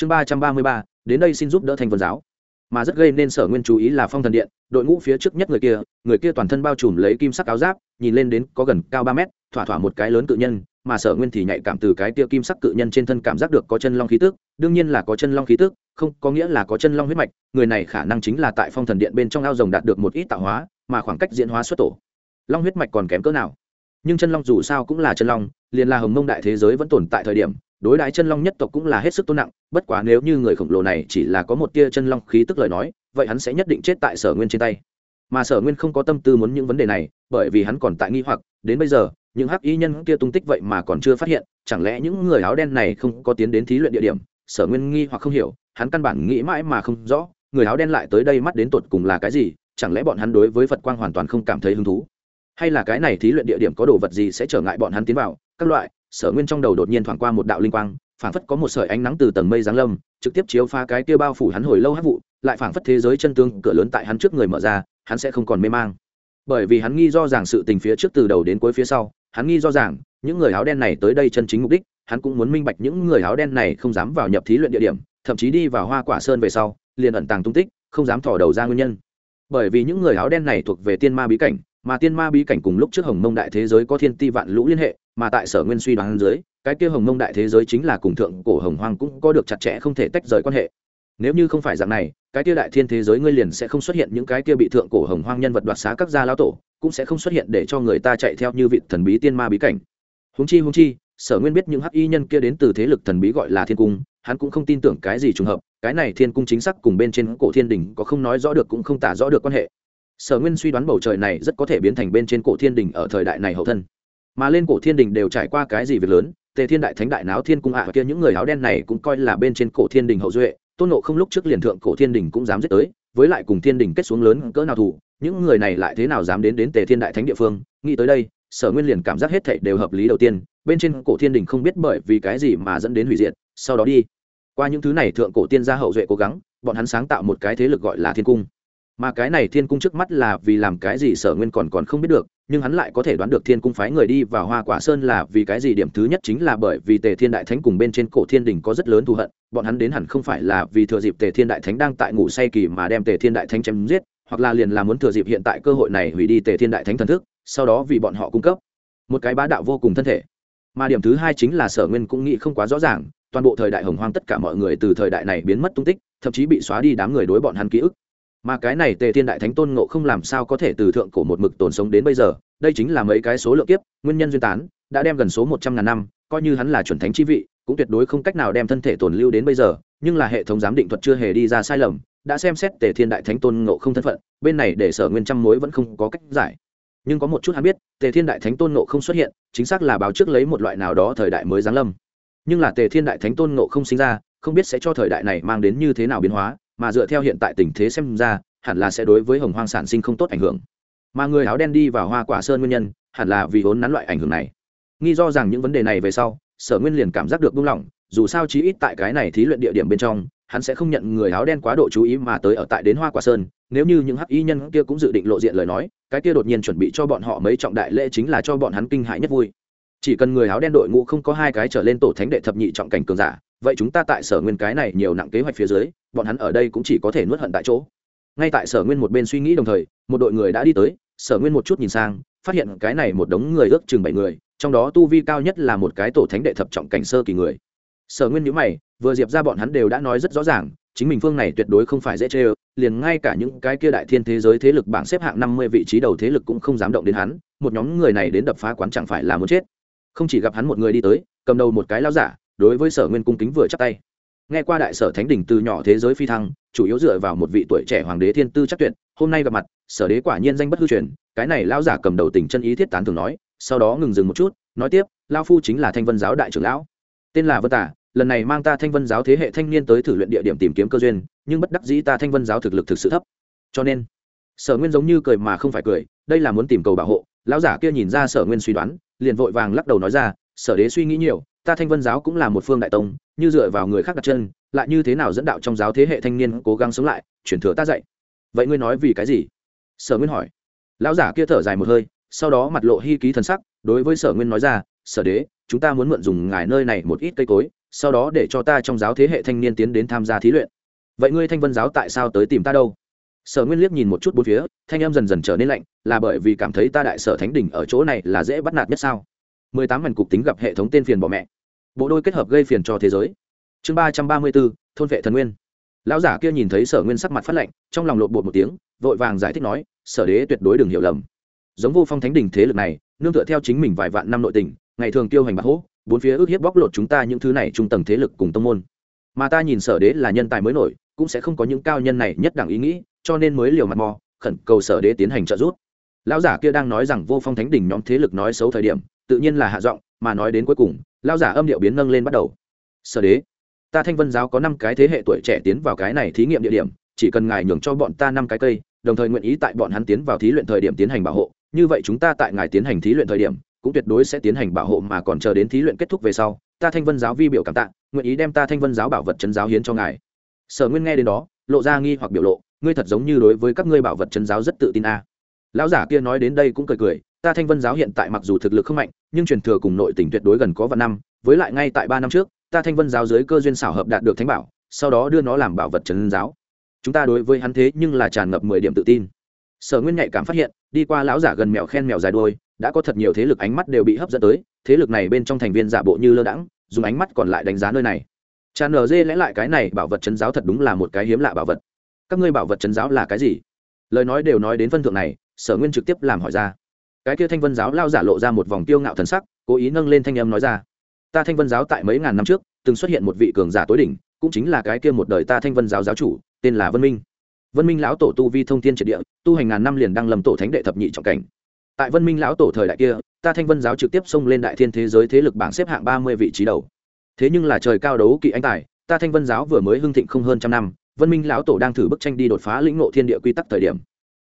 chương ba trăm ba mươi ba, đến đây xin giúp đỡ thanh vân giáo. Mà rất gây nên sở nguyên chú ý là phong thần điện, đội ngũ phía trước nhất người kia người kia toàn thân bao trùm lấy kim sắc áo giáp, nhìn lên đến có gần cao ba mét, thỏa thỏa một cái lớn cự nhân, mà sở nguyên thì nhạy cảm từ cái tia kim sắc cự nhân trên thân cảm giác được có chân long khí tức, đương nhiên là có chân long khí tức, không, có nghĩa là có chân long huyết mạch, người này khả năng chính là tại phong thần điện bên trong ao rồng đạt được một ít tạo hóa, mà khoảng cách diễn hóa xuất tổ. Long huyết mạch còn kém cỡ nào. Nhưng chân long dù sao cũng là chân long, liền là hồng mông đại thế giới vẫn tồn tại thời điểm đối đãi chân long nhất tộc cũng là hết sức tôn nặng, bất quá nếu như người khổng lồ này chỉ là có một tia chân long khí tức lời nói, vậy hắn sẽ nhất định chết tại sở nguyên trên tay. Mà sở nguyên không có tâm tư muốn những vấn đề này, bởi vì hắn còn tại nghi hoặc, đến bây giờ, những hắc y nhân kia tung tích vậy mà còn chưa phát hiện, chẳng lẽ những người áo đen này không có tiến đến thí luyện địa điểm? Sở nguyên nghi hoặc không hiểu, hắn căn bản nghĩ mãi mà không rõ, người áo đen lại tới đây mắt đến tột cùng là cái gì, chẳng lẽ bọn hắn đối với phật quang hoàn toàn không cảm thấy hứng thú? Hay là cái này thí luyện địa điểm có đồ vật gì sẽ trở ngại bọn hắn tiến vào? Các loại sở nguyên trong đầu đột nhiên thoảng qua một đạo linh quang, phảng phất có một sợi ánh nắng từ tầng mây giáng lâm, trực tiếp chiếu phá cái kia bao phủ hắn hồi lâu hát vụ, lại phảng phất thế giới chân tương cửa lớn tại hắn trước người mở ra, hắn sẽ không còn mê mang. Bởi vì hắn nghi do rằng sự tình phía trước từ đầu đến cuối phía sau, hắn nghi do rằng những người áo đen này tới đây chân chính mục đích, hắn cũng muốn minh bạch những người áo đen này không dám vào nhập thí luyện địa điểm, thậm chí đi vào hoa quả sơn về sau, liền ẩn tàng tung tích, không dám thò đầu ra nguyên nhân. Bởi vì những người áo đen này thuộc về tiên ma bí cảnh, mà tiên ma bí cảnh cùng lúc trước hồng mông đại thế giới có thiên ti vạn lũ liên hệ mà tại sở nguyên suy đoán dưới, cái kia hồng mông đại thế giới chính là cùng thượng cổ hồng hoang cũng có được chặt chẽ không thể tách rời quan hệ. Nếu như không phải dạng này, cái kia đại thiên thế giới ngươi liền sẽ không xuất hiện những cái kia bị thượng cổ hồng hoang nhân vật đoạt xá các gia lão tổ, cũng sẽ không xuất hiện để cho người ta chạy theo như vị thần bí tiên ma bí cảnh. Húng chi húng chi, sở nguyên biết những hắc y nhân kia đến từ thế lực thần bí gọi là thiên cung, hắn cũng không tin tưởng cái gì trùng hợp, cái này thiên cung chính xác cùng bên trên cổ thiên đình có không nói rõ được cũng không tả rõ được quan hệ. Sở nguyên suy đoán bầu trời này rất có thể biến thành bên trên cổ thiên đình ở thời đại này hậu thân mà lên cổ thiên đình đều trải qua cái gì việc lớn, tề thiên đại thánh đại náo thiên cung ạ, kia những người áo đen này cũng coi là bên trên cổ thiên đình hậu duệ, tôn nộ không lúc trước liền thượng cổ thiên đình cũng dám giết tới, với lại cùng thiên đình kết xuống lớn cỡ nào thủ, những người này lại thế nào dám đến đến tề thiên đại thánh địa phương, nghĩ tới đây, sở nguyên liền cảm giác hết thảy đều hợp lý đầu tiên, bên trên cổ thiên đình không biết bởi vì cái gì mà dẫn đến hủy diệt, sau đó đi. Qua những thứ này thượng cổ tiên gia hậu duệ cố gắng, bọn hắn sáng tạo một cái thế lực gọi là thiên cung mà cái này thiên cung trước mắt là vì làm cái gì sở nguyên còn còn không biết được, nhưng hắn lại có thể đoán được thiên cung phái người đi vào hoa quả sơn là vì cái gì. Điểm thứ nhất chính là bởi vì tề thiên đại thánh cùng bên trên cổ thiên đình có rất lớn thù hận, bọn hắn đến hẳn không phải là vì thừa dịp tề thiên đại thánh đang tại ngủ say kỳ mà đem tề thiên đại thánh chém giết, hoặc là liền là muốn thừa dịp hiện tại cơ hội này hủy đi tề thiên đại thánh thần thức, sau đó vì bọn họ cung cấp một cái bá đạo vô cùng thân thể. Mà điểm thứ hai chính là sở nguyên cũng nghĩ không quá rõ ràng, toàn bộ thời đại hồng hoang tất cả mọi người từ thời đại này biến mất tung tích, thậm chí bị xóa đi đám người đối bọn hắn ký ức mà cái này tề thiên đại thánh tôn ngộ không làm sao có thể từ thượng cổ một mực tồn sống đến bây giờ, đây chính là mấy cái số lượng kiếp, nguyên nhân duyên tán, đã đem gần số một trăm ngàn năm, coi như hắn là chuẩn thánh chi vị, cũng tuyệt đối không cách nào đem thân thể tồn lưu đến bây giờ, nhưng là hệ thống giám định thuật chưa hề đi ra sai lầm, đã xem xét tề thiên đại thánh tôn ngộ không thân phận, bên này để sở nguyên trăm mối vẫn không có cách giải. Nhưng có một chút hắn biết, tề thiên đại thánh tôn ngộ không xuất hiện, chính xác là báo trước lấy một loại nào đó thời đại mới giáng lâm. Nhưng là tề thiên đại thánh tôn ngộ không sinh ra, không biết sẽ cho thời đại này mang đến như thế nào biến hóa mà dựa theo hiện tại tình thế xem ra, hẳn là sẽ đối với hồng hoang sản sinh không tốt ảnh hưởng. Mà người áo đen đi vào hoa quả sơn nguyên nhân, hẳn là vì vốn nắn loại ảnh hưởng này. Nghi do rằng những vấn đề này về sau, sở nguyên liền cảm giác được buông lỏng, dù sao chí ít tại cái này thí luyện địa điểm bên trong, hắn sẽ không nhận người áo đen quá độ chú ý mà tới ở tại đến hoa quả sơn, nếu như những hắc y nhân kia cũng dự định lộ diện lời nói, cái kia đột nhiên chuẩn bị cho bọn họ mấy trọng đại lễ chính là cho bọn hắn kinh hại nhất vui. Chỉ cần người áo đen đội ngũ không có hai cái trở lên tổ thánh đệ thập nhị trọng cảnh cường giả vậy chúng ta tại sở nguyên cái này nhiều nặng kế hoạch phía dưới, bọn hắn ở đây cũng chỉ có thể nuốt hận tại chỗ. Ngay tại sở nguyên một bên suy nghĩ đồng thời, một đội người đã đi tới, sở nguyên một chút nhìn sang, phát hiện cái này một đống người ước chừng bảy người, trong đó tu vi cao nhất là một cái tổ thánh đệ thập trọng cảnh sơ kỳ người. Sở nguyên nhữ mày, vừa diệp ra bọn hắn đều đã nói rất rõ ràng, chính mình phương này tuyệt đối không phải dễ chê ơ, liền ngay cả những cái kia đại thiên thế giới thế lực bảng xếp hạng năm mươi vị trí đầu thế lực cũng không dám động đến hắn, một nhóm người này đến đập phá quán chẳng phải là muốn chết. Không chỉ gặp hắn một người đi tới, cầm đầu một cái lao giả đối với sở nguyên cung kính vừa chắc tay. Nghe qua đại sở thánh đỉnh từ nhỏ thế giới phi thăng, chủ yếu dựa vào một vị tuổi trẻ hoàng đế thiên tư chắc tuyệt, hôm nay gặp mặt, sở đế quả nhiên danh bất hư truyền, cái này lão giả cầm đầu tình chân ý thiết tán thường nói, sau đó ngừng dừng một chút, nói tiếp lao phu chính là thanh vân giáo đại trưởng lão. Tên là vân tả, lần này mang ta thanh vân giáo thế hệ thanh niên tới thử luyện địa điểm tìm kiếm cơ duyên, nhưng bất đắc dĩ ta thanh vân giáo thực lực thực sự thấp. Cho nên, sở nguyên giống như cười mà không phải cười, đây là muốn tìm cầu bảo hộ, lão giả kia nhìn ra sở nguyên suy đoán, liền vội vàng lắc đầu nói ra sở đế suy nghĩ nhiều, ta thanh vân giáo cũng là một phương đại tông, như dựa vào người khác đặt chân, lại như thế nào dẫn đạo trong giáo thế hệ thanh niên cố gắng sống lại, chuyển thừa ta dạy. Vậy ngươi nói vì cái gì? Sở nguyên hỏi. Lão giả kia thở dài một hơi, sau đó mặt lộ hy ký thần sắc, đối với sở nguyên nói ra, sở đế, chúng ta muốn mượn dùng ngài nơi này một ít cây cối, sau đó để cho ta trong giáo thế hệ thanh niên tiến đến tham gia thí luyện. Vậy ngươi thanh vân giáo tại sao tới tìm ta đâu? Sở nguyên liếc nhìn một chút bốn phía, thanh em dần dần trở nên lạnh, là bởi vì cảm thấy ta đại sở thánh đình ở chỗ này là dễ bắt nạt nhất sao? Mười tám mảnh cục tính gặp hệ thống tên phiền bỏ mẹ. Bộ đôi kết hợp gây phiền cho thế giới. Chương ba trăm ba mươi bốn thôn vệ thần nguyên. Lão giả kia nhìn thấy sở nguyên sắc mặt phát lạnh, trong lòng lộn bột một tiếng, vội vàng giải thích nói, sở đế tuyệt đối đừng hiểu lầm. Giống vô phong thánh đình thế lực này, nương tựa theo chính mình vài vạn năm nội tình, ngày thường tiêu hành bạc hố, bốn phía ước hiếp bóc lột chúng ta những thứ này trung tầng thế lực cùng tông môn. Mà ta nhìn sở đế là nhân tài mới nổi, cũng sẽ không có những cao nhân này nhất đẳng ý nghĩ, cho nên mới liều mặt mò, khẩn cầu sở đế tiến hành trợ giúp. Lão giả kia đang nói rằng vô phong thánh đình nhóm thế lực nói xấu thời điểm tự nhiên là hạ giọng, mà nói đến cuối cùng, lão giả âm điệu biến nâng lên bắt đầu. Sở đế, ta thanh vân giáo có năm cái thế hệ tuổi trẻ tiến vào cái này thí nghiệm địa điểm, chỉ cần ngài nhường cho bọn ta năm cái cây, đồng thời nguyện ý tại bọn hắn tiến vào thí luyện thời điểm tiến hành bảo hộ, như vậy chúng ta tại ngài tiến hành thí luyện thời điểm, cũng tuyệt đối sẽ tiến hành bảo hộ mà còn chờ đến thí luyện kết thúc về sau, ta thanh vân giáo vi biểu cảm tạ, nguyện ý đem ta thanh vân giáo bảo vật chấn giáo hiến cho ngài. Sở nguyên nghe đến đó, lộ ra nghi hoặc biểu lộ, ngươi thật giống như đối với các ngươi bảo vật chấn giáo rất tự tin a. Lão giả kia nói đến đây cũng cười cười ta thanh vân giáo hiện tại mặc dù thực lực không mạnh, nhưng truyền thừa cùng nội tỉnh tuyệt đối gần có vạn năm, với lại ngay tại ba năm trước, ta thanh vân giáo dưới cơ duyên xảo hợp đạt được thánh bảo, sau đó đưa nó làm bảo vật trấn giáo. Chúng ta đối với hắn thế nhưng là tràn ngập mười điểm tự tin. Sở nguyên nhạy cảm phát hiện, đi qua lão giả gần mèo khen mèo dài đôi đã có thật nhiều thế lực ánh mắt đều bị hấp dẫn tới, thế lực này bên trong thành viên giả bộ như lơ đãng, dùng ánh mắt còn lại đánh giá nơi này. Tràn nở dê lẽ lại cái này bảo vật trấn giáo thật đúng là một cái hiếm lạ bảo vật. Các ngươi bảo vật trấn giáo là cái gì? Lời nói đều nói đến phân thượng này, sở nguyên trực tiếp làm hỏi ra cái kia thanh vân giáo lao giả lộ ra một vòng tiêu ngạo thần sắc, cố ý nâng lên thanh âm nói ra. Ta thanh vân giáo tại mấy ngàn năm trước, từng xuất hiện một vị cường giả tối đỉnh, cũng chính là cái kia một đời ta thanh vân giáo giáo chủ, tên là vân minh. Vân minh lão tổ tu vi thông thiên triệt địa, tu hành ngàn năm liền đang lầm tổ thánh đệ thập nhị trọng cảnh. Tại vân minh lão tổ thời đại kia, ta thanh vân giáo trực tiếp xông lên đại thiên thế giới thế lực bảng xếp hạng ba mươi vị trí đầu. Thế nhưng là trời cao đấu kỵ anh tài, ta thanh vân giáo vừa mới hưng thịnh không hơn trăm năm, vân minh lão tổ đang thử bức tranh đi đột phá lĩnh ngộ thiên địa quy tắc thời điểm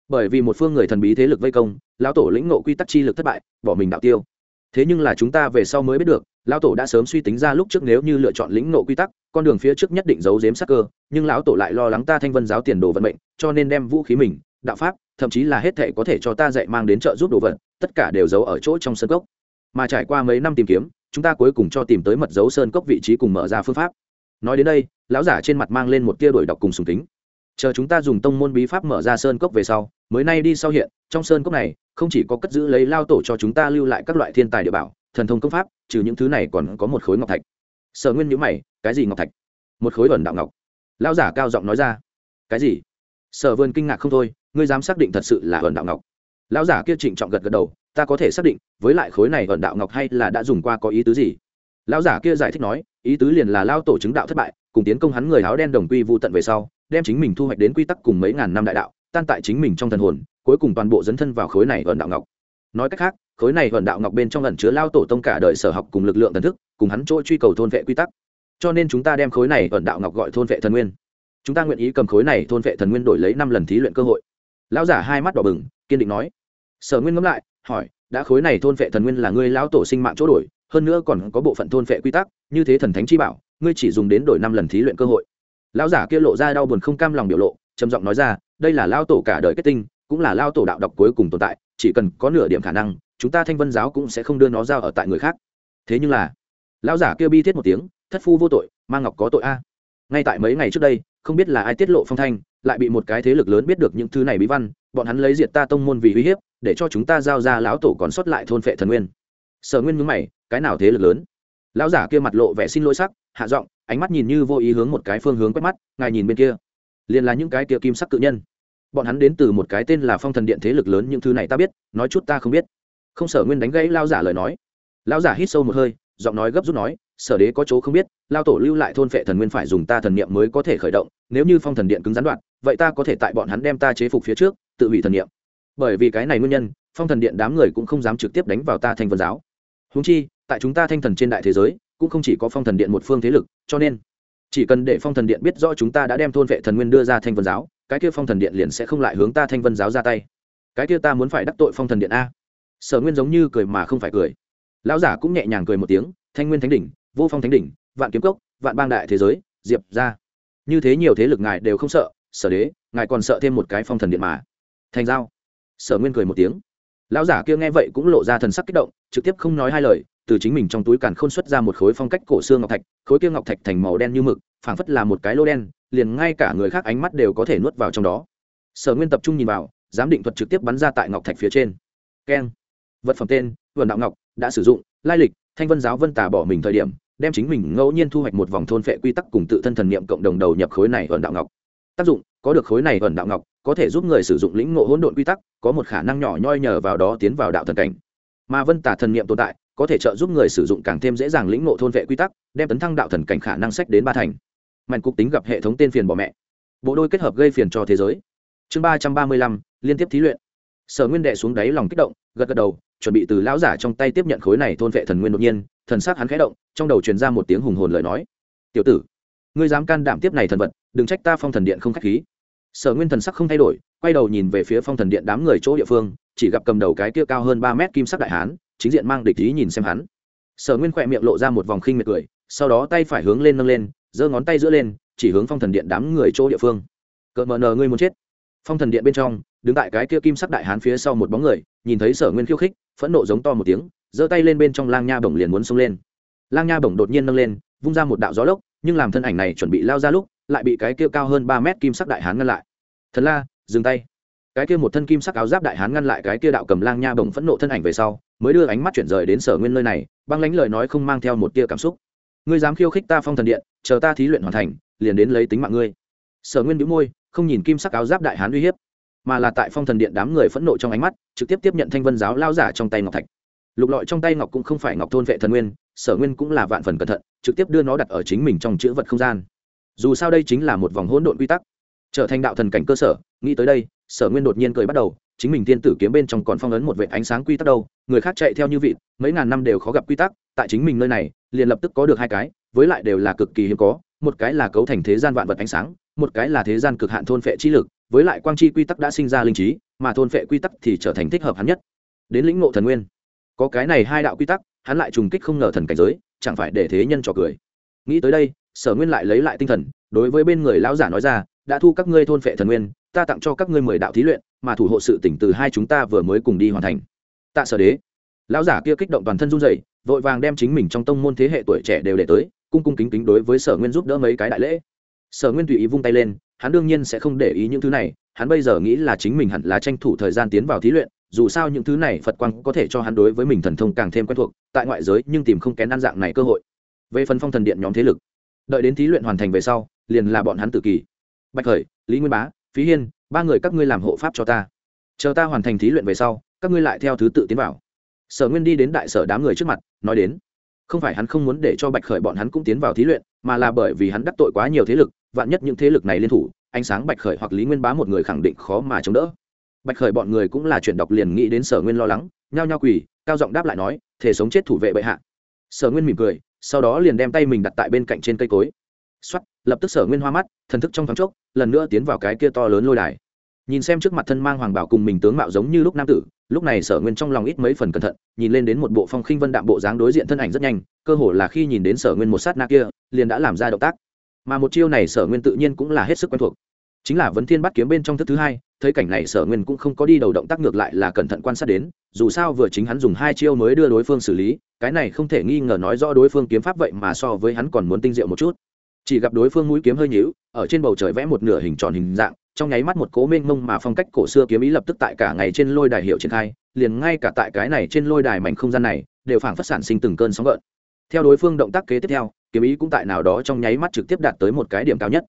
bởi vì một phương người thần bí thế lực vây công, lão tổ lĩnh ngộ quy tắc chi lực thất bại, bỏ mình đạo tiêu. Thế nhưng là chúng ta về sau mới biết được, lão tổ đã sớm suy tính ra lúc trước nếu như lựa chọn lĩnh ngộ quy tắc, con đường phía trước nhất định giấu giếm sắc cơ, nhưng lão tổ lại lo lắng ta thanh vân giáo tiền đồ vận mệnh, cho nên đem vũ khí mình, đạo pháp, thậm chí là hết thể có thể cho ta dạy mang đến trợ giúp đồ vật, tất cả đều giấu ở chỗ trong sân cốc. Mà trải qua mấy năm tìm kiếm, chúng ta cuối cùng cho tìm tới mật dấu sơn cốc vị trí cùng mở ra phương pháp. Nói đến đây, lão giả trên mặt mang lên một tia đổi đọc cùng sùng kính chờ chúng ta dùng tông môn bí pháp mở ra sơn cốc về sau, mới nay đi sau hiện, trong sơn cốc này, không chỉ có cất giữ lấy lao tổ cho chúng ta lưu lại các loại thiên tài địa bảo, thần thông công pháp, trừ những thứ này còn có một khối ngọc thạch. Sở nguyên nhữ mày, cái gì ngọc thạch? Một khối ẩn đạo ngọc. Lao giả cao giọng nói ra. Cái gì? Sở vườn kinh ngạc không thôi, ngươi dám xác định thật sự là ẩn đạo ngọc? Lao giả kia trịnh trọng gật gật đầu, ta có thể xác định, với lại khối này ẩn đạo ngọc hay là đã dùng qua có ý tứ gì? Lao giả kia giải thích nói, ý tứ liền là lao tổ chứng đạo thất bại, cùng tiến công hắn người áo đen đồng quy vô tận về sau đem chính mình thu hoạch đến quy tắc cùng mấy ngàn năm đại đạo, tan tại chính mình trong thần hồn, cuối cùng toàn bộ dấn thân vào khối này ẩn đạo ngọc. Nói cách khác, khối này ẩn đạo ngọc bên trong ẩn chứa lao tổ tông cả đời sở học cùng lực lượng thần thức, cùng hắn chỗ truy cầu thôn vệ quy tắc. Cho nên chúng ta đem khối này ẩn đạo ngọc gọi thôn vệ thần nguyên. Chúng ta nguyện ý cầm khối này thôn vệ thần nguyên đổi lấy năm lần thí luyện cơ hội. Lão giả hai mắt đỏ bừng, kiên định nói. Sở nguyên ngẫm lại, hỏi, đã khối này thôn vệ thần nguyên là ngươi lão tổ sinh mạng chỗ đổi, hơn nữa còn có bộ phận thôn vệ quy tắc, như thế thần thánh chi bảo, ngươi chỉ dùng đến đổi năm lần thí luyện cơ hội lão giả kia lộ ra đau buồn không cam lòng biểu lộ, trầm giọng nói ra, đây là lao tổ cả đời kết tinh, cũng là lao tổ đạo độc cuối cùng tồn tại, chỉ cần có nửa điểm khả năng, chúng ta thanh vân giáo cũng sẽ không đưa nó giao ở tại người khác. Thế nhưng là, lão giả kia bi thiết một tiếng, thất phu vô tội mang ngọc có tội a. Ngay tại mấy ngày trước đây, không biết là ai tiết lộ phong thanh, lại bị một cái thế lực lớn biết được những thứ này bí văn, bọn hắn lấy diệt ta tông môn vì uy hiếp, để cho chúng ta giao ra lão tổ còn sót lại thôn phệ thần nguyên. Sở nguyên nhúng mày, cái nào thế lực lớn? Lão giả kia mặt lộ vẻ xin lỗi sắc hạ giọng, ánh mắt nhìn như vô ý hướng một cái phương hướng quét mắt, ngài nhìn bên kia. Liền là những cái kia kim sắc cự nhân. Bọn hắn đến từ một cái tên là phong thần điện thế lực lớn, những thứ này ta biết, nói chút ta không biết. Không sở nguyên đánh gãy lao giả lời nói. Lao giả hít sâu một hơi, giọng nói gấp rút nói, sở đế có chỗ không biết, lao tổ lưu lại thôn phệ thần nguyên phải dùng ta thần niệm mới có thể khởi động, nếu như phong thần điện cứng gián đoạn, vậy ta có thể tại bọn hắn đem ta chế phục phía trước, tự hủy thần niệm. Bởi vì cái này nguyên nhân, phong thần điện đám người cũng không dám trực tiếp đánh vào ta thanh vân giáo. Húng chi, tại chúng ta thanh thần trên đại thế giới cũng không chỉ có phong thần điện một phương thế lực, cho nên, chỉ cần để phong thần điện biết rõ chúng ta đã đem thôn vệ thần nguyên đưa ra thanh vân giáo, cái kia phong thần điện liền sẽ không lại hướng ta thanh vân giáo ra tay. Cái kia ta muốn phải đắc tội phong thần điện a. Sở nguyên giống như cười mà không phải cười. Lão giả cũng nhẹ nhàng cười một tiếng, thanh nguyên thánh đỉnh, vô phong thánh đỉnh, vạn kiếm cốc, vạn bang đại thế giới, diệp ra như thế nhiều thế lực ngài đều không sợ, sở đế, ngài còn sợ thêm một cái phong thần điện mà. Thành giao. Sở nguyên cười một tiếng. Lão giả kia nghe vậy cũng lộ ra thần sắc kích động, trực tiếp không nói hai lời từ chính mình trong túi càn khôn xuất ra một khối phong cách cổ xương ngọc thạch, khối kia ngọc thạch thành màu đen như mực, phảng phất là một cái lô đen, liền ngay cả người khác ánh mắt đều có thể nuốt vào trong đó. Sở nguyên tập trung nhìn vào, giám định thuật trực tiếp bắn ra tại ngọc thạch phía trên. Keng. Vật phẩm tên, vườn đạo ngọc, đã sử dụng, lai lịch, thanh vân giáo vân tà bỏ mình thời điểm, đem chính mình ngẫu nhiên thu hoạch một vòng thôn phệ quy tắc cùng tự thân thần niệm cộng đồng đầu nhập khối này vườn đạo ngọc. Tác dụng, có được khối này vườn đạo ngọc, có thể giúp người sử dụng lĩnh ngộ hỗn độn quy tắc, có một khả năng nhỏ nhoi nhờ vào đó tiến vào đạo thần cảnh mà vân tả thần niệm tồn tại, có thể trợ giúp người sử dụng càng thêm dễ dàng lĩnh ngộ thôn vệ quy tắc, đem tấn thăng đạo thần cảnh khả năng sách đến ba thành. Mạnh cục tính gặp hệ thống tên phiền bỏ mẹ. Bộ đôi kết hợp gây phiền cho thế giới. Chương ba trăm ba mươi lăm, liên tiếp thí luyện. Sở nguyên đệ xuống đáy lòng kích động, gật gật đầu, chuẩn bị từ lão giả trong tay tiếp nhận khối này thôn vệ thần nguyên đột nhiên, thần sắc hắn khẽ động, trong đầu truyền ra một tiếng hùng hồn lời nói. Tiểu tử, ngươi dám can đảm tiếp này thần vật, đừng trách ta phong thần điện không k h á c h khí. Sở nguyên thần sắc không thay đổi, quay đầu nhìn về phía phong thần điện đám người chỗ địa phương chỉ gặp cầm đầu cái kia cao hơn ba mét kim sắc đại hán, chính diện mang địch ý nhìn xem hắn. Sở nguyên khỏe miệng lộ ra một vòng khinh miệt cười, sau đó tay phải hướng lên nâng lên, giơ ngón tay giữa lên, chỉ hướng phong thần điện đám người chỗ địa phương. Cợt mờ nờ, ngươi muốn chết? Phong thần điện bên trong, đứng tại cái kia kim sắc đại hán phía sau một bóng người, nhìn thấy sở nguyên khiêu khích, phẫn nộ giống to một tiếng, giơ tay lên bên trong lang nha bổng liền muốn xông lên. Lang nha bổng đột nhiên nâng lên, vung ra một đạo gió lốc, nhưng làm thân ảnh này chuẩn bị lao ra lúc, lại bị cái kia cao hơn ba mét kim sắc đại hán ngăn lại. Thần la, dừng tay cái kia một thân kim sắc áo giáp đại hán ngăn lại cái kia đạo cầm lang nha bồng phẫn nộ thân ảnh về sau, mới đưa ánh mắt chuyển rời đến sở nguyên nơi này, băng lánh lời nói không mang theo một tia cảm xúc. Ngươi dám khiêu khích ta phong thần điện, chờ ta thí luyện hoàn thành, liền đến lấy tính mạng ngươi. Sở nguyên đĩu môi, không nhìn kim sắc áo giáp đại hán uy hiếp, mà là tại phong thần điện đám người phẫn nộ trong ánh mắt, trực tiếp tiếp nhận thanh vân giáo lao giả trong tay ngọc thạch. Lục lọi trong tay ngọc cũng không phải ngọc thôn vệ thần nguyên, sở nguyên cũng là vạn phần cẩn thận, trực tiếp đưa nó đặt ở chính mình trong chữ vật không gian. Dù sao đây chính là một vòng hỗn độn quy tắc trở thành đạo thần cảnh cơ sở, nghĩ tới đây, sở nguyên đột nhiên cười bắt đầu, chính mình tiên tử kiếm bên trong còn phong ấn một vệ ánh sáng quy tắc đâu, người khác chạy theo như vị mấy ngàn năm đều khó gặp quy tắc, tại chính mình nơi này, liền lập tức có được hai cái, với lại đều là cực kỳ hiếm có, một cái là cấu thành thế gian vạn vật ánh sáng, một cái là thế gian cực hạn thôn phệ chi lực, với lại quang chi quy tắc đã sinh ra linh trí, mà thôn phệ quy tắc thì trở thành thích hợp hắn nhất. Đến lĩnh ngộ thần nguyên. Có cái này hai đạo quy tắc, hắn lại trùng kích không ngờ thần cảnh giới, chẳng phải để thế nhân trò cười. Nghĩ tới đây, sở nguyên lại lấy lại tinh thần, đối với bên người lão giả nói ra đã thu các ngươi thôn phệ thần nguyên, ta tặng cho các ngươi mười đạo thí luyện, mà thủ hộ sự tỉnh từ hai chúng ta vừa mới cùng đi hoàn thành. Tạ sở đế, lão giả kia kích động toàn thân run rẩy, vội vàng đem chính mình trong tông môn thế hệ tuổi trẻ đều để tới, cung cung kính kính đối với sở nguyên giúp đỡ mấy cái đại lễ. Sở nguyên tùy ý vung tay lên, hắn đương nhiên sẽ không để ý những thứ này, hắn bây giờ nghĩ là chính mình hẳn là tranh thủ thời gian tiến vào thí luyện, dù sao những thứ này phật quang có thể cho hắn đối với mình thần thông càng thêm quen thuộc, tại ngoại giới nhưng tìm không kén ăn dạng này cơ hội. Về phần phong thần điện nhóm thế lực, đợi đến thí luyện hoàn thành về sau, liền là bọn hắn tự kỳ bạch khởi, lý nguyên bá, phí hiên, ba người các ngươi làm hộ pháp cho ta. Chờ ta hoàn thành thí luyện về sau, các ngươi lại theo thứ tự tiến vào. Sở nguyên đi đến đại sở đám người trước mặt, nói đến, không phải hắn không muốn để cho bạch khởi bọn hắn cũng tiến vào thí luyện, mà là bởi vì hắn đắc tội quá nhiều thế lực, vạn nhất những thế lực này liên thủ, ánh sáng bạch khởi hoặc lý nguyên bá một người khẳng định khó mà chống đỡ. Bạch khởi bọn người cũng là chuyện đọc liền nghĩ đến sở nguyên lo lắng, nhao nhao quỳ, cao giọng đáp lại nói thể sống chết thủ vệ bệ hạ. Sở nguyên mỉm cười, sau đó liền đem tay mình đặt tại bên cạnh trên cây cối xoắt lập tức sở nguyên hoa mắt, thần thức trong thoáng chốc, lần nữa tiến vào cái kia to lớn lôi đài. Nhìn xem trước mặt thân mang hoàng bảo cùng mình tướng mạo giống như lúc nam tử, lúc này sở nguyên trong lòng ít mấy phần cẩn thận, nhìn lên đến một bộ phong khinh vân đạm bộ dáng đối diện thân ảnh rất nhanh, cơ hồ là khi nhìn đến sở nguyên một sát na kia, liền đã làm ra động tác. Mà một chiêu này sở nguyên tự nhiên cũng là hết sức quen thuộc. Chính là vấn thiên bắt kiếm bên trong thức thứ hai, thấy cảnh này sở nguyên cũng không có đi đầu động tác ngược lại là cẩn thận quan sát đến, dù sao vừa chính hắn dùng hai chiêu mới đưa đối phương xử lý, cái này không thể nghi ngờ nói rõ đối phương kiếm pháp vậy mà so với hắn còn muốn tinh diệu một chút chỉ gặp đối phương mũi kiếm hơi nhíu, ở trên bầu trời vẽ một nửa hình tròn hình dạng, trong nháy mắt một cố mênh mông mà phong cách cổ xưa kiếm ý lập tức tại cả ngày trên lôi đài hiệu triển khai, liền ngay cả tại cái này trên lôi đài mảnh không gian này, đều phảng phất sản sinh từng cơn sóng gợn. Theo đối phương động tác kế tiếp theo, kiếm ý cũng tại nào đó trong nháy mắt trực tiếp đạt tới một cái điểm cao nhất.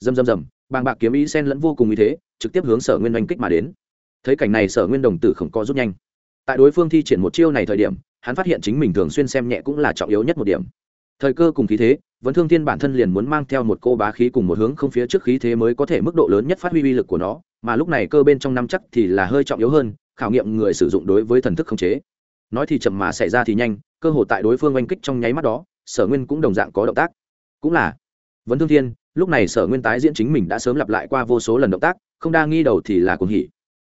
Dầm dầm dầm bàng bạc kiếm ý sen lẫn vô cùng ý thế, trực tiếp hướng sở nguyên oanh kích mà đến. Thấy cảnh này sở nguyên đồng tử không có rút nhanh. Tại đối phương thi triển một chiêu này thời điểm, hắn phát hiện chính mình thường xuyên xem nhẹ cũng là trọng yếu nhất một điểm thời cơ cùng khí thế, vẫn thương thiên bản thân liền muốn mang theo một cô bá khí cùng một hướng không phía trước khí thế mới có thể mức độ lớn nhất phát huy uy lực của nó, mà lúc này cơ bên trong năm chắc thì là hơi trọng yếu hơn, khảo nghiệm người sử dụng đối với thần thức không chế. Nói thì chậm mà xảy ra thì nhanh, cơ hội tại đối phương oanh kích trong nháy mắt đó, sở nguyên cũng đồng dạng có động tác. Cũng là vấn thương thiên, lúc này sở nguyên tái diễn chính mình đã sớm lặp lại qua vô số lần động tác, không đa nghi đầu thì là cuồng hỉ.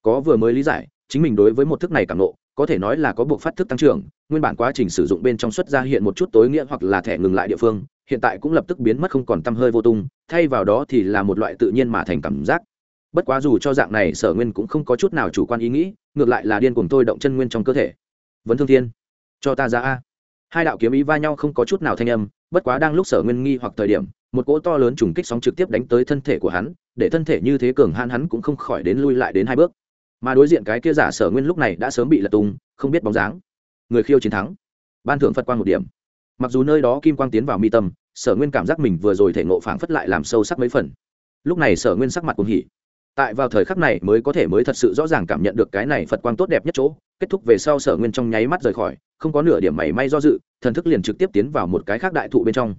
Có vừa mới lý giải, chính mình đối với một thức này cảm nộ có thể nói là có buộc phát thức tăng trưởng, nguyên bản quá trình sử dụng bên trong xuất ra hiện một chút tối nghĩa hoặc là thẻ ngừng lại địa phương, hiện tại cũng lập tức biến mất không còn tăm hơi vô tung, thay vào đó thì là một loại tự nhiên mà thành cảm giác. Bất quá dù cho dạng này, sở nguyên cũng không có chút nào chủ quan ý nghĩ, ngược lại là điên cuồng tôi động chân nguyên trong cơ thể. Vấn thương thiên, cho ta ra a. Hai đạo kiếm ý va nhau không có chút nào thanh âm, bất quá đang lúc sở nguyên nghi hoặc thời điểm, một cỗ to lớn trùng kích sóng trực tiếp đánh tới thân thể của hắn, để thân thể như thế cường hãn hắn cũng không khỏi đến lui lại đến hai bước mà đối diện cái kia giả sở nguyên lúc này đã sớm bị lật tung, không biết bóng dáng. Người khiêu chiến thắng. Ban thưởng phật quang một điểm. Mặc dù nơi đó kim quang tiến vào mi tâm, sở nguyên cảm giác mình vừa rồi thể ngộ phảng phất lại làm sâu sắc mấy phần. Lúc này sở nguyên sắc mặt cũng hỉ. Tại vào thời khắc này mới có thể mới thật sự rõ ràng cảm nhận được cái này phật quang tốt đẹp nhất chỗ, kết thúc về sau sở nguyên trong nháy mắt rời khỏi, không có nửa điểm mảy may do dự, thần thức liền trực tiếp tiến vào một cái khác đại thụ bên trong.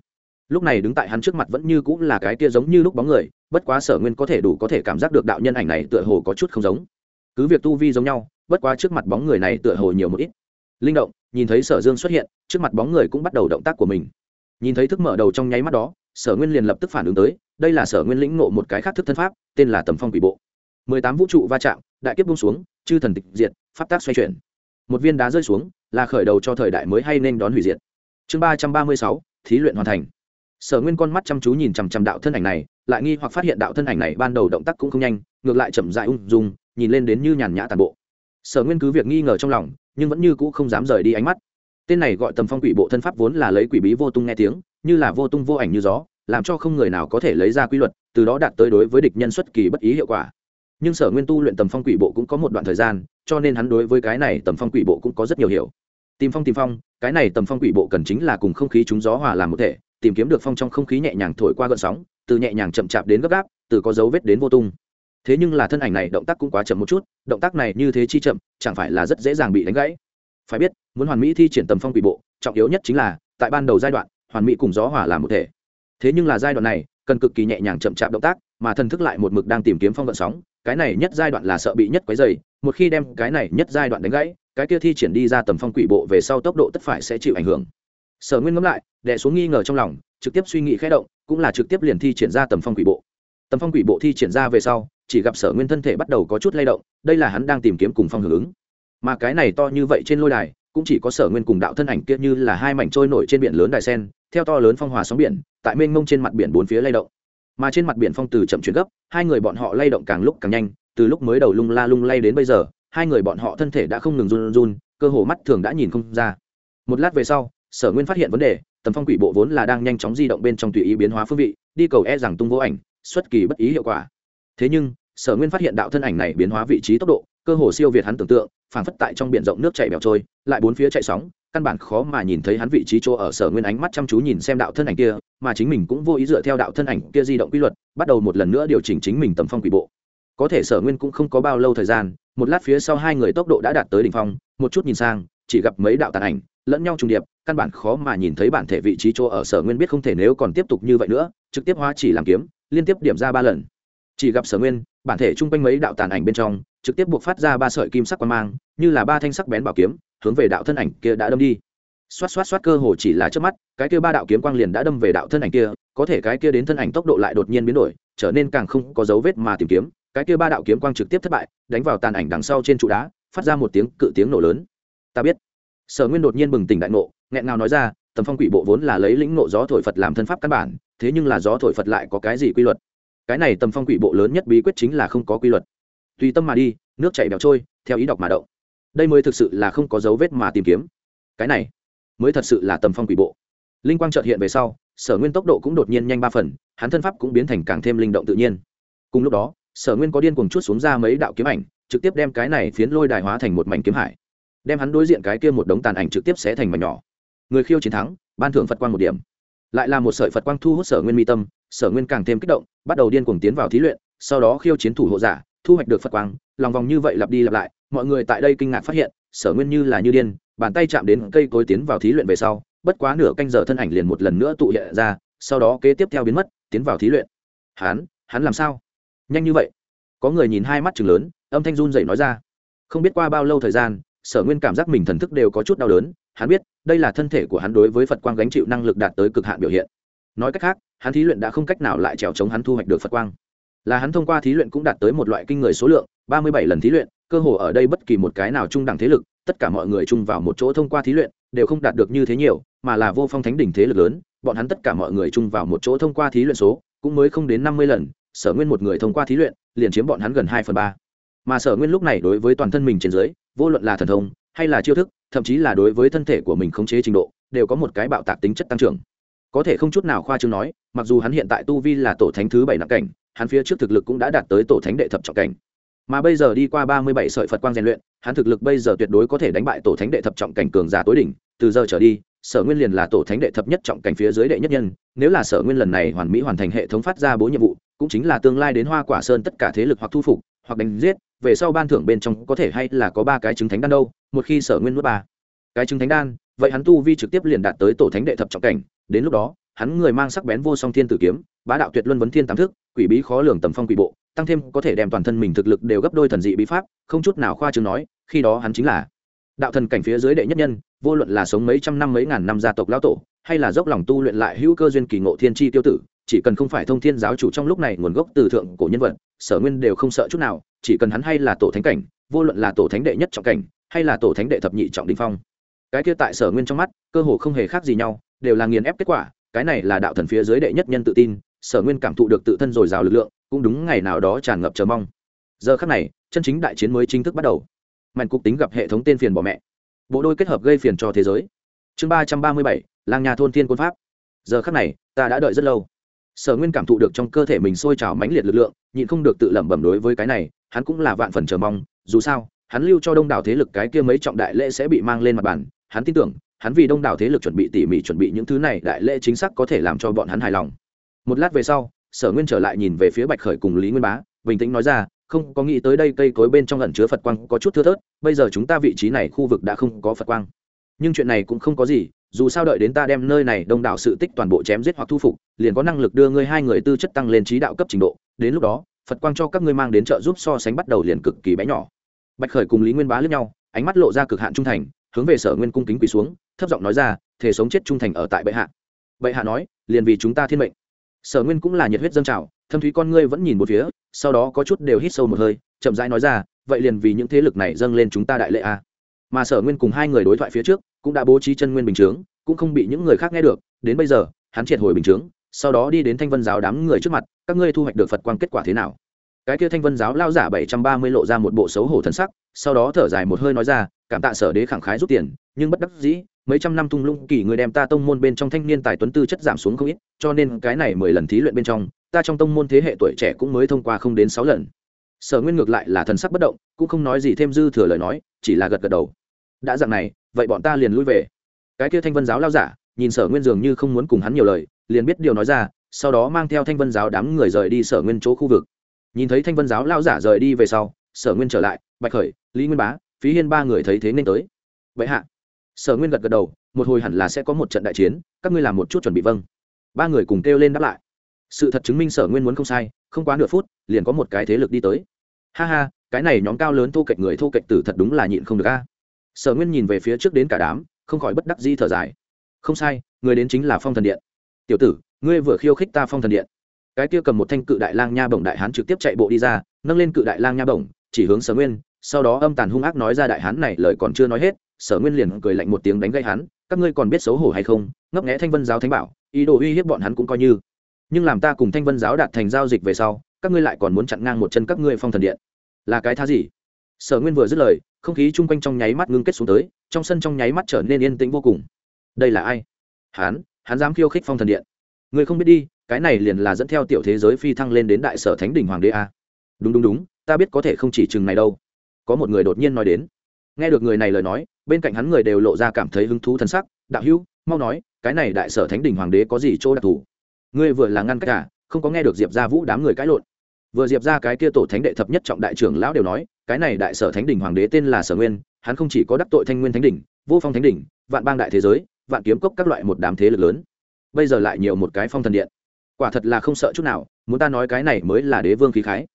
Lúc này đứng tại hắn trước mặt vẫn như cũng là cái kia giống như lúc bóng người, bất quá sở nguyên có thể đủ có thể cảm giác được đạo nhân ảnh này tựa hồ có chút không giống cứ việc tu vi giống nhau, bất quá trước mặt bóng người này tựa hồ nhiều một ít. Linh động, nhìn thấy sở dương xuất hiện, trước mặt bóng người cũng bắt đầu động tác của mình. Nhìn thấy thức mở đầu trong nháy mắt đó, sở nguyên liền lập tức phản ứng tới, đây là sở nguyên lĩnh ngộ một cái khác thức thân pháp, tên là tầm phong quỷ bộ. Mười tám vũ trụ va chạm, đại kiếp bung xuống, chư thần tịch diệt, pháp tác xoay chuyển. Một viên đá rơi xuống, là khởi đầu cho thời đại mới hay nên đón hủy diệt. Chương ba trăm ba mươi sáu, thí luyện hoàn thành. Sở nguyên con mắt chăm chú nhìn chằm chằm đạo thân ảnh này, lại nghi hoặc phát hiện đạo thân ảnh này ban đầu động tác cũng không nhanh, ngược lại chậm dại ung dung nhìn lên đến như nhàn nhã tàn bộ. Sở nguyên cứ việc nghi ngờ trong lòng, nhưng vẫn như cũ không dám rời đi ánh mắt. Tên này gọi tầm phong quỷ bộ thân pháp vốn là lấy quỷ bí vô tung nghe tiếng, như là vô tung vô ảnh như gió, làm cho không người nào có thể lấy ra quy luật, từ đó đạt tới đối với địch nhân xuất kỳ bất ý hiệu quả. Nhưng sở nguyên tu luyện tầm phong quỷ bộ cũng có một đoạn thời gian, cho nên hắn đối với cái này tầm phong quỷ bộ cũng có rất nhiều hiểu. Tìm phong tìm phong, cái này tầm phong quỷ bộ cần chính là cùng không khí chúng gió hòa làm một thể, tìm kiếm được phong trong không khí nhẹ nhàng thổi qua gợn sóng, từ nhẹ nhàng chậm chạp đến gấp gáp, từ có dấu vết đến vô tung thế nhưng là thân ảnh này động tác cũng quá chậm một chút, động tác này như thế chi chậm, chẳng phải là rất dễ dàng bị đánh gãy. Phải biết, muốn hoàn mỹ thi triển tầm phong quỷ bộ, trọng yếu nhất chính là, tại ban đầu giai đoạn, hoàn mỹ cùng gió hỏa làm một thể. Thế nhưng là giai đoạn này, cần cực kỳ nhẹ nhàng chậm chạp động tác, mà thần thức lại một mực đang tìm kiếm phong vận sóng, cái này nhất giai đoạn là sợ bị nhất quấy dày một khi đem cái này nhất giai đoạn đánh gãy, cái kia thi triển đi ra tầm phong quỷ bộ về sau tốc độ tất phải sẽ chịu ảnh hưởng. Sở nguyên ngẫm lại đẻ xuống nghi ngờ trong lòng, trực tiếp suy nghĩ khẽ động, cũng là trực tiếp liền thi triển ra tầm phong quỷ bộ tầm phong quỷ bộ thi triển ra về sau, chỉ gặp sở nguyên thân thể bắt đầu có chút lay động, đây là hắn đang tìm kiếm cùng phong hưởng ứng mà cái này to như vậy trên lôi đài, cũng chỉ có sở nguyên cùng đạo thân ảnh kia như là hai mảnh trôi nổi trên biển lớn đài sen, theo to lớn phong hòa sóng biển, tại mênh mông trên mặt biển bốn phía lay động. Mà trên mặt biển phong từ chậm chuyển gấp, hai người bọn họ lay động càng lúc càng nhanh, từ lúc mới đầu lung la lung lay đến bây giờ, hai người bọn họ thân thể đã không ngừng run run, cơ hồ mắt thường đã nhìn không ra. Một lát về sau, sở nguyên phát hiện vấn đề, tầm phong quỷ bộ vốn là đang nhanh chóng di động bên trong tùy ý biến hóa phương vị, đi cầu e rằng tung vô ảnh xuất kỳ bất ý hiệu quả. Thế nhưng, sở nguyên phát hiện đạo thân ảnh này biến hóa vị trí tốc độ, cơ hồ siêu việt hắn tưởng tượng, phảng phất tại trong biển rộng nước chảy bèo trôi, lại bốn phía chạy sóng, căn bản khó mà nhìn thấy hắn vị trí chỗ ở. Sở nguyên ánh mắt chăm chú nhìn xem đạo thân ảnh kia, mà chính mình cũng vô ý dựa theo đạo thân ảnh kia di động quy luật, bắt đầu một lần nữa điều chỉnh chính mình tầm phong quỷ bộ. Có thể sở nguyên cũng không có bao lâu thời gian, một lát phía sau hai người tốc độ đã đạt tới đỉnh phong, một chút nhìn sang, chỉ gặp mấy đạo tàn ảnh, lẫn nhau trùng điệp, căn bản khó mà nhìn thấy bản thể vị trí chỗ ở. Sở nguyên biết không thể nếu còn tiếp tục như vậy nữa, trực tiếp hóa chỉ làm kiếm liên tiếp điểm ra ba lần. Chỉ gặp sở nguyên, bản thể chung quanh mấy đạo tàn ảnh bên trong, trực tiếp buộc phát ra ba sợi kim sắc quan mang, như là ba thanh sắc bén bảo kiếm, hướng về đạo thân ảnh kia đã đâm đi. Xoát xoát xoát, cơ hồ chỉ là trước mắt, cái kia ba đạo kiếm quang liền đã đâm về đạo thân ảnh kia, có thể cái kia đến thân ảnh tốc độ lại đột nhiên biến đổi, trở nên càng không có dấu vết mà tìm kiếm, cái kia ba đạo kiếm quang trực tiếp thất bại, đánh vào tàn ảnh đằng sau trên trụ đá, phát ra một tiếng cự tiếng nổ lớn. Ta biết. Sở nguyên đột nhiên bừng tỉnh đại ngộ, nghẹn ngào nói ra tầm phong quỷ bộ vốn là lấy lĩnh ngộ gió thổi phật làm thân pháp căn bản, thế nhưng là gió thổi phật lại có cái gì quy luật? Cái này tầm phong quỷ bộ lớn nhất bí quyết chính là không có quy luật. Tùy tâm mà đi, nước chảy bẹo trôi, theo ý đọc mà động. Đây mới thực sự là không có dấu vết mà tìm kiếm. Cái này mới thật sự là tầm phong quỷ bộ. Linh quang trợt hiện về sau, sở nguyên tốc độ cũng đột nhiên nhanh ba phần, hắn thân pháp cũng biến thành càng thêm linh động tự nhiên. Cùng lúc đó, sở nguyên có điên cuồng chút xuống ra mấy đạo kiếm ảnh, trực tiếp đem cái này phiến lôi đài hóa thành một mảnh kiếm hải, đem hắn đối diện cái kia một đống tàn ảnh trực tiếp sẽ thành mảnh nhỏ người khiêu chiến thắng, ban thưởng phật quang một điểm. Lại là một sợi phật quang thu hút sở nguyên mi tâm, sở nguyên càng thêm kích động, bắt đầu điên cuồng tiến vào thí luyện, sau đó khiêu chiến thủ hộ giả, thu hoạch được phật quang, lòng vòng như vậy lặp đi lặp lại, mọi người tại đây kinh ngạc phát hiện, sở nguyên như là như điên, bàn tay chạm đến cây cối tiến vào thí luyện về sau, bất quá nửa canh giờ thân ảnh liền một lần nữa tụ hiện ra, sau đó kế tiếp theo biến mất, tiến vào thí luyện. Hắn hắn làm sao? Nhanh như vậy? Có người nhìn hai mắt chừng lớn, âm thanh run dậy nói ra. Không biết qua bao lâu thời gian, sở nguyên cảm giác mình thần thức đều có chút đau đớn hắn biết, đây là thân thể của hắn đối với phật quang gánh chịu năng lực đạt tới cực hạn biểu hiện. Nói cách khác, hắn thí luyện đã không cách nào lại trèo chống hắn thu hoạch được phật quang. Là hắn thông qua thí luyện cũng đạt tới một loại kinh người số lượng, ba mươi bảy lần thí luyện, cơ hồ ở đây bất kỳ một cái nào trung đẳng thế lực, tất cả mọi người chung vào một chỗ thông qua thí luyện, đều không đạt được như thế nhiều, mà là vô phong thánh đỉnh thế lực lớn, bọn hắn tất cả mọi người chung vào một chỗ thông qua thí luyện số, cũng mới không đến năm mươi lần, sở nguyên một người thông qua thí luyện, liền chiếm bọn hắn gần hai phần ba. Mà sở nguyên lúc này đối với toàn thân mình trên dưới, vô luận là thần thông, hay là chiêu thức thậm chí là đối với thân thể của mình khống chế trình độ, đều có một cái bạo tạc tính chất tăng trưởng. Có thể không chút nào khoa trương nói, mặc dù hắn hiện tại tu vi là tổ thánh thứ bảy nặng cảnh, hắn phía trước thực lực cũng đã đạt tới tổ thánh đệ thập trọng cảnh. Mà bây giờ đi qua ba mươi bảy sợi phật quang rèn luyện, hắn thực lực bây giờ tuyệt đối có thể đánh bại tổ thánh đệ thập trọng cảnh cường giả tối đỉnh. Từ giờ trở đi, sở nguyên liền là tổ thánh đệ thập nhất trọng cảnh phía dưới đệ nhất nhân, nếu là sở nguyên lần này hoàn mỹ hoàn thành hệ thống phát ra bố nhiệm vụ, cũng chính là tương lai đến hoa quả sơn tất cả thế lực hoặc thu phục, hoặc đánh giết về sau ban thưởng bên trong có thể hay là có ba cái trứng thánh đan đâu, một khi sở nguyên nuốt ba cái trứng thánh đan, vậy hắn tu vi trực tiếp liền đạt tới tổ thánh đệ thập trọng cảnh. Đến lúc đó, hắn người mang sắc bén vô song thiên tử kiếm, bá đạo tuyệt luân vấn thiên tám thức, quỷ bí khó lường tầm phong quỷ bộ, tăng thêm có thể đem toàn thân mình thực lực đều gấp đôi thần dị bí pháp, không chút nào khoa chứng nói, khi đó hắn chính là đạo thần cảnh phía dưới đệ nhất nhân, vô luận là sống mấy trăm năm mấy ngàn năm gia tộc lão tổ, hay là dốc lòng tu luyện lại hữu cơ duyên kỳ ngộ thiên tri tiêu tử, chỉ cần không phải thông thiên giáo chủ trong lúc này nguồn gốc từ thượng cổ nhân vật, sở nguyên đều không sợ chút nào chỉ cần hắn hay là tổ thánh cảnh, vô luận là tổ thánh đệ nhất trọng cảnh, hay là tổ thánh đệ thập nhị trọng đình phong. Cái kia tại sở nguyên trong mắt, cơ hồ không hề khác gì nhau, đều là nghiền ép kết quả, cái này là đạo thần phía dưới đệ nhất nhân tự tin, sở nguyên cảm thụ được tự thân dồi dào lực lượng, cũng đúng ngày nào đó tràn ngập chờ mong. Giờ khắc này, chân chính đại chiến mới chính thức bắt đầu. Mạnh cục tính gặp hệ thống tên phiền bỏ mẹ. Bộ đôi kết hợp gây phiền cho thế giới. Chương ba trăm ba mươi bảy làng nhà thôn thiên quân pháp. Giờ khắc này, ta đã đợi rất lâu. Sở nguyên cảm thụ được trong cơ thể mình sôi trào mãnh liệt lực lượng, nhịn không được tự lẩm bẩm đối với cái này hắn cũng là vạn phần chờ mong, dù sao, hắn lưu cho đông đảo thế lực cái kia mấy trọng đại lễ sẽ bị mang lên mặt bàn, hắn tin tưởng, hắn vì đông đảo thế lực chuẩn bị tỉ mỉ chuẩn bị những thứ này đại lễ chính xác có thể làm cho bọn hắn hài lòng. Một lát về sau, sở nguyên trở lại nhìn về phía bạch khởi cùng lý nguyên bá, bình tĩnh nói ra, không có nghĩ tới đây cây cối bên trong lần chứa phật quang có chút thưa thớt, bây giờ chúng ta vị trí này khu vực đã không có phật quang. Nhưng chuyện này cũng không có gì, dù sao đợi đến ta đem nơi này đông đảo sự tích toàn bộ chém giết hoặc thu phục, liền có năng lực đưa ngươi hai người tư chất tăng lên trí đạo cấp trình độ, đến lúc đó phật quang cho các ngươi mang đến trợ giúp so sánh bắt đầu liền cực kỳ bé nhỏ. Bạch khởi cùng lý nguyên bá lướt nhau, ánh mắt lộ ra cực hạn trung thành, hướng về sở nguyên cung kính quỳ xuống, thấp giọng nói ra thể sống chết trung thành ở tại bệ hạ. Bệ hạ nói, liền vì chúng ta thiên mệnh. Sở nguyên cũng là nhiệt huyết dân trào, thâm thúy con ngươi vẫn nhìn một phía, sau đó có chút đều hít sâu một hơi, chậm rãi nói ra, vậy liền vì những thế lực này dâng lên chúng ta đại lệ a. À. mà sở nguyên cùng hai người đối thoại phía trước, cũng đã bố trí chân nguyên bình chướng, cũng không bị những người khác nghe được, đến bây giờ, hắn triệt hồi bình chướng sau đó đi đến thanh vân giáo đám người trước mặt, các ngươi thu hoạch được phật quang kết quả thế nào? Cái kia thanh vân giáo lao giả bảy trăm ba mươi lộ ra một bộ xấu hổ thân sắc, sau đó thở dài một hơi nói ra, cảm tạ sở đế khẳng khái rút tiền, nhưng bất đắc dĩ, mấy trăm năm tung lung kỳ người đem ta tông môn bên trong thanh niên tài tuấn tư chất giảm xuống không ít, cho nên cái này mười lần thí luyện bên trong, ta trong tông môn thế hệ tuổi trẻ cũng mới thông qua không đến sáu lần. Sở nguyên ngược lại là thần sắc bất động, cũng không nói gì thêm dư thừa lời nói, chỉ là gật gật đầu. Đã dạng này, vậy bọn ta liền lui về. Cái kia thanh vân giáo lao giả, nhìn sở nguyên dường như không muốn cùng hắn nhiều lời liền biết điều nói ra, sau đó mang theo thanh vân giáo đám người rời đi sở nguyên chỗ khu vực. Nhìn thấy thanh vân giáo lao giả rời đi về sau, sở nguyên trở lại, bạch khởi, lý nguyên bá, phí hiên ba người thấy thế nên tới. Vậy hạ. Sở nguyên gật gật đầu, một hồi hẳn là sẽ có một trận đại chiến, các ngươi làm một chút chuẩn bị vâng. Ba người cùng kêu lên đáp lại. Sự thật chứng minh sở nguyên muốn không sai, không quá nửa phút, liền có một cái thế lực đi tới. Ha ha, cái này nhóm cao lớn thu kệch người thu kệch tử thật đúng là nhịn không được a. Sở nguyên nhìn về phía trước đến cả đám, không khỏi bất đắc di thở dài. Không sai, người đến chính là phong thần điện tiểu tử, ngươi vừa khiêu khích ta phong thần điện. Cái kia cầm một thanh cự đại lang nha bổng đại hán trực tiếp chạy bộ đi ra, nâng lên cự đại lang nha bổng, chỉ hướng sở nguyên, sau đó âm tàn hung ác nói ra đại hán này lời còn chưa nói hết, sở nguyên liền cười lạnh một tiếng đánh gây hắn, các ngươi còn biết xấu hổ hay không? Ngấp nghẽ thanh vân giáo thánh bảo, ý đồ uy hiếp bọn hắn cũng coi như. Nhưng làm ta cùng thanh vân giáo đạt thành giao dịch về sau, các ngươi lại còn muốn chặn ngang một chân các ngươi phong thần điện. Là cái tha gì? Sở nguyên vừa dứt lời, không khí chung quanh trong nháy mắt ngưng kết xuống tới, trong sân trong nháy mắt trở nên yên tĩnh vô cùng. Đây là ai? Hán hắn dám khiêu khích phong thần điện. Người không biết đi, cái này liền là dẫn theo tiểu thế giới phi thăng lên đến đại sở thánh đình hoàng đế a. Đúng đúng đúng, ta biết có thể không chỉ chừng này đâu. Có một người đột nhiên nói đến. Nghe được người này lời nói, bên cạnh hắn người đều lộ ra cảm thấy hứng thú t sắc. Đạo hữu, mau nói, cái này đại sở thánh đình hoàng đế có gì chỗ đặc thù? Ngươi vừa là ngăn cách cả không có nghe được diệp ra vũ đám người cãi lộn. Vừa diệp ra cái kia tổ thánh đệ thập nhất trọng đại trưởng lão đều nói, cái này đại sở thánh đình hoàng đế tên là sở nguyên, hắn không chỉ có đắc tội thanh nguyên thánh đình vô phong thánh đình vạn bang đại thế giới vạn kiếm cốc các loại một đám thế lực lớn. Bây giờ lại nhiều một cái phong thần điện. Quả thật là không sợ chút nào, muốn ta nói cái này mới là đế vương khí khái.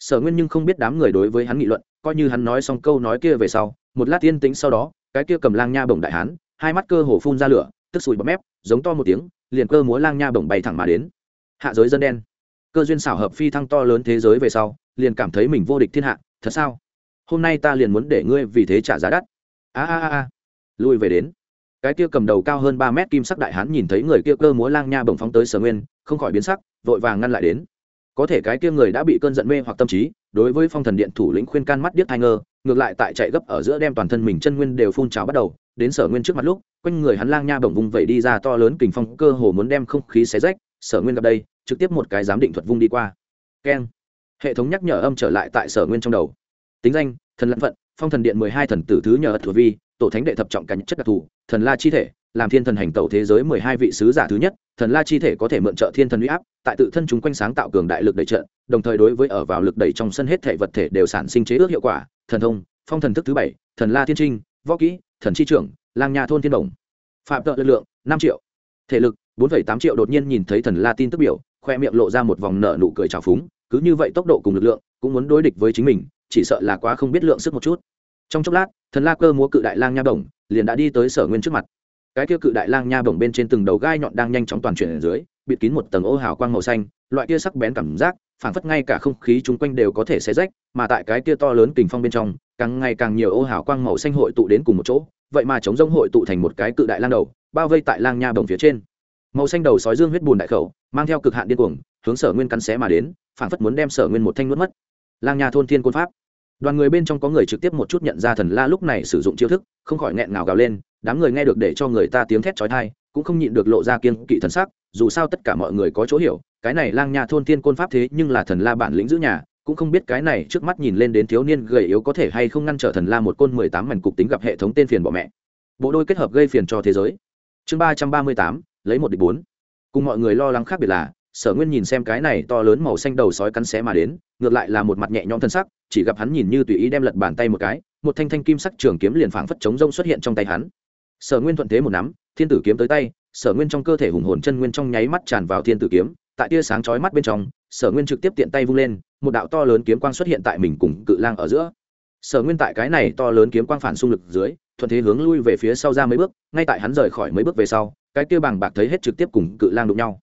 Sở nguyên nhưng không biết đám người đối với hắn nghị luận, coi như hắn nói xong câu nói kia về sau, một lát tiên tính sau đó, cái kia cầm lang nha bổng đại hán, hai mắt cơ hồ phun ra lửa, tức sùi bọt mép, giống to một tiếng, liền cơ múa lang nha bổng bay thẳng mà đến. Hạ giới dân đen. Cơ duyên xảo hợp phi thăng to lớn thế giới về sau, liền cảm thấy mình vô địch thiên hạ, thật sao? Hôm nay ta liền muốn để ngươi vì thế trả giá đắt. A a a a. Lui về đến cái kia cầm đầu cao hơn ba mét kim sắc đại hán nhìn thấy người kia cơ múa lang nha bồng phóng tới sở nguyên, không khỏi biến sắc, vội vàng ngăn lại đến. Có thể cái kia người đã bị cơn giận mê hoặc tâm trí, đối với phong thần điện thủ lĩnh khuyên can mắt điếc thai ngơ, ngược lại tại chạy gấp ở giữa đem toàn thân mình chân nguyên đều phun trào bắt đầu, đến sở nguyên trước mặt lúc, quanh người hắn lang nha bồng vung vẩy đi ra to lớn kình phong, cơ hồ muốn đem không khí xé rách, sở nguyên gặp đây, trực tiếp một cái giám định thuật vung đi qua. Keng. Hệ thống nhắc nhở âm trở lại tại sở nguyên trong đầu. Tính danh, thần lận phận, phong thần điện mười hai thần tử thứ nhờ ất thuộc vi, tổ thánh đệ thập trọng cả những chất đặc thù thần la chi thể, làm thiên thần hành tẩu thế giới mười hai vị sứ giả thứ nhất, thần la chi thể có thể mượn trợ thiên thần huy áp, tại tự thân chúng quanh sáng tạo cường đại lực đẩy trận, đồng thời đối với ở vào lực đẩy trong sân hết thể vật thể đều sản sinh chế ước hiệu quả, thần thông, phong thần thức thứ bảy, thần la thiên trinh, võ kỹ, thần chi trưởng, lang nha thôn thiên đồng. Phạm tợ lực lượng, năm triệu. Thể lực, bốn tám triệu đột nhiên nhìn thấy thần la tin tức biểu, khoe miệng lộ ra một vòng nợ nụ cười trào phúng, cứ như vậy tốc độ cùng lực lượng, cũng muốn đối địch với chính mình, chỉ sợ là quá không biết lượng sức một chút trong chốc lát, thần la cơ múa cự đại lang nha bổng, liền đã đi tới sở nguyên trước mặt. Cái kia cự đại lang nha bổng bên trên từng đầu gai nhọn đang nhanh chóng toàn chuyển ở dưới, bịt kín một tầng ô hào quang màu xanh, loại kia sắc bén cảm giác, phảng phất ngay cả không khí chung quanh đều có thể xé rách, mà tại cái kia to lớn kình phong bên trong, càng ngày càng nhiều ô hào quang màu xanh hội tụ đến cùng một chỗ, vậy mà chống rông hội tụ thành một cái cự đại lang đầu, bao vây tại lang nha bổng phía trên. Màu xanh đầu sói dương huyết bùn đại khẩu, mang theo cực hạn điên cuồng, hướng sở nguyên cắn xé mà đến, phảng phất muốn đem sở nguyên một thanh nuốt mất. Lang nha thôn thiên côn pháp đoàn người bên trong có người trực tiếp một chút nhận ra thần la lúc này sử dụng chiêu thức, không khỏi nghẹn ngào gào lên, đám người nghe được để cho người ta tiếng thét trói thai cũng không nhịn được lộ ra kiên kỵ thần sắc, dù sao tất cả mọi người có chỗ hiểu, cái này lang nha thôn thiên côn pháp thế nhưng là thần la bản lĩnh giữ nhà, cũng không biết cái này trước mắt nhìn lên đến thiếu niên gầy yếu có thể hay không ngăn trở thần la một côn mười tám mảnh cục tính gặp hệ thống tên phiền bỏ mẹ. Bộ đôi kết hợp gây phiền cho thế giới. Chương ba trăm ba mươi tám, lấy một địch bốn. Cùng mọi người lo lắng khác biệt là, sở nguyên nhìn xem cái này to lớn màu xanh đầu sói cắn xé mà đến, ngược lại là một mặt nhẹ nhõm thân sắc chỉ gặp hắn nhìn như tùy ý đem lật bàn tay một cái, một thanh thanh kim sắc trường kiếm liền phảng phất chống rông xuất hiện trong tay hắn. Sở nguyên thuận thế một nắm, thiên tử kiếm tới tay, sở nguyên trong cơ thể hùng hồn chân nguyên trong nháy mắt tràn vào thiên tử kiếm, tại tia sáng chói mắt bên trong, sở nguyên trực tiếp tiện tay vung lên, một đạo to lớn kiếm quang xuất hiện tại mình cùng cự lang ở giữa. Sở nguyên tại cái này to lớn kiếm quang phản xung lực dưới, thuận thế hướng lui về phía sau ra mấy bước, ngay tại hắn rời khỏi mấy bước về sau, cái kia bàng bạc thấy hết trực tiếp cùng cự lang đụng nhau.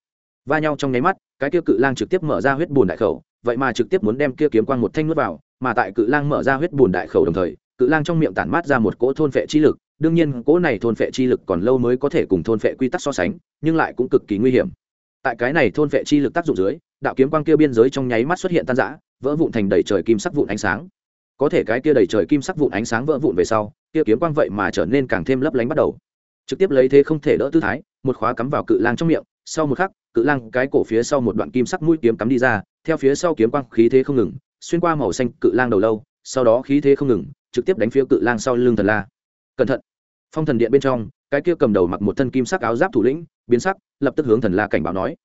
Va nhau trong nháy mắt cái kia cự lang trực tiếp mở ra huyết bùn đại khẩu, vậy mà trực tiếp muốn đem kia kiếm quang một thanh nuốt vào, mà tại cự lang mở ra huyết bùn đại khẩu đồng thời, cự lang trong miệng tản mát ra một cỗ thôn phệ chi lực, đương nhiên cỗ này thôn phệ chi lực còn lâu mới có thể cùng thôn phệ quy tắc so sánh, nhưng lại cũng cực kỳ nguy hiểm. Tại cái này thôn phệ chi lực tác dụng dưới, đạo kiếm quang kia biên giới trong nháy mắt xuất hiện tan rã, vỡ vụn thành đầy trời kim sắc vụn ánh sáng. Có thể cái kia đầy trời kim sắc vụn ánh sáng vỡ vụn về sau, kia kiếm quang vậy mà trở nên càng thêm lấp lánh bắt đầu. Trực tiếp lấy thế không thể đỡ tư thái, một khóa cắm vào cự lang trong miệng sau một khắc, cự lang cái cổ phía sau một đoạn kim sắc mũi kiếm cắm đi ra, theo phía sau kiếm quang khí thế không ngừng, xuyên qua màu xanh cự lang đầu lâu, sau đó khí thế không ngừng, trực tiếp đánh phía cự lang sau lưng thần la. Cẩn thận! Phong thần điện bên trong, cái kia cầm đầu mặc một thân kim sắc áo giáp thủ lĩnh, biến sắc, lập tức hướng thần la cảnh báo nói.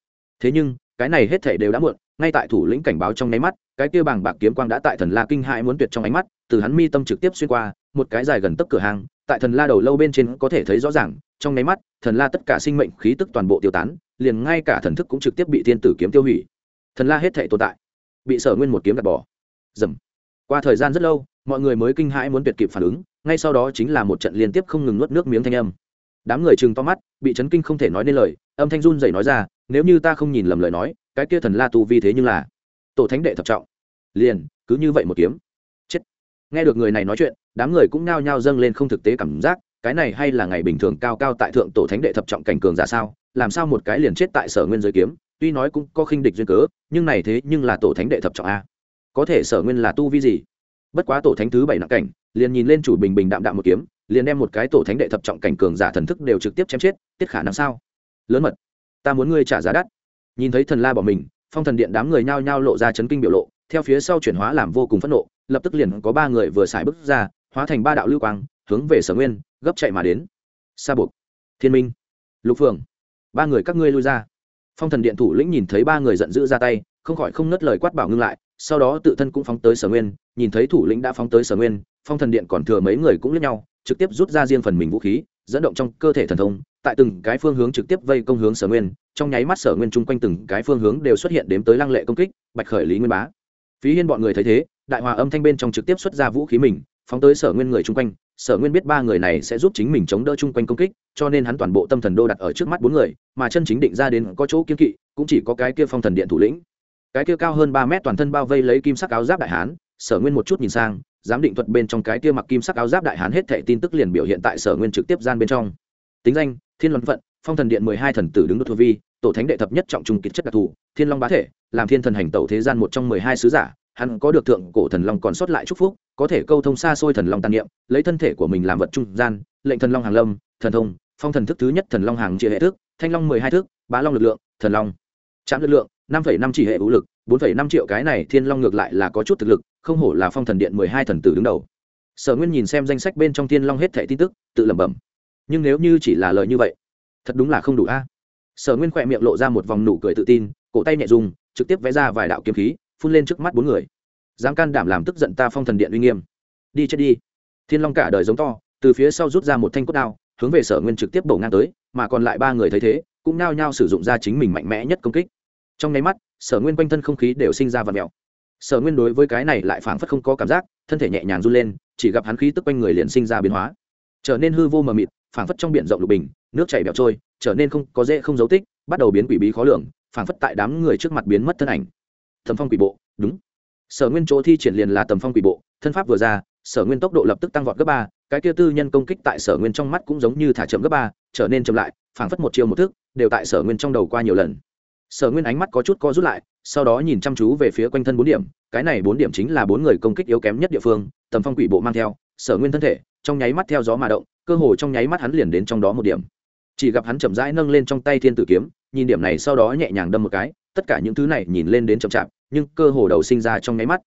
Thế nhưng, cái này hết thể đều đã muộn, ngay tại thủ lĩnh cảnh báo trong nháy mắt, cái kia bảng bạc kiếm quang đã tại thần la kinh hãi muốn tuyệt trong ánh mắt, từ hắn mi tâm trực tiếp xuyên qua, một cái dài gần tấc cửa hàng, tại thần la đầu lâu bên trên có thể thấy rõ ràng, trong nháy mắt, thần la tất cả sinh mệnh khí tức toàn bộ tiêu tán liền ngay cả thần thức cũng trực tiếp bị thiên tử kiếm tiêu hủy. Thần la hết thể tồn tại, bị sở nguyên một kiếm gạt bỏ. Dầm. Qua thời gian rất lâu, mọi người mới kinh hãi muốn tuyệt kịp phản ứng, ngay sau đó chính là một trận liên tiếp không ngừng nuốt nước miếng thanh âm. Đám người chừng to mắt, bị chấn kinh không thể nói nên lời, âm thanh run dậy nói ra, nếu như ta không nhìn lầm lời nói, cái kia thần la tu vi thế nhưng là tổ thánh đệ thập trọng. Liền, cứ như vậy một kiếm. Chết. Nghe được người này nói chuyện, đám người cũng nao nhao dâng lên không thực tế cảm giác, cái này hay là ngày bình thường cao cao tại thượng tổ thánh đệ thập trọng cảnh cường giả sao? Làm sao một cái liền chết tại sở nguyên giới kiếm, tuy nói cũng có khinh địch duyên cớ, nhưng này thế nhưng là tổ thánh đệ thập trọng a. Có thể sở nguyên là tu vi gì? Bất quá tổ thánh thứ bảy nặng cảnh, liền nhìn lên chủ bình bình đạm đạm một kiếm, liền đem một cái tổ thánh đệ thập trọng cảnh cường giả thần thức đều trực tiếp chém chết, tiết khả năng sao? Lớn mật, ta muốn ngươi trả giá đắt. Nhìn thấy thần la bỏ mình, phong thần điện đám người nhao nhao lộ ra chấn kinh biểu lộ, theo phía sau chuyển hóa làm vô cùng phẫn nộ, lập tức liền có ba người vừa xài bước ra, hóa thành ba đạo lưu quang, hướng về sở nguyên, gấp chạy mà đến. Sa buộc. Thiên minh. Lục phường ba người các ngươi lui ra. Phong thần điện thủ lĩnh nhìn thấy ba người giận dữ ra tay, không khỏi không nớt lời quát bảo ngưng lại, sau đó tự thân cũng phóng tới sở nguyên, nhìn thấy thủ lĩnh đã phóng tới sở nguyên, phong thần điện còn thừa mấy người cũng lướt nhau, trực tiếp rút ra riêng phần mình vũ khí, dẫn động trong cơ thể thần thông, tại từng cái phương hướng trực tiếp vây công hướng sở nguyên, trong nháy mắt sở nguyên chung quanh từng cái phương hướng đều xuất hiện đếm tới lăng lệ công kích, bạch khởi lý nguyên bá. Phí hiên bọn người thấy thế, đại hòa âm thanh bên trong trực tiếp xuất ra vũ khí mình, phóng tới sở nguyên người chung quanh sở nguyên biết ba người này sẽ giúp chính mình chống đỡ chung quanh công kích, cho nên hắn toàn bộ tâm thần đô đặt ở trước mắt bốn người, mà chân chính định ra đến có chỗ kiên kỵ, cũng chỉ có cái kia phong thần điện thủ lĩnh. Cái kia cao hơn ba mét toàn thân bao vây lấy kim sắc áo giáp đại hán, sở nguyên một chút nhìn sang, giám định thuật bên trong cái kia mặc kim sắc áo giáp đại hán hết thệ tin tức liền biểu hiện tại sở nguyên trực tiếp gian bên trong. Tính danh, thiên luận vận phong thần điện mười hai thần tử đứng đột thua vi, tổ thánh đệ thập nhất trọng trung kiệt chất đặc thù, thiên long bá thể, làm thiên thần hành tẩu thế gian một trong mười hai sứ giả hắn có được thượng cổ thần long còn sót lại chúc phúc có thể câu thông xa xôi thần long tàn niệm lấy thân thể của mình làm vật trung gian lệnh thần long hàng lâm thần thông phong thần thức thứ nhất thần long hàng chia hệ thức thanh long mười hai thức, bá long lực lượng thần long. Trạm lực lượng năm phẩy năm chỉ hệ vũ lực bốn phẩy năm triệu cái này thiên long ngược lại là có chút thực lực không hổ là phong thần điện mười hai thần tử đứng đầu. Sở nguyên nhìn xem danh sách bên trong thiên long hết thẻ tin tức tự lẩm bẩm. Nhưng nếu như chỉ là lời như vậy thật đúng là không đủ a. Sở nguyên khỏe miệng lộ ra một vòng nụ cười tự tin cổ tay nhẹ dùng trực tiếp vẽ ra vài đạo kiếm khí phun lên trước mắt bốn người. Dám can đảm làm tức giận ta phong thần điện uy nghiêm. Đi chết đi. Thiên long cả đời giống to, từ phía sau rút ra một thanh cốt đao, hướng về sở nguyên trực tiếp bổ ngang tới, mà còn lại ba người thấy thế, cũng nao nhao sử dụng ra chính mình mạnh mẽ nhất công kích. Trong nháy mắt, sở nguyên quanh thân không khí đều sinh ra và mèo sở nguyên đối với cái này lại phảng phất không có cảm giác, thân thể nhẹ nhàng run lên, chỉ gặp hắn khí tức quanh người liền sinh ra biến hóa. Trở nên hư vô mờ mịt, phảng phất trong biển rộng lục bình, nước chảy bẹo trôi, trở nên không có dễ không dấu tích, bắt đầu biến quỷ bí khó lường, phảng phất tại đám người trước mặt biến mất thân ảnh thầm phong quỷ bộ, đúng. Sở nguyên chỗ thi triển liền là tầm phong quỷ bộ, thân pháp vừa ra, sở nguyên tốc độ lập tức tăng vọt gấp ba, cái kia tư nhân công kích tại sở nguyên trong mắt cũng giống như thả chậm gấp ba, trở nên chậm lại, phảng phất một chiều một thức, đều tại sở nguyên trong đầu qua nhiều lần. Sở nguyên ánh mắt có chút co rút lại, sau đó nhìn chăm chú về phía quanh thân bốn điểm, cái này bốn điểm chính là bốn người công kích yếu kém nhất địa phương, tầm phong quỷ bộ mang theo, sở nguyên thân thể, trong nháy mắt theo gió mà động, cơ hồ trong nháy mắt hắn liền đến trong đó một điểm. Chỉ gặp hắn chậm rãi nâng lên trong tay thiên tử kiếm, nhìn điểm này sau đó nhẹ nhàng đâm một cái, tất cả những thứ này nhìn lên đến chậm chạp nhưng cơ hồ đầu sinh ra trong nháy mắt.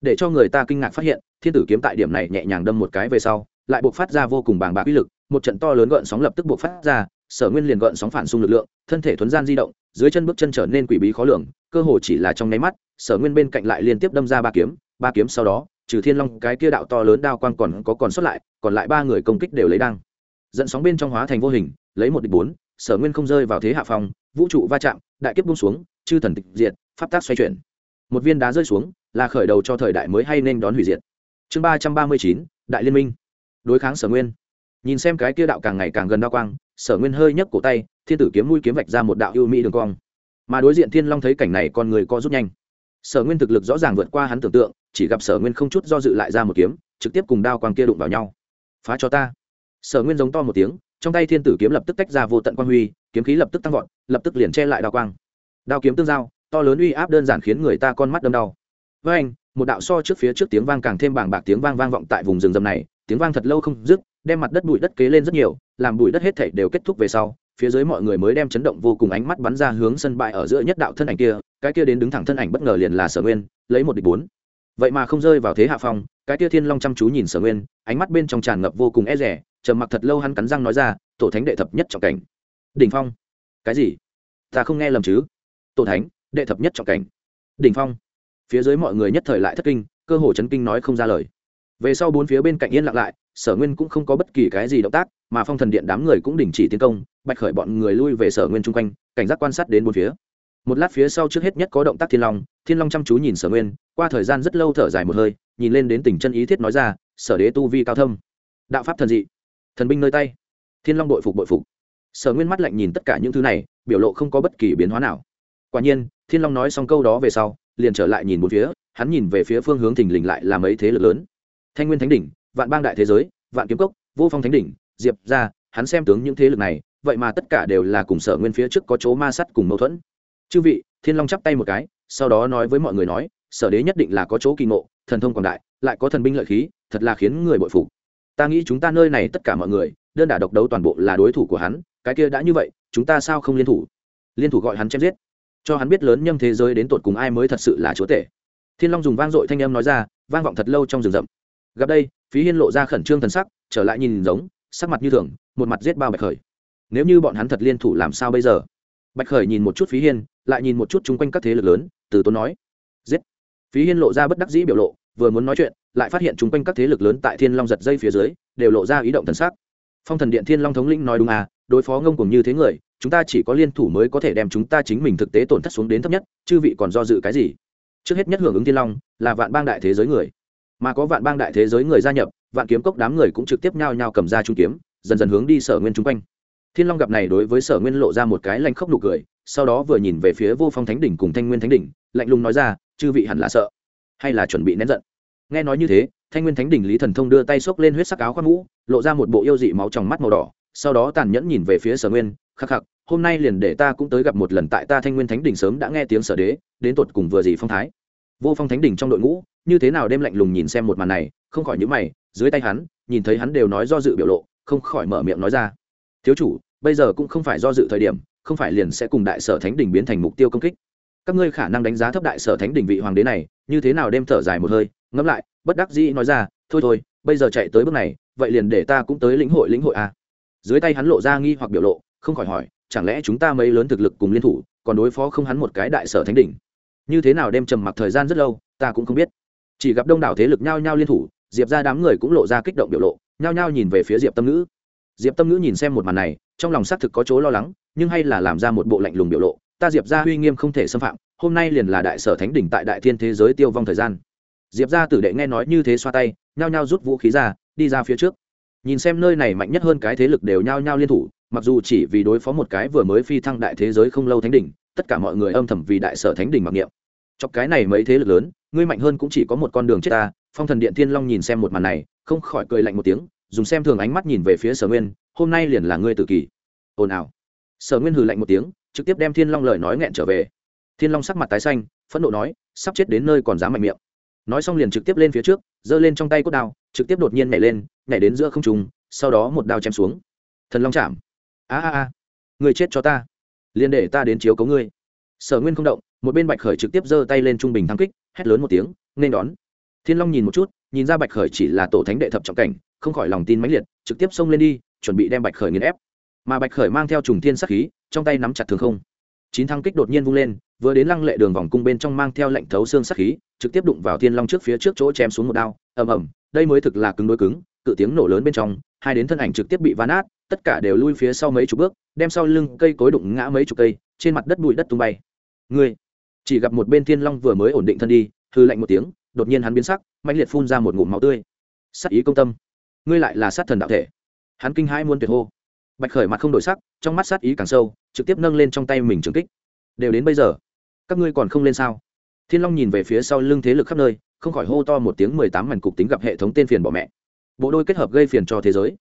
Để cho người ta kinh ngạc phát hiện, thiên tử kiếm tại điểm này nhẹ nhàng đâm một cái về sau, lại buộc phát ra vô cùng bàng bạc uy lực, một trận to lớn gợn sóng lập tức buộc phát ra, sở nguyên liền gợn sóng phản xung lực lượng, thân thể thuấn gian di động, dưới chân bước chân trở nên quỷ bí khó lường, cơ hồ chỉ là trong nháy mắt, sở nguyên bên cạnh lại liên tiếp đâm ra ba kiếm ba kiếm sau đó, trừ thiên long cái kia đạo to lớn đao quang còn có còn sót lại, còn lại ba người công kích đều lấy đăng. Dẫn sóng bên trong hóa thành vô hình, lấy một địch bốn, sở nguyên không rơi vào thế hạ phòng vũ trụ va chạm, đại kiếp bung xuống, chư thần tịch diệt, pháp tác xoay chuyển một viên đá rơi xuống, là khởi đầu cho thời đại mới hay nên đón hủy diệt. Chương ba trăm ba mươi chín, đại liên minh. Đối kháng sở nguyên. Nhìn xem cái kia đạo càng ngày càng gần đao quang, sở nguyên hơi nhấc cổ tay, thiên tử kiếm mũi kiếm vạch ra một đạo ưu mỹ đường cong. Mà đối diện thiên long thấy cảnh này, con người co rút nhanh. Sở nguyên thực lực rõ ràng vượt qua hắn tưởng tượng, chỉ gặp sở nguyên không chút do dự lại ra một kiếm, trực tiếp cùng đao quang kia đụng vào nhau. Phá cho ta. Sở nguyên giống to một tiếng, trong tay thiên tử kiếm lập tức tách ra vô tận quang huy, kiếm khí lập tức tăng vọt, lập tức liền che lại đao quang. Đao kiếm tương giao to lớn uy áp đơn giản khiến người ta con mắt đâm đau. Với anh, một đạo so trước phía trước tiếng vang càng thêm bảng bạc tiếng vang vang vọng tại vùng rừng rầm này, tiếng vang thật lâu không dứt, đem mặt đất bụi đất kế lên rất nhiều, làm bụi đất hết thảy đều kết thúc về sau, phía dưới mọi người mới đem chấn động vô cùng ánh mắt bắn ra hướng sân bãi ở giữa nhất đạo thân ảnh kia, cái kia đến đứng thẳng thân ảnh bất ngờ liền là sở nguyên, lấy một địch bốn. Vậy mà không rơi vào thế hạ phong, cái kia thiên long chăm chú nhìn sở nguyên, ánh mắt bên trong tràn ngập vô cùng e rẻ trầm mặc thật lâu hắn cắn răng nói ra, tổ thánh đệ thập nhất trọng cảnh. Đỉnh phong. Cái gì? Ta không nghe lầm chứ? Tổ thánh đệ thập nhất trọng cảnh. Đỉnh phong. Phía dưới mọi người nhất thời lại thất kinh, cơ hồ chấn kinh nói không ra lời. Về sau bốn phía bên cạnh yên lặng lại, sở nguyên cũng không có bất kỳ cái gì động tác, mà phong thần điện đám người cũng đình chỉ tiến công, bạch khởi bọn người lui về sở nguyên chung quanh, cảnh giác quan sát đến bốn phía. Một lát phía sau trước hết nhất có động tác thiên long thiên long chăm chú nhìn sở nguyên, qua thời gian rất lâu thở dài một hơi, nhìn lên đến tỉnh chân ý thiết nói ra, sở đế tu vi cao thâm, đạo pháp thần dị, thần binh nơi tay. Thiên long bội phục bội phục. Sở nguyên mắt lạnh nhìn tất cả những thứ này, biểu lộ không có bất kỳ biến hóa nào quả nhiên, thiên long nói xong câu đó về sau, liền trở lại nhìn một phía, hắn nhìn về phía phương hướng thình lình lại là mấy thế lực lớn. Thanh nguyên thánh đỉnh, vạn bang đại thế giới, vạn kiếm cốc, vô phong thánh đỉnh, diệp ra hắn xem tướng những thế lực này, vậy mà tất cả đều là cùng sở nguyên phía trước có chỗ ma sắt cùng mâu thuẫn. Chư vị, thiên long chắp tay một cái, sau đó nói với mọi người nói, sở đế nhất định là có chỗ kỳ ngộ, thần thông quảng đại, lại có thần binh lợi khí, thật là khiến người bội phục. Ta nghĩ chúng ta nơi này tất cả mọi người, đơn đả độc đấu toàn bộ là đối thủ của hắn, cái kia đã như vậy, chúng ta sao không liên thủ? Liên thủ gọi hắn chém giết cho hắn biết lớn nhâm thế giới đến tột cùng ai mới thật sự là chúa tể. Thiên long dùng vang dội thanh âm nói ra, vang vọng thật lâu trong rừng rậm. Gặp đây, phí hiên lộ ra khẩn trương thần sắc, trở lại nhìn giống, sắc mặt như thường, một mặt giết bao bạch khởi. Nếu như bọn hắn thật liên thủ làm sao bây giờ? Bạch khởi nhìn một chút phí hiên, lại nhìn một chút chung quanh các thế lực lớn, từ tốn nói, giết. Phí hiên lộ ra bất đắc dĩ biểu lộ, vừa muốn nói chuyện, lại phát hiện chung quanh các thế lực lớn tại thiên long giật dây phía dưới, đều lộ ra ý động thần sắc. Phong thần điện thiên long thống lĩnh nói đúng à đối phó ngông cùng như thế người chúng ta chỉ có liên thủ mới có thể đem chúng ta chính mình thực tế tổn thất xuống đến thấp nhất, chư vị còn do dự cái gì? Trước hết nhất hưởng ứng thiên long, là vạn bang đại thế giới người. Mà có vạn bang đại thế giới người gia nhập, vạn kiếm cốc đám người cũng trực tiếp nhao nhao cầm ra trung kiếm, dần dần hướng đi sở nguyên chung quanh. Thiên long gặp này đối với sở nguyên lộ ra một cái lanh khốc nụ cười, sau đó vừa nhìn về phía vô phong thánh đỉnh cùng thanh nguyên thánh đỉnh, lạnh lùng nói ra, chư vị hẳn là sợ, hay là chuẩn bị nén giận? Nghe nói như thế, thanh nguyên thánh đỉnh lý thần thông đưa tay xốc lên huyết sắc áo khoác mũ, lộ ra một bộ yêu dị máu trong mắt màu đỏ, sau đó tàn nhẫn nhìn về phía sở nguyên khắc khắc, hôm nay liền để ta cũng tới gặp một lần tại ta thanh nguyên thánh Đình sớm đã nghe tiếng sở đế, đến tột cùng vừa gì phong thái. Vô phong thánh Đình trong đội ngũ, như thế nào đêm lạnh lùng nhìn xem một màn này, không khỏi những mày, dưới tay hắn, nhìn thấy hắn đều nói do dự biểu lộ, không khỏi mở miệng nói ra. Thiếu chủ, bây giờ cũng không phải do dự thời điểm, không phải liền sẽ cùng đại sở thánh đình biến thành mục tiêu công kích. Các ngươi khả năng đánh giá thấp đại sở thánh đình vị hoàng đế này, như thế nào đem thở dài một hơi, ngẫm lại, bất đắc dĩ nói ra, thôi thôi, bây giờ chạy tới bước này, vậy liền để ta cũng tới lĩnh hội lĩnh hội a à. dưới tay hắn lộ ra nghi hoặc biểu lộ không khỏi hỏi, chẳng lẽ chúng ta mấy lớn thực lực cùng liên thủ, còn đối phó không hắn một cái đại sở thánh đỉnh? Như thế nào đem trầm mặc thời gian rất lâu, ta cũng không biết. Chỉ gặp đông đảo thế lực nhao nhao liên thủ, diệp ra đám người cũng lộ ra kích động biểu lộ, nhao nhao nhìn về phía diệp tâm ngữ. Diệp tâm ngữ nhìn xem một màn này, trong lòng xác thực có chỗ lo lắng, nhưng hay là làm ra một bộ lạnh lùng biểu lộ, ta diệp ra uy nghiêm không thể xâm phạm, hôm nay liền là đại sở thánh đỉnh tại đại thiên thế giới tiêu vong thời gian. Diệp ra tử đệ nghe nói như thế xoa tay, nhao nhao rút vũ khí ra, đi ra phía trước. Nhìn xem nơi này mạnh nhất hơn cái thế lực đều nhao nhao liên thủ mặc dù chỉ vì đối phó một cái vừa mới phi thăng đại thế giới không lâu thánh đỉnh, tất cả mọi người âm thầm vì đại sở thánh đỉnh mặc niệm. Chọc cái này mấy thế lực lớn, ngươi mạnh hơn cũng chỉ có một con đường chết ta, phong thần điện thiên long nhìn xem một màn này, không khỏi cười lạnh một tiếng, dùng xem thường ánh mắt nhìn về phía sở nguyên, hôm nay liền là ngươi tự kỷ ồn ào. Sở nguyên hừ lạnh một tiếng, trực tiếp đem thiên long lời nói nghẹn trở về. Thiên long sắc mặt tái xanh, phẫn nộ nói, sắp chết đến nơi còn dám mạnh miệng. Nói xong liền trực tiếp lên phía trước, giơ lên trong tay cốt đao, trực tiếp đột nhiên nhảy lên, nhảy đến giữa không trùng sau đó một đao chém xuống. Thần long chạm a a a. Người chết cho ta. Liền để ta đến chiếu cấu ngươi. Sở nguyên không động, một bên bạch khởi trực tiếp giơ tay lên trung bình thăng kích, hét lớn một tiếng, nên đón. Thiên long nhìn một chút, nhìn ra bạch khởi chỉ là tổ thánh đệ thập trọng cảnh, không khỏi lòng tin mãnh liệt, trực tiếp xông lên đi, chuẩn bị đem bạch khởi nghiền ép. Mà bạch khởi mang theo trùng thiên sắc khí, trong tay nắm chặt thường không. Chín thăng kích đột nhiên vung lên, vừa đến lăng lệ đường vòng cung bên trong mang theo lệnh thấu xương sắc khí, trực tiếp đụng vào thiên long trước phía trước chỗ chém xuống một đao, ầm ầm, đây mới thực là cứng đối cứng, cự tiếng nổ lớn bên trong, hai đến thân ảnh trực tiếp bị ván át tất cả đều lui phía sau mấy chục bước, đem sau lưng cây cối đụng ngã mấy chục cây, trên mặt đất bụi đất tung bay. Ngươi, chỉ gặp một bên thiên long vừa mới ổn định thân đi hư lạnh một tiếng, đột nhiên hắn biến sắc mạnh liệt phun ra một ngụm máu tươi. Sát ý công tâm. Ngươi lại là sát thần đạo thể. Hắn kinh hãi muôn tuyệt hô. Bạch khởi mặt không đổi sắc, trong mắt sát ý càng sâu, trực tiếp nâng lên trong tay mình trường kích. Đều đến bây giờ, các ngươi còn không lên sao? Thiên long nhìn về phía sau lưng thế lực khắp nơi, không khỏi hô to một tiếng mười tám mảnh cục tính gặp hệ thống tên phiền bỏ mẹ. Bộ đôi kết hợp gây phiền cho thế giới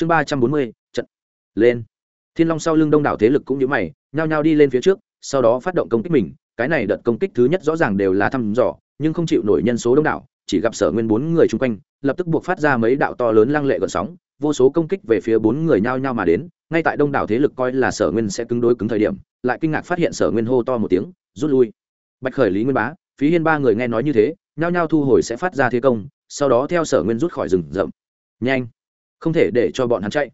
chương ba trăm bốn mươi, trận. Lên. Thiên long sau lưng đông đảo thế lực cũng như mày, nhao nhao đi lên phía trước, sau đó phát động công kích mình. Cái này đợt công kích thứ nhất rõ ràng đều là thăm dò, nhưng không chịu nổi nhân số đông đảo, chỉ gặp sở nguyên bốn người chung quanh, lập tức buộc phát ra mấy đạo to lớn lăng lệ gợn sóng, vô số công kích về phía bốn người nhao nhao mà đến. Ngay tại đông đảo thế lực coi là sở nguyên sẽ cứng đối cứng thời điểm, lại kinh ngạc phát hiện sở nguyên hô to một tiếng, rút lui. Bạch khởi, lý nguyên bá, phí hiên ba người nghe nói như thế, nhao nhao thu hồi sẽ phát ra thế công, sau đó theo sở nguyên rút khỏi rừng rậm. Nhanh không thể để cho bọn hắn chạy.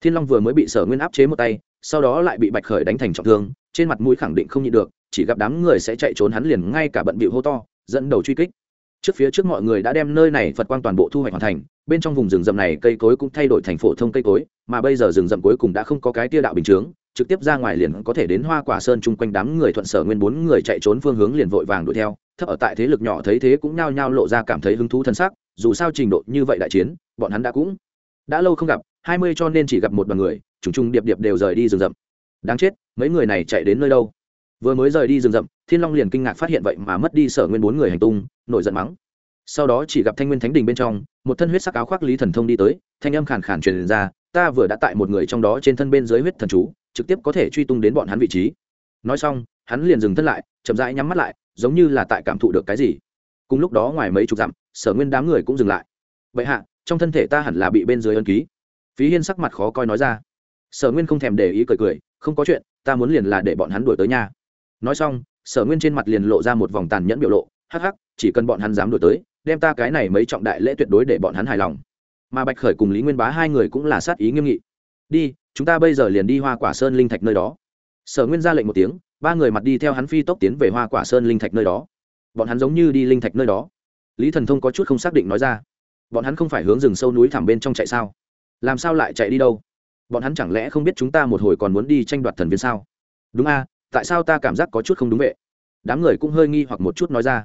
Thiên long vừa mới bị sở nguyên áp chế một tay, sau đó lại bị bạch khởi đánh thành trọng thương, trên mặt mũi khẳng định không nhịn được, chỉ gặp đám người sẽ chạy trốn hắn liền ngay cả bận bịu hô to, dẫn đầu truy kích. Trước phía trước mọi người đã đem nơi này phật quang toàn bộ thu hoạch hoàn thành, bên trong vùng rừng rậm này cây cối cũng thay đổi thành phổ thông cây cối, mà bây giờ rừng rậm cuối cùng đã không có cái tia đạo bình chướng, trực tiếp ra ngoài liền có thể đến hoa quả sơn chung quanh đám người thuận sở nguyên bốn người chạy trốn phương hướng liền vội vàng đuổi theo, thấp ở tại thế lực nhỏ thấy thế cũng nhao nhao lộ ra cảm thấy hứng thú thân sắc, dù sao trình độ như vậy đại chiến, bọn hắn đã cũng đã lâu không gặp, hai mươi cho nên chỉ gặp một đoàn người chúng chung điệp điệp đều rời đi rừng rậm. Đáng chết, mấy người này chạy đến nơi đâu? Vừa mới rời đi rừng rậm, thiên long liền kinh ngạc phát hiện vậy mà mất đi sở nguyên bốn người hành tung, nổi giận mắng. Sau đó chỉ gặp thanh nguyên thánh đình bên trong, một thân huyết sắc áo khoác lý thần thông đi tới, thanh âm khàn khàn truyền ra, ta vừa đã tại một người trong đó trên thân bên dưới huyết thần chú, trực tiếp có thể truy tung đến bọn hắn vị trí. Nói xong, hắn liền dừng thân lại, chậm rãi nhắm mắt lại, giống như là tại cảm thụ được cái gì. Cùng lúc đó ngoài mấy chục dặm, sở nguyên đám người cũng dừng lại. Vậy hạ trong thân thể ta hẳn là bị bên dưới ân ký. Phí hiên sắc mặt khó coi nói ra. Sở nguyên không thèm để ý cười cười, không có chuyện, ta muốn liền là để bọn hắn đuổi tới nhà. Nói xong, sở nguyên trên mặt liền lộ ra một vòng tàn nhẫn biểu lộ, hắc hắc, chỉ cần bọn hắn dám đuổi tới, đem ta cái này mấy trọng đại lễ tuyệt đối để bọn hắn hài lòng. Mà bạch khởi cùng lý nguyên bá hai người cũng là sát ý nghiêm nghị. Đi, chúng ta bây giờ liền đi hoa quả sơn linh thạch nơi đó. Sở nguyên ra lệnh một tiếng, ba người mặt đi theo hắn phi tốc tiến về hoa quả sơn linh thạch nơi đó. Bọn hắn giống như đi linh thạch nơi đó. Lý thần thông có chút không xác định nói ra bọn hắn không phải hướng rừng sâu núi thẳm bên trong chạy sao? Làm sao lại chạy đi đâu? Bọn hắn chẳng lẽ không biết chúng ta một hồi còn muốn đi tranh đoạt thần viên sao? Đúng a, tại sao ta cảm giác có chút không đúng vậy? Đám người cũng hơi nghi hoặc một chút nói ra.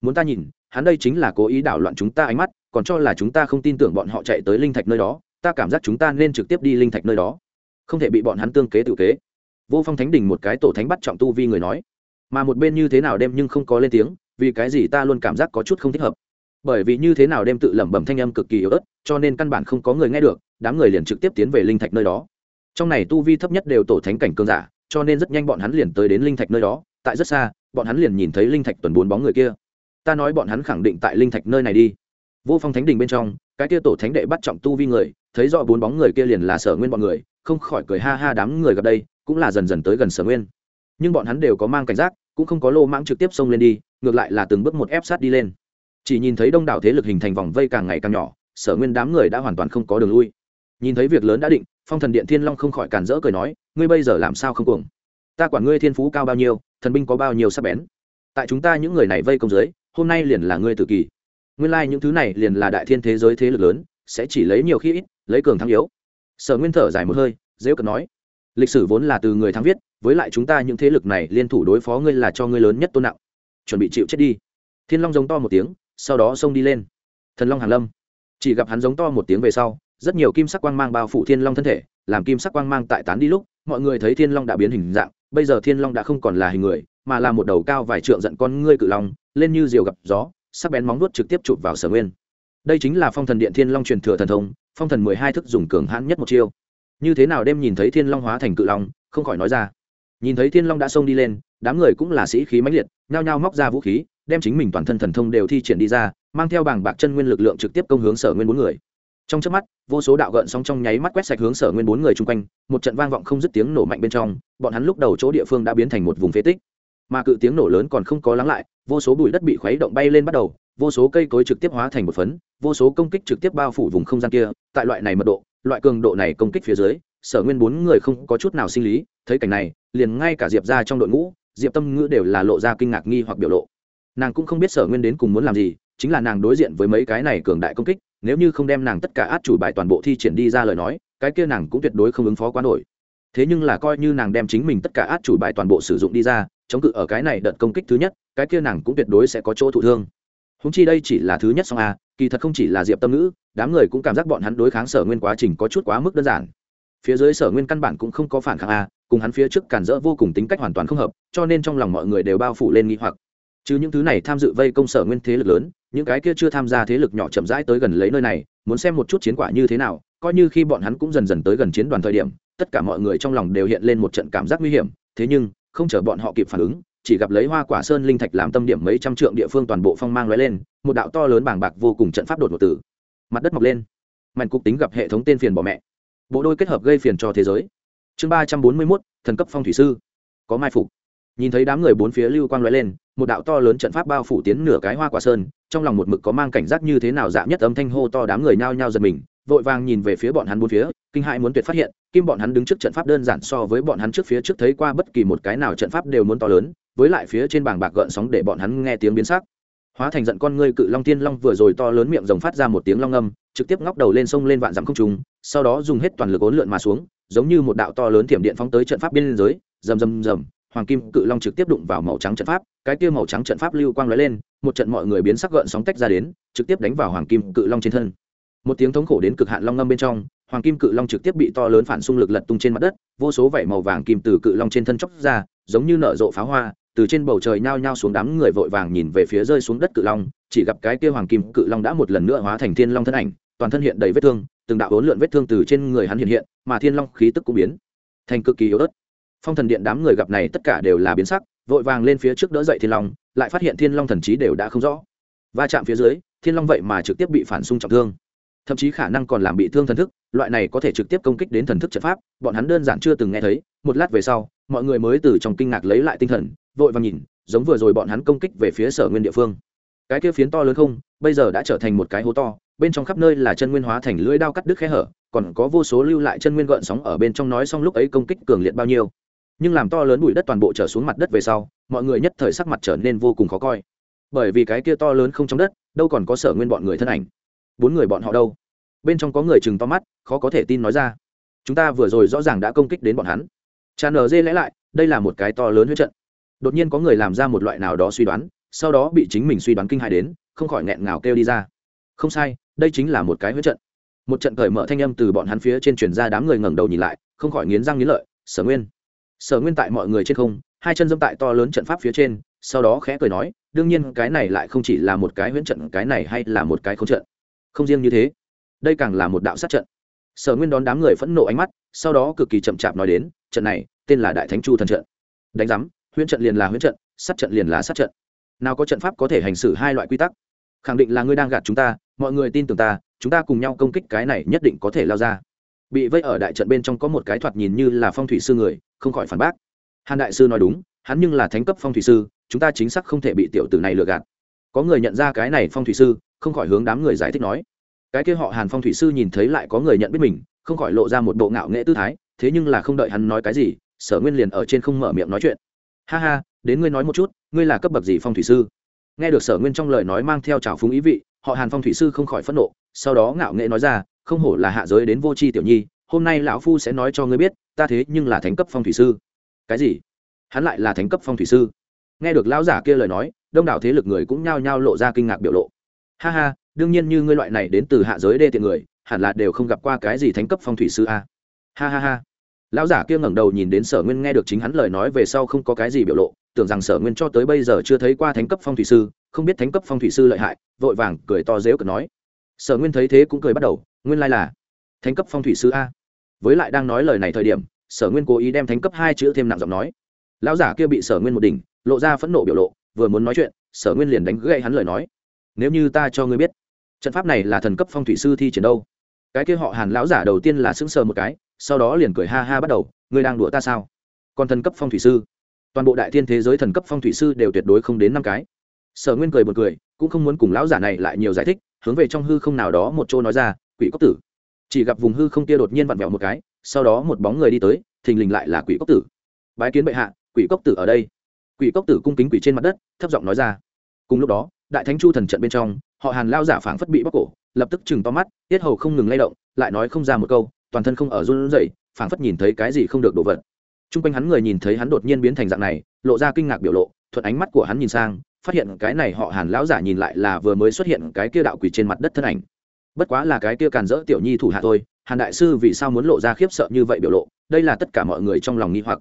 Muốn ta nhìn, hắn đây chính là cố ý đảo loạn chúng ta ánh mắt, còn cho là chúng ta không tin tưởng bọn họ chạy tới linh thạch nơi đó, ta cảm giác chúng ta nên trực tiếp đi linh thạch nơi đó. Không thể bị bọn hắn tương kế tự kế. Vô phong thánh đình một cái tổ thánh bắt trọng tu vi người nói. Mà một bên như thế nào đem nhưng không có lên tiếng, vì cái gì ta luôn cảm giác có chút không thích hợp bởi vì như thế nào đem tự lẩm bẩm thanh âm cực kỳ yếu ớt, cho nên căn bản không có người nghe được, đám người liền trực tiếp tiến về linh thạch nơi đó. Trong này tu vi thấp nhất đều tổ thánh cảnh cương giả, cho nên rất nhanh bọn hắn liền tới đến linh thạch nơi đó, tại rất xa, bọn hắn liền nhìn thấy linh thạch tuần bốn bóng người kia. Ta nói bọn hắn khẳng định tại linh thạch nơi này đi. Vô phong thánh đình bên trong, cái kia tổ thánh đệ bắt trọng tu vi người, thấy rõ bốn bóng người kia liền là sở nguyên bọn người, không khỏi cười ha ha đám người gặp đây, cũng là dần dần tới gần sở nguyên. Nhưng bọn hắn đều có mang cảnh giác, cũng không có lô mãng trực tiếp xông lên đi, ngược lại là từng bước một ép sát đi lên chỉ nhìn thấy đông đảo thế lực hình thành vòng vây càng ngày càng nhỏ, sở nguyên đám người đã hoàn toàn không có đường lui. Nhìn thấy việc lớn đã định, phong thần điện thiên long không khỏi cản rỡ cười nói, ngươi bây giờ làm sao không cuồng? Ta quản ngươi thiên phú cao bao nhiêu, thần binh có bao nhiêu sắc bén. Tại chúng ta những người này vây công giới hôm nay liền là ngươi tự kỳ. Nguyên lai、like、những thứ này liền là đại thiên thế giới thế lực lớn, sẽ chỉ lấy nhiều khi ít, lấy cường thắng yếu. Sở nguyên thở dài một hơi dễ cận nói, lịch sử vốn là từ người thắng viết, với lại chúng ta những thế lực này liên thủ đối phó ngươi là cho ngươi lớn nhất tôn nặng. Chuẩn bị chịu chết đi. Thiên long giống to một tiếng sau đó xông đi lên. Thần long hàn lâm chỉ gặp hắn giống to một tiếng về sau, rất nhiều kim sắc quang mang bao phủ thiên long thân thể, làm kim sắc quang mang tại tán đi lúc, mọi người thấy thiên long đã biến hình dạng, bây giờ thiên long đã không còn là hình người, mà là một đầu cao vài trượng giận con ngươi cự long, lên như diều gặp gió, sắc bén móng nuốt trực tiếp chụp vào sở nguyên. Đây chính là phong thần điện thiên long truyền thừa thần thông, phong thần mười hai thức dùng cường hãn nhất một chiêu. Như thế nào đêm nhìn thấy thiên long hóa thành cự long, không khỏi nói ra. Nhìn thấy thiên long đã xông đi lên, đám người cũng là sĩ khí mãnh liệt, nhao nhao móc ra vũ khí đem chính mình toàn thân thần thông đều thi triển đi ra, mang theo bảng bạc chân nguyên lực lượng trực tiếp công hướng sở nguyên bốn người. Trong trước mắt, vô số đạo gợn sóng trong nháy mắt quét sạch hướng sở nguyên bốn người chung quanh, một trận vang vọng không dứt tiếng nổ mạnh bên trong, bọn hắn lúc đầu chỗ địa phương đã biến thành một vùng phế tích. Mà cự tiếng nổ lớn còn không có lắng lại, vô số bụi đất bị khuấy động bay lên bắt đầu, vô số cây cối trực tiếp hóa thành một phấn, vô số công kích trực tiếp bao phủ vùng không gian kia. Tại loại này mật độ, loại cường độ này công kích phía dưới, sở nguyên bốn người không có chút nào sinh lý. Thấy cảnh này, liền ngay cả diệp ra trong đội ngũ, diệp tâm ngữ đều là lộ ra kinh ngạc nghi hoặc biểu lộ nàng cũng không biết sở nguyên đến cùng muốn làm gì, chính là nàng đối diện với mấy cái này cường đại công kích, nếu như không đem nàng tất cả át chủ bài toàn bộ thi triển đi ra lời nói, cái kia nàng cũng tuyệt đối không ứng phó quá nổi. Thế nhưng là coi như nàng đem chính mình tất cả át chủ bài toàn bộ sử dụng đi ra, chống cự ở cái này đợt công kích thứ nhất, cái kia nàng cũng tuyệt đối sẽ có chỗ thụ thương. Húng chi đây chỉ là thứ nhất song a, kỳ thật không chỉ là diệp tâm ngữ, đám người cũng cảm giác bọn hắn đối kháng sở nguyên quá trình có chút quá mức đơn giản. Phía dưới sở nguyên căn bản cũng không có phản kháng a, cùng hắn phía trước cản rỡ vô cùng tính cách hoàn toàn không hợp, cho nên trong lòng mọi người đều bao phủ lên nghi hoặc chứ những thứ này tham dự vây công sở nguyên thế lực lớn, những cái kia chưa tham gia thế lực nhỏ chậm rãi tới gần lấy nơi này, muốn xem một chút chiến quả như thế nào, coi như khi bọn hắn cũng dần dần tới gần chiến đoàn thời điểm, tất cả mọi người trong lòng đều hiện lên một trận cảm giác nguy hiểm, thế nhưng, không chờ bọn họ kịp phản ứng, chỉ gặp lấy hoa quả sơn linh thạch làm tâm điểm mấy trăm trượng địa phương toàn bộ phong mang lóe lên, một đạo to lớn bàng bạc vô cùng trận pháp đột ngột tử mặt đất mọc lên. Mạnh cục tính gặp hệ thống tên phiền bỏ mẹ. Bộ đôi kết hợp gây phiền cho thế giới. Chương ba trăm bốn mươi mốt, thần cấp phong thủy sư. Có mai phục. Nhìn thấy đám người bốn phía lưu quang lóe lên một đạo to lớn trận pháp bao phủ tiến nửa cái hoa quả sơn, trong lòng một mực có mang cảnh giác như thế nào dạ nhất âm thanh hô to đám người nhao nhao giật mình, vội vàng nhìn về phía bọn hắn bốn phía, kinh hại muốn tuyệt phát hiện, kim bọn hắn đứng trước trận pháp đơn giản so với bọn hắn trước phía trước thấy qua bất kỳ một cái nào trận pháp đều muốn to lớn, với lại phía trên bảng bạc gợn sóng để bọn hắn nghe tiếng biến sắc. Hóa thành giận con ngươi cự long tiên long vừa rồi to lớn miệng rồng phát ra một tiếng long âm, trực tiếp ngóc đầu lên sông lên vạn dặm không trùng sau đó dùng hết toàn lực ốn lượn mà xuống, giống như một đạo to lớn thiểm điện phóng tới trận pháp biên giới, rầm rầm rầm hoàng kim cự long trực tiếp đụng vào màu trắng trận pháp, cái kia màu trắng trận pháp lưu quang lóe lên, một trận mọi người biến sắc gợn sóng tách ra đến, trực tiếp đánh vào hoàng kim cự long trên thân. Một tiếng thống khổ đến cực hạn long ngâm bên trong, hoàng kim cự long trực tiếp bị to lớn phản xung lực lật tung trên mặt đất, vô số vảy màu vàng kim từ cự long trên thân chóc ra, giống như nở rộ pháo hoa, từ trên bầu trời nhao nhao xuống đám người vội vàng nhìn về phía rơi xuống đất cự long, chỉ gặp cái kia hoàng kim cự long đã một lần nữa hóa thành thiên long thân ảnh, toàn thân hiện đầy vết thương, từng đạo hỗn lượn vết thương từ trên người hắn hiện hiện, mà thiên long khí tức cũng biến thành cực kỳ yếu ớt phong thần điện đám người gặp này tất cả đều là biến sắc, vội vàng lên phía trước đỡ dậy thiên long, lại phát hiện thiên long thần trí đều đã không rõ. Va chạm phía dưới, thiên long vậy mà trực tiếp bị phản xung trọng thương. Thậm chí khả năng còn làm bị thương thần thức, loại này có thể trực tiếp công kích đến thần thức trận pháp, bọn hắn đơn giản chưa từng nghe thấy, một lát về sau, mọi người mới từ trong kinh ngạc lấy lại tinh thần, vội vàng nhìn, giống vừa rồi bọn hắn công kích về phía sở nguyên địa phương. Cái kia phiến to lớn không, bây giờ đã trở thành một cái hố to, bên trong khắp nơi là chân nguyên hóa thành lưỡi đao cắt đứt khe hở, còn có vô số lưu lại chân nguyên gợn sóng ở bên trong nói xong lúc ấy công kích cường liệt bao nhiêu nhưng làm to lớn bụi đất toàn bộ trở xuống mặt đất về sau, mọi người nhất thời sắc mặt trở nên vô cùng khó coi. Bởi vì cái kia to lớn không trong đất, đâu còn có sở nguyên bọn người thân ảnh. Bốn người bọn họ đâu? Bên trong có người chừng to mắt, khó có thể tin nói ra. Chúng ta vừa rồi rõ ràng đã công kích đến bọn hắn. Cha nở dê lẽ lại, đây là một cái to lớn huyết trận. Đột nhiên có người làm ra một loại nào đó suy đoán, sau đó bị chính mình suy đoán kinh hại đến, không khỏi nghẹn ngào kêu đi ra. Không sai, đây chính là một cái huyết trận. Một trận cởi mở thanh âm từ bọn hắn phía trên truyền ra đám người ngẩng đầu nhìn lại, không khỏi nghiến răng nghiến lợi, sở nguyên sở nguyên tại mọi người trên không, hai chân dâm tại to lớn trận pháp phía trên, sau đó khẽ cười nói, đương nhiên, cái này lại không chỉ là một cái huyễn trận, cái này hay là một cái không trận. Không riêng như thế, đây càng là một đạo sát trận. Sở nguyên đón đám người phẫn nộ ánh mắt, sau đó cực kỳ chậm chạp nói đến, trận này, tên là đại thánh chu thần trận. Đánh giám, huyễn trận liền là huyễn trận, sát trận liền là sát trận. Nào có trận pháp có thể hành xử hai loại quy tắc? Khẳng định là ngươi đang gạt chúng ta, mọi người tin tưởng ta, chúng ta cùng nhau công kích cái này nhất định có thể lao ra bị vây ở đại trận bên trong có một cái thoạt nhìn như là phong thủy sư người, không khỏi phản bác. Hàn đại sư nói đúng, hắn nhưng là thánh cấp phong thủy sư, chúng ta chính xác không thể bị tiểu tử này lừa gạt. Có người nhận ra cái này phong thủy sư, không khỏi hướng đám người giải thích nói. Cái kia họ hàn phong thủy sư nhìn thấy lại có người nhận biết mình, không khỏi lộ ra một bộ ngạo nghệ tư thái, thế nhưng là không đợi hắn nói cái gì, sở nguyên liền ở trên không mở miệng nói chuyện. Ha ha, đến ngươi nói một chút, ngươi là cấp bậc gì phong thủy sư? Nghe được sở nguyên trong lời nói mang theo trào phúng ý vị, họ hàn phong thủy sư không khỏi phẫn nộ, sau đó ngạo nghệ nói ra không hổ là hạ giới đến vô c h i tiểu nhi, hôm nay lão phu sẽ nói cho ngươi biết, ta thế nhưng là thánh cấp phong thủy sư. Cái gì? Hắn lại là thánh cấp phong thủy sư? Nghe được lão giả kia lời nói, đông đảo thế lực người cũng nhao nhao lộ ra kinh ngạc biểu lộ. Ha ha, đương nhiên như ngươi loại này đến từ hạ giới đê tiện người, hẳn là đều không gặp qua cái gì thánh cấp phong thủy sư a. Ha ha ha. Lão giả kia ngẩng đầu nhìn đến sở nguyên nghe được chính hắn lời nói về sau không có cái gì biểu lộ, tưởng rằng sở nguyên cho tới bây giờ chưa thấy qua thánh cấp phong thủy sư, không biết thánh cấp phong thủy sư lợi hại, vội vàng cười to dếu cực nói. Sở nguyên thấy thế cũng cười bắt đầu nguyên lai là thánh cấp phong thủy sư a. Với lại đang nói lời này thời điểm, sở nguyên cố ý đem thánh cấp hai chữ thêm nặng giọng nói. Lão giả kia bị sở nguyên một đỉnh, lộ ra phẫn nộ biểu lộ, vừa muốn nói chuyện, sở nguyên liền đánh gậy hắn lời nói. Nếu như ta cho ngươi biết, trận pháp này là thần cấp phong thủy sư thi triển đâu? Cái kia họ hàn lão giả đầu tiên là sững sờ một cái, sau đó liền cười ha ha bắt đầu, ngươi đang đùa ta sao? Còn thần cấp phong thủy sư? Toàn bộ đại thiên thế giới thần cấp phong thủy sư đều tuyệt đối không đến năm cái. Sở nguyên cười một cười, cũng không muốn cùng lão giả này lại nhiều giải thích, hướng về trong hư không nào đó một chỗ nói ra quỷ cốc tử. Chỉ gặp vùng hư không kia đột nhiên vặn vẹo một cái, sau đó một bóng người đi tới, thình lình lại là quỷ cốc tử. Bái kiến bệ hạ, quỷ cốc tử ở đây. Quỷ cốc tử cung kính quỷ trên mặt đất, thấp giọng nói ra. Cùng lúc đó, đại thánh chu thần trận bên trong, họ hàn lao giả phảng phất bị bóc cổ, lập tức chừng to mắt, tiết hầu không ngừng lay động, lại nói không ra một câu, toàn thân không ở run rẩy, phảng phất nhìn thấy cái gì không được đổ vật. T r u n g quanh hắn người nhìn thấy hắn đột nhiên biến thành dạng này, lộ ra kinh ngạc biểu lộ, thuận ánh mắt của hắn nhìn sang, phát hiện cái này họ hàn lão giả nhìn lại là vừa mới xuất hiện cái kia đạo quỷ trên mặt đất thân ảnh bất quá là cái kia càn rỡ tiểu nhi thủ hạ thôi, hàn đại sư vì sao muốn lộ ra khiếp sợ như vậy biểu lộ, đây là tất cả mọi người trong lòng nghi hoặc.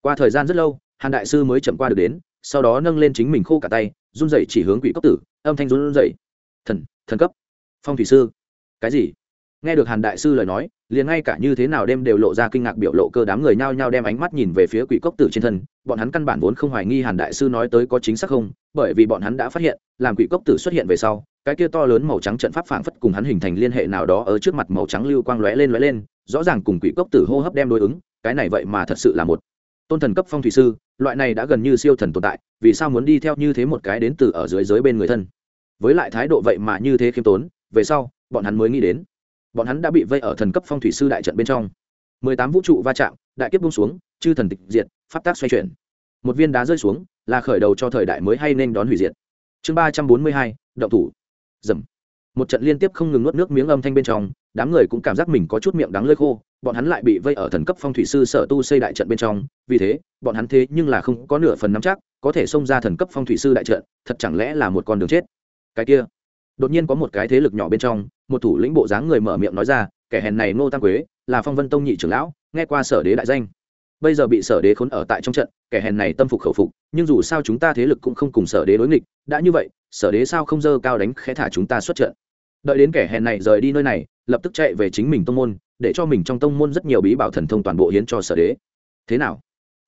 Qua thời gian rất lâu, hàn đại sư mới chậm qua được đến, sau đó nâng lên chính mình khô cả tay, run rẩy chỉ hướng quỷ cốc tử, âm thanh run rẩy. Thần thần cấp. Phong thủy sư. Cái gì? Nghe được hàn đại sư lời nói liền ngay cả như thế nào đêm đều lộ ra kinh ngạc biểu lộ cơ đám người nhao nhao đem ánh mắt nhìn về phía quỷ cốc tử trên thân, bọn hắn căn bản vốn không hoài nghi hàn đại sư nói tới có chính xác không, bởi vì bọn hắn đã phát hiện, làm quỷ cốc tử xuất hiện về sau, cái kia to lớn màu trắng trận pháp phảng phất cùng hắn hình thành liên hệ nào đó ở trước mặt màu trắng lưu quang lóe lên lóe lên, rõ ràng cùng quỷ cốc tử hô hấp đem đối ứng, cái này vậy mà thật sự là một tôn thần cấp phong thủy sư, loại này đã gần như siêu thần tồn tại, vì sao muốn đi theo như thế một cái đến từ ở dưới giới bên người thân? Với lại thái độ vậy mà như thế khiêm tốn, về sau, bọn hắn mới nghĩ đến bọn hắn đã bị vây ở thần cấp phong thủy sư đại trận bên trong. Mười tám vũ trụ va chạm, đại kiếp bung xuống, chư thần tịch diệt, pháp tác xoay chuyển. Một viên đá rơi xuống, là khởi đầu cho thời đại mới hay nên đón hủy diệt. Chương ba trăm bốn mươi hai, động thủ. Dầm. Một trận liên tiếp không ngừng nuốt nước miếng âm thanh bên trong, đám người cũng cảm giác mình có chút miệng đắng lơi khô, bọn hắn lại bị vây ở thần cấp phong thủy sư sở tu xây đại trận bên trong, vì thế, bọn hắn thế nhưng là không có nửa phần nắm chắc, có thể xông ra thần cấp phong thủy sư đại trận, thật chẳng lẽ là một con đường chết? Cái kia đột nhiên có một cái thế lực nhỏ bên trong, một thủ lĩnh bộ dáng người mở miệng nói ra, kẻ hèn này ngô tam quế, là phong vân tông nhị trưởng lão, nghe qua sở đế đại danh. Bây giờ bị sở đế khốn ở tại trong trận, kẻ hèn này tâm phục khẩu phục, nhưng dù sao chúng ta thế lực cũng không cùng sở đế đối nghịch, đã như vậy, sở đế sao không dơ cao đánh khẽ thả chúng ta xuất trận? Đợi đến kẻ hèn này rời đi nơi này, lập tức chạy về chính mình tông môn, để cho mình trong tông môn rất nhiều bí bảo thần thông toàn bộ hiến cho sở đế. Thế nào?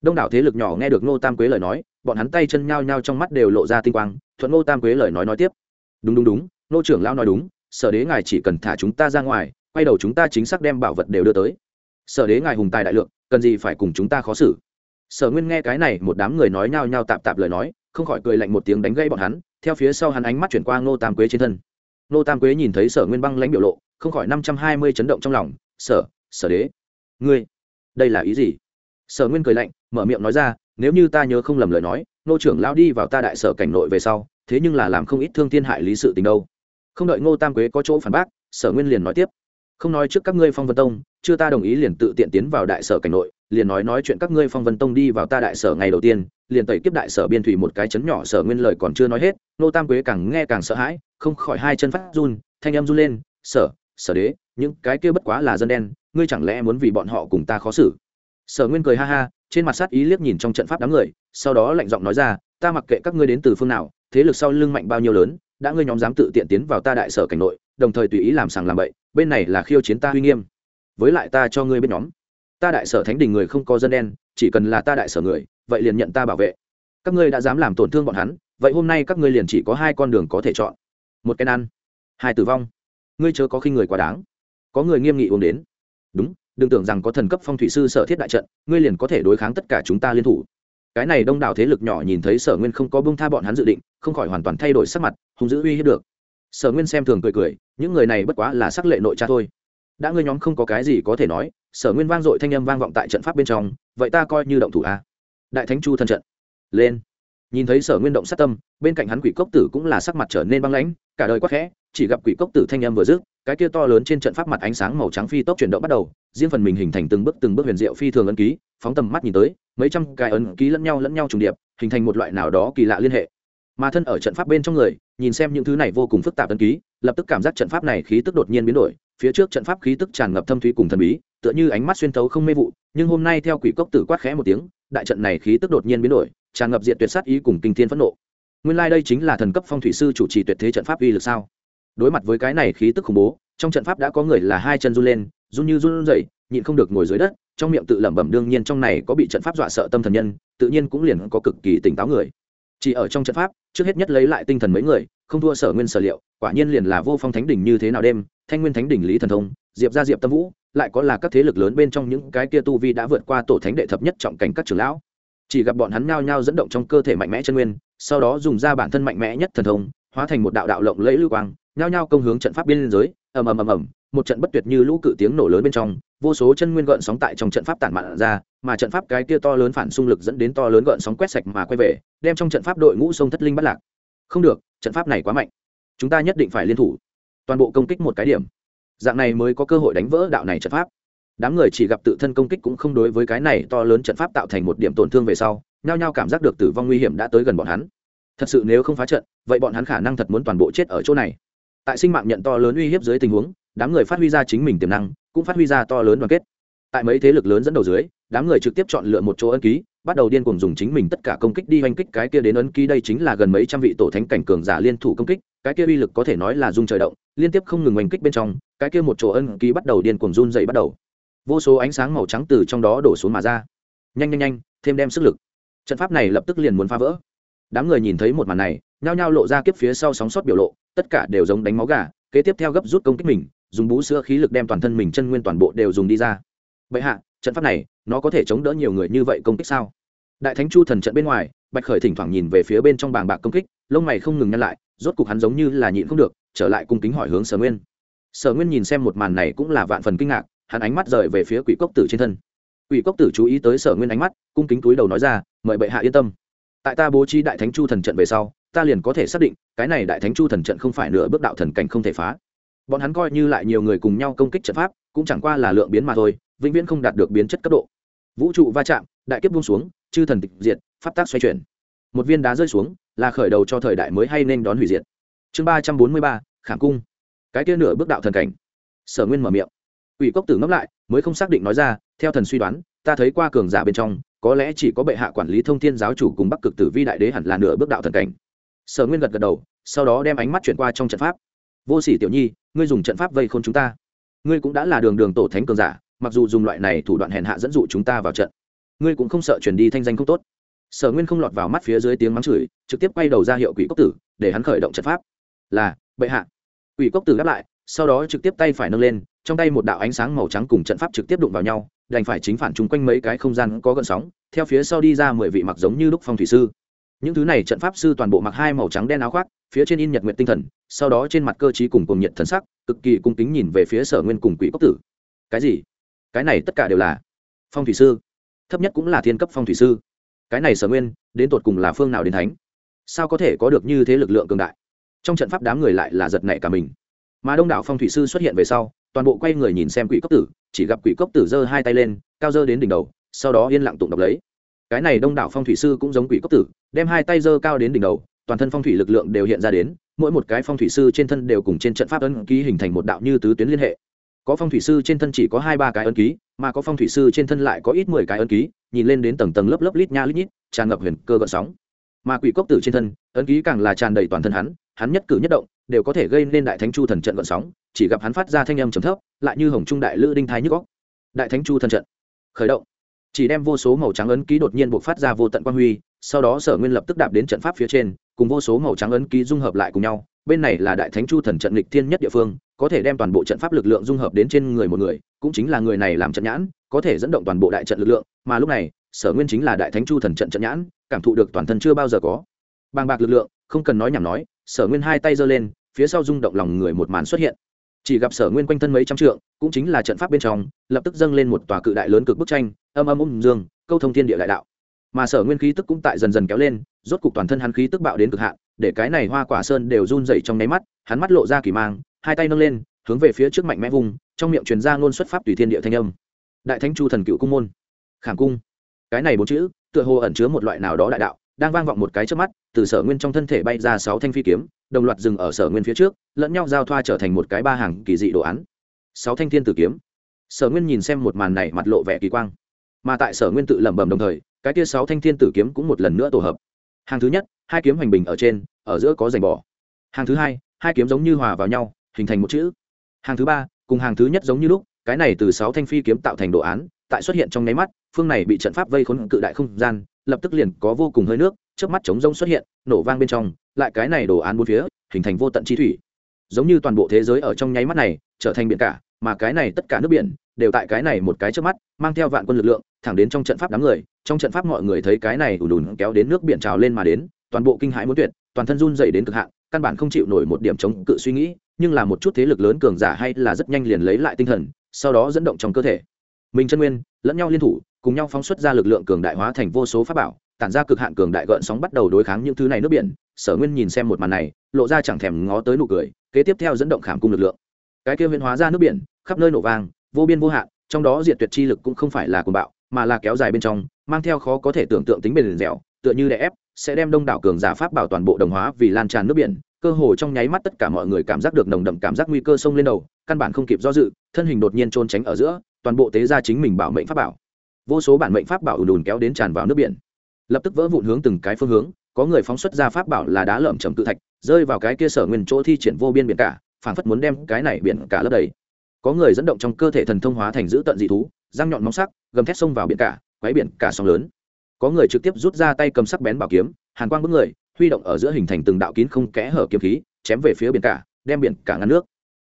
Đông đảo thế lực nhỏ nghe được ngô tam quế lời nói, bọn hắn tay chân nhao nhao trong mắt đều lộ ra tinh quang, thuận ngô tam quế lời nói nói tiếp. Đúng đúng đúng Nô trưởng lão nói đúng, sở đế ngài chỉ cần thả chúng ta ra ngoài, quay đầu chúng ta chính xác đem bảo vật đều đưa tới. Sở đế ngài hùng tài đại lượng, cần gì phải cùng chúng ta khó xử? Sở nguyên nghe cái này, một đám người nói nhao nhao tạp tạp lời nói, không khỏi cười lạnh một tiếng đánh gây bọn hắn, theo phía sau hắn ánh mắt chuyển qua ngô tam quế trên thân. Ngô tam quế nhìn thấy sở nguyên băng lãnh biểu lộ, không khỏi năm trăm hai mươi chấn động trong lòng, sở sở đế, ngươi, đây là ý gì? Sở nguyên cười lạnh, mở miệng nói ra, nếu như ta nhớ không lầm lời nói, nô trưởng lao đi vào ta đại sở cảnh nội về sau, thế nhưng là làm không ít thương thiên hại lý sự tình đâu không đợi ngô tam quế có chỗ phản bác, sở nguyên liền nói tiếp. Không nói trước các ngươi phong vân tông, chưa ta đồng ý liền tự tiện tiến vào đại sở cảnh nội, liền nói nói chuyện các ngươi phong vân tông đi vào ta đại sở ngày đầu tiên, liền tẩy kiếp đại sở biên thủy một cái chấn nhỏ, sở nguyên lời còn chưa nói hết nô tam quế càng nghe càng sợ hãi, không khỏi hai chân phát run, thanh em run lên, sở sở đế, những cái kia bất quá là dân đen, ngươi chẳng lẽ muốn vì bọn họ cùng ta khó xử? Sở nguyên cười ha ha, trên mặt sát ý liếc nhìn trong trận pháp đám người, sau đó lạnh giọng nói ra, ta mặc kệ các ngươi đến từ phương nào, thế lực sau lưng mạnh bao nhiêu lớn đã ngươi nhóm dám tự tiện tiến vào ta đại sở cảnh nội, đồng thời tùy ý làm sàng làm bậy, bên này là khiêu chiến ta uy nghiêm. Với lại ta cho ngươi biết nhóm. Ta đại sở thánh đình người không có dân đen, chỉ cần là ta đại sở người, vậy liền nhận ta bảo vệ. Các ngươi đã dám làm tổn thương bọn hắn, vậy hôm nay các ngươi liền chỉ có hai con đường có thể chọn. Một cái ăn, hai tử vong. Ngươi chớ có khi người quá đáng. Có người nghiêm nghị uống đến. Đúng, đừng tưởng rằng có thần cấp phong thủy sư sở thiết đại trận, ngươi liền có thể đối kháng tất cả chúng ta liên thủ cái này đông đảo thế lực nhỏ nhìn thấy sở nguyên không có bông tha bọn hắn dự định, không khỏi hoàn toàn thay đổi sắc mặt, hung dữ uy hiếp được. Sở nguyên xem thường cười cười, những người này bất quá là sắc lệ nội cha thôi. Đã ngươi nhóm không có cái gì có thể nói, sở nguyên vang dội thanh âm vang vọng tại trận pháp bên trong, vậy ta coi như động thủ a. Đại thánh chu thân trận. Lên. Nhìn thấy sở nguyên động sát tâm, bên cạnh hắn quỷ cốc tử cũng là sắc mặt trở nên băng lãnh, cả đời quắc khẽ chỉ gặp quỷ cốc tử thanh âm vừa dứt, cái kia to lớn trên trận pháp mặt ánh sáng màu trắng phi tốc chuyển động bắt đầu, riêng phần mình hình thành từng bước từng bước huyền diệu phi thường ấn ký, phóng tầm mắt nhìn tới, mấy trăm cái ấn ký lẫn nhau lẫn nhau trùng điệp, hình thành một loại nào đó kỳ lạ liên hệ. Mà thân ở trận pháp bên trong người, nhìn xem những thứ này vô cùng phức tạp ấn ký, lập tức cảm giác trận pháp này khí tức đột nhiên biến đổi, phía trước trận pháp khí tức tràn ngập thâm thúy cùng thần bí, tựa như ánh mắt xuyên thấu không mê vụ, nhưng hôm nay theo quỷ cốc tử quát khẽ một tiếng, đại trận này khí tức đột nhiên biến đổi, tràn ngập diện tuyệt sát ý cùng kinh thiên phẫn nộ. Nguyên lai đây chính là thần cấp phong thủy sư chủ trì tuyệt thế trận pháp uy lực sao? Đối mặt với cái này khí tức khủng bố, trong trận pháp đã có người là hai chân run lên, run như run rẩy, nhịn không được ngồi dưới đất, trong miệng tự lẩm bẩm đương nhiên trong này có bị trận pháp dọa sợ tâm thần nhân, tự nhiên cũng liền có cực kỳ tỉnh táo người. Chỉ ở trong trận pháp, trước hết nhất lấy lại tinh thần mấy người, không thua sở nguyên sở liệu, quả nhiên liền là vô phong thánh đỉnh như thế nào đêm, thanh nguyên thánh đỉnh lý thần thông, diệp ra diệp tâm vũ, lại có là các thế lực lớn bên trong những cái kia tu vi đã vượt qua tổ thánh đệ thập nhất trọng cảnh các trưởng lão. Chỉ gặp bọn hắn nhao nhao dẫn động trong cơ thể mạnh mẽ chân nguyên, sau đó dùng ra bản thân mạnh mẽ nhất thần thông, hóa thành một đạo đạo lộng lẫy lưu quang nhao nhao công hướng trận pháp biên giới, ầm ầm ầm ầm, một trận bất tuyệt như lũ cự tiếng nổ lớn bên trong, vô số chân nguyên gợn sóng tại trong trận pháp tản mạn ra, mà trận pháp cái kia to lớn phản xung lực dẫn đến to lớn gợn sóng quét sạch mà quay về, đem trong trận pháp đội ngũ sông thất linh bắt lạc. Không được, trận pháp này quá mạnh. Chúng ta nhất định phải liên thủ. Toàn bộ công kích một cái điểm. Dạng này mới có cơ hội đánh vỡ đạo này trận pháp. Đám người chỉ gặp tự thân công kích cũng không đối với cái này to lớn trận pháp tạo thành một điểm tổn thương về sau, nhao nhao cảm giác được tử vong nguy hiểm đã tới gần bọn hắn. Thật sự nếu không phá trận, vậy bọn hắn khả năng thật muốn toàn bộ chết ở chỗ này tại sinh mạng nhận to lớn uy hiếp dưới tình huống, đám người phát huy ra chính mình tiềm năng, cũng phát huy ra to lớn đoàn kết. Tại mấy thế lực lớn dẫn đầu dưới, đám người trực tiếp chọn lựa một chỗ ân ký, bắt đầu điên cuồng dùng chính mình tất cả công kích đi oanh kích cái kia đến ấn ký. Đây chính là gần mấy trăm vị tổ thánh cảnh cường giả liên thủ công kích, cái kia uy lực có thể nói là dung trời động, liên tiếp không ngừng oanh kích bên trong, cái kia một chỗ ân ký bắt đầu điên cuồng run dậy bắt đầu. Vô số ánh sáng màu trắng từ trong đó đổ xuống mà ra. Nhanh nhanh nhanh, thêm đem sức lực. Trận pháp này lập tức liền muốn phá vỡ đám người nhìn thấy một màn này, nhao nhao lộ ra kiếp phía sau sóng sót biểu lộ, tất cả đều giống đánh máu gà, kế tiếp theo gấp rút công kích mình, dùng bú sữa khí lực đem toàn thân mình chân nguyên toàn bộ đều dùng đi ra. Vậy hạ, trận pháp này, nó có thể chống đỡ nhiều người như vậy công kích sao? Đại thánh chu thần trận bên ngoài, bạch khởi thỉnh thoảng nhìn về phía bên trong bàng bạc công kích, lông mày không ngừng nhăn lại, rốt cục hắn giống như là nhịn không được, trở lại cung kính hỏi hướng sở nguyên. Sở nguyên nhìn xem một màn này cũng là vạn phần kinh ngạc, hắn ánh mắt rời về phía quỷ cốc tử trên thân. Quỷ cốc tử chú ý tới sở nguyên ánh mắt, cung kính túi đầu nói ra, mời bệ hạ yên tâm tại ta bố trí đại thánh chu thần trận về sau, ta liền có thể xác định, cái này đại thánh chu thần trận không phải nửa bước đạo thần cảnh không thể phá. Bọn hắn coi như lại nhiều người cùng nhau công kích trận pháp, cũng chẳng qua là lượng biến mà thôi, vĩnh viễn không đạt được biến chất cấp độ. Vũ trụ va chạm, đại kiếp buông xuống, chư thần tịch diệt, pháp tác xoay chuyển. Một viên đá rơi xuống, là khởi đầu cho thời đại mới hay nên đón hủy diệt. Chương ba trăm bốn mươi ba, khảm cung. Cái kia nửa bước đạo thần cảnh. Sở nguyên mở miệng. Ủy cốc tử ngẫm lại, mới không xác định nói ra, theo thần suy đoán, ta thấy qua cường giả bên trong có lẽ chỉ có bệ hạ quản lý thông thiên giáo chủ cùng bắc cực tử vi đại đế hẳn là nửa bước đạo thần cảnh. Sở nguyên gật gật đầu, sau đó đem ánh mắt chuyển qua trong trận pháp. Vô sỉ tiểu nhi, ngươi dùng trận pháp vây khôn chúng ta. Ngươi cũng đã là đường đường tổ thánh cường giả, mặc dù dùng loại này thủ đoạn hèn hạ dẫn dụ chúng ta vào trận, ngươi cũng không sợ chuyển đi thanh danh không tốt. Sở nguyên không lọt vào mắt phía dưới tiếng mắng chửi, trực tiếp quay đầu ra hiệu quỷ cốc tử, để hắn khởi động trận pháp. Là, bệ hạ. Quỷ cốc tử đáp lại, sau đó trực tiếp tay phải nâng lên, trong tay một đạo ánh sáng màu trắng cùng trận pháp trực tiếp đụng vào nhau đành phải chính phản chung quanh mấy cái không gian có gợn sóng, theo phía sau đi ra mười vị mặc giống như lúc phong thủy sư. Những thứ này trận pháp sư toàn bộ mặc hai màu trắng đen áo khoác, phía trên in nhật nguyện tinh thần, sau đó trên mặt cơ t cùng cùng nhiệt thần sắc, cực kỳ cung kính nhìn về phía sở nguyên cùng quỷ cốc tử. Cái gì? Cái này tất cả đều là phong thủy sư. Thấp nhất cũng là thiên cấp phong thủy sư. Cái này sở nguyên, đến tột cùng là phương nào đến thánh? Sao có thể có được như thế lực lượng cường đại? Trong trận pháp đám người lại là giật nảy cả mình. Mà đông đảo phong thủy sư xuất hiện về sau, toàn bộ quay người nhìn xem quỷ cốc tử chỉ gặp quỷ cốc tử giơ hai tay lên, cao giơ đến đỉnh đầu, sau đó yên lặng tụng đọc lấy. Cái này đông đảo phong thủy sư cũng giống quỷ cốc tử, đem hai tay giơ cao đến đỉnh đầu, toàn thân phong thủy lực lượng đều hiện ra đến, mỗi một cái phong thủy sư trên thân đều cùng trên trận pháp ấn ký hình thành một đạo như tứ tuyến liên hệ. Có phong thủy sư trên thân chỉ có hai ba cái ấn ký, mà có phong thủy sư trên thân lại có ít mười cái ấn ký, nhìn lên đến tầng tầng lớp lớp lít nha lít nhít, tràn ngập huyền cơ gợn sóng. Mà quỷ cốc tử trên thân, ấn ký càng là tràn đầy toàn thân hắn hắn nhất cử nhất động đều có thể gây nên đại thánh chu thần trận gợn sóng, chỉ gặp hắn phát ra thanh âm trầm thấp, lại như hồng trung đại lữ đinh thái nhức góc đại thánh chu thần trận, khởi động. Chỉ đem vô số màu trắng ấn ký đột nhiên buộc phát ra vô tận quan huy, sau đó sở nguyên lập tức đạp đến trận pháp phía trên, cùng vô số màu trắng ấn ký dung hợp lại cùng nhau. Bên này là đại thánh chu thần trận lịch thiên nhất địa phương, có thể đem toàn bộ trận pháp lực lượng dung hợp đến trên người một người, cũng chính là người này làm trận nhãn, có thể dẫn động toàn bộ đại trận lực lượng, mà lúc này, sở nguyên chính là đại thánh chu thần trận trận nhãn, cảm thụ được toàn thân chưa bao giờ có. Bàng bạc lực lượng, không cần nói nhảm nói sở nguyên hai tay giơ lên, phía sau rung động lòng người một màn xuất hiện. Chỉ gặp sở nguyên quanh thân mấy trăm trượng, cũng chính là trận pháp bên trong, lập tức dâng lên một tòa cự đại lớn cực bức tranh, âm âm ung dương, câu thông thiên địa đại đạo. Mà sở nguyên khí tức cũng tại dần dần kéo lên, rốt cục toàn thân hắn khí tức bạo đến cực hạn, để cái này hoa quả sơn đều run dậy trong nháy mắt, hắn mắt lộ ra kỳ mang, hai tay nâng lên, hướng về phía trước mạnh mẽ vùng, trong miệng truyền ra ngôn xuất pháp tùy thiên địa thanh âm. Đại thánh chu thần cựu cung môn. Khảm cung. Cái này bốn chữ, tựa hồ ẩn chứa một loại nào đó đại đạo đang vang vọng một cái trước mắt, từ sở nguyên trong thân thể bay ra sáu thanh phi kiếm, đồng loạt dừng ở sở nguyên phía trước, lẫn nhau giao thoa trở thành một cái ba hàng kỳ dị đồ án. Sáu thanh thiên tử kiếm. Sở nguyên nhìn xem một màn này mặt lộ vẻ kỳ quang. Mà tại sở nguyên tự lẩm bẩm đồng thời, cái tia sáu thanh thiên tử kiếm cũng một lần nữa tổ hợp. Hàng thứ nhất, hai kiếm hoành bình ở trên, ở giữa có giành bỏ. Hàng thứ hai hai kiếm giống như hòa vào nhau, hình thành một chữ. Hàng thứ ba, cùng hàng thứ nhất giống như lúc, cái này từ sáu thanh phi kiếm tạo thành đồ án tại xuất hiện trong nháy mắt, phương này bị trận pháp vây khốn cự đại không gian, lập tức liền có vô cùng hơi nước trước mắt chống rông xuất hiện, nổ vang bên trong, lại cái này đồ án bốn phía, hình thành vô tận chi thủy. Giống như toàn bộ thế giới ở trong nháy mắt này, trở thành biển cả, mà cái này tất cả nước biển, đều tại cái này một cái trước mắt, mang theo vạn quân lực lượng, thẳng đến trong trận pháp đám người, trong trận pháp mọi người thấy cái này ùn ùn kéo đến nước biển trào lên mà đến, toàn bộ kinh hãi muốn tuyệt, toàn thân run dày đến cực hạn, căn bản không chịu nổi một điểm chống cự suy nghĩ, nhưng là một chút thế lực lớn cường giả hay là rất nhanh liền lấy lại tinh thần, sau đó dẫn động trong cơ thể mình chân nguyên, lẫn nhau liên thủ, cùng nhau phóng xuất ra lực lượng cường đại hóa thành vô số pháp bảo, tản ra cực hạn cường đại gợn sóng bắt đầu đối kháng những thứ này nước biển. Sở nguyên nhìn xem một màn này, lộ ra chẳng thèm ngó tới nụ cười, kế tiếp theo dẫn động khảm cung lực lượng. Cái kia huyễn hóa ra nước biển, khắp nơi nổ vang, vô biên vô hạn, trong đó diệt tuyệt chi lực cũng không phải là cuồng bạo, mà là kéo dài bên trong, mang theo khó có thể tưởng tượng tính bền dẻo, tựa như đè ép, sẽ đem đông đảo cường giả pháp bảo toàn bộ đồng hóa vì lan tràn nước biển. Cơ hồ trong nháy mắt tất cả mọi người cảm giác được nồng đậm cảm giác nguy cơ sông lên đầu, căn bản không kịp do dự, thân hình đột nhiên trôn tránh ở giữa toàn bộ tế ra chính mình bảo mệnh pháp bảo. Vô số bản mệnh pháp bảo ùn ùn kéo đến tràn vào nước biển. Lập tức vỡ vụn hướng từng cái phương hướng, có người phóng xuất ra pháp bảo là đá lởm chầm tự thạch, rơi vào cái kia sở nguyên chỗ thi triển vô biên biển cả, phảng phất muốn đem cái này biển cả lấp đầy. Có người dẫn động trong cơ thể thần thông hóa thành giữ tận dị thú, răng nhọn móng sắc, gầm thét xông vào biển cả, quấy biển cả sóng lớn. Có người trực tiếp rút ra tay cầm sắc bén bảo kiếm, hàn quang bước người, huy động ở giữa hình thành từng đạo kín không kẽ hở kiếm khí, chém về phía biển cả, đem biển cả ngăn nước.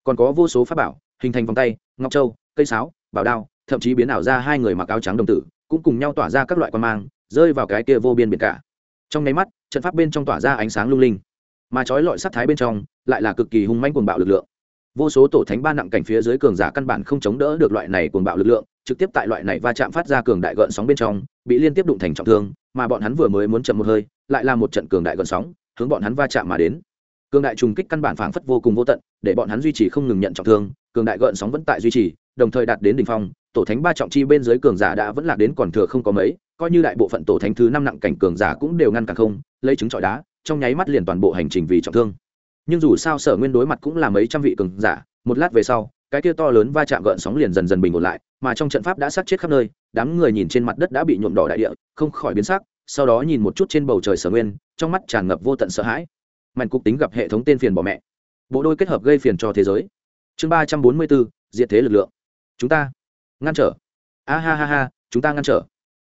Còn có vô số pháp bảo, hình thành vòng tay, ngọc châu, cây sáo bảo đao, thậm chí biến ảo ra hai người mặc áo trắng đồng tử, cũng cùng nhau tỏa ra các loại quan mang, rơi vào cái kia vô biên biển cả. Trong nháy mắt, trận pháp bên trong tỏa ra ánh sáng lung linh, mà trói lọi sắc thái bên trong, lại là cực kỳ hung manh cuồng bạo lực lượng. Vô số tổ thánh ba nặng cảnh phía dưới cường giả căn bản không chống đỡ được loại này cuồng bạo lực lượng, trực tiếp tại loại này va chạm phát ra cường đại gợn sóng bên trong, bị liên tiếp đụng thành trọng thương, mà bọn hắn vừa mới muốn chậm một hơi, lại là một trận cường đại gợn sóng, hướng bọn hắn va chạm mà đến. Cường đại trùng kích căn bản phảng phất vô cùng vô tận, để bọn hắn duy trì không ngừng nhận trọng thương, cường đại gợn sóng vẫn tại duy trì đồng thời đạt đến đỉnh phong, tổ thánh ba trọng chi bên dưới cường giả đã vẫn lạc đến còn thừa không có mấy, coi như đại bộ phận tổ thánh thứ năm nặng cảnh cường giả cũng đều ngăn cản không, lấy trứng chọi đá, trong nháy mắt liền toàn bộ hành trình vì trọng thương. Nhưng dù sao sở nguyên đối mặt cũng là mấy trăm vị cường giả, một lát về sau, cái kia to lớn va chạm gợn sóng liền dần dần bình ổn lại, mà trong trận pháp đã sát chết khắp nơi, đám người nhìn trên mặt đất đã bị nhuộm đỏ đại địa, không khỏi biến sắc, sau đó nhìn một chút trên bầu trời sở nguyên, trong mắt tràn ngập vô tận sợ hãi. Mạnh cục tính gặp hệ thống tên phiền bỏ mẹ. Bộ đôi kết hợp gây phiền cho thế giới. Chương ba trăm bốn mươi bốn, diệt thế lực lượng chúng ta ngăn trở. A ha ha ha, chúng ta ngăn trở.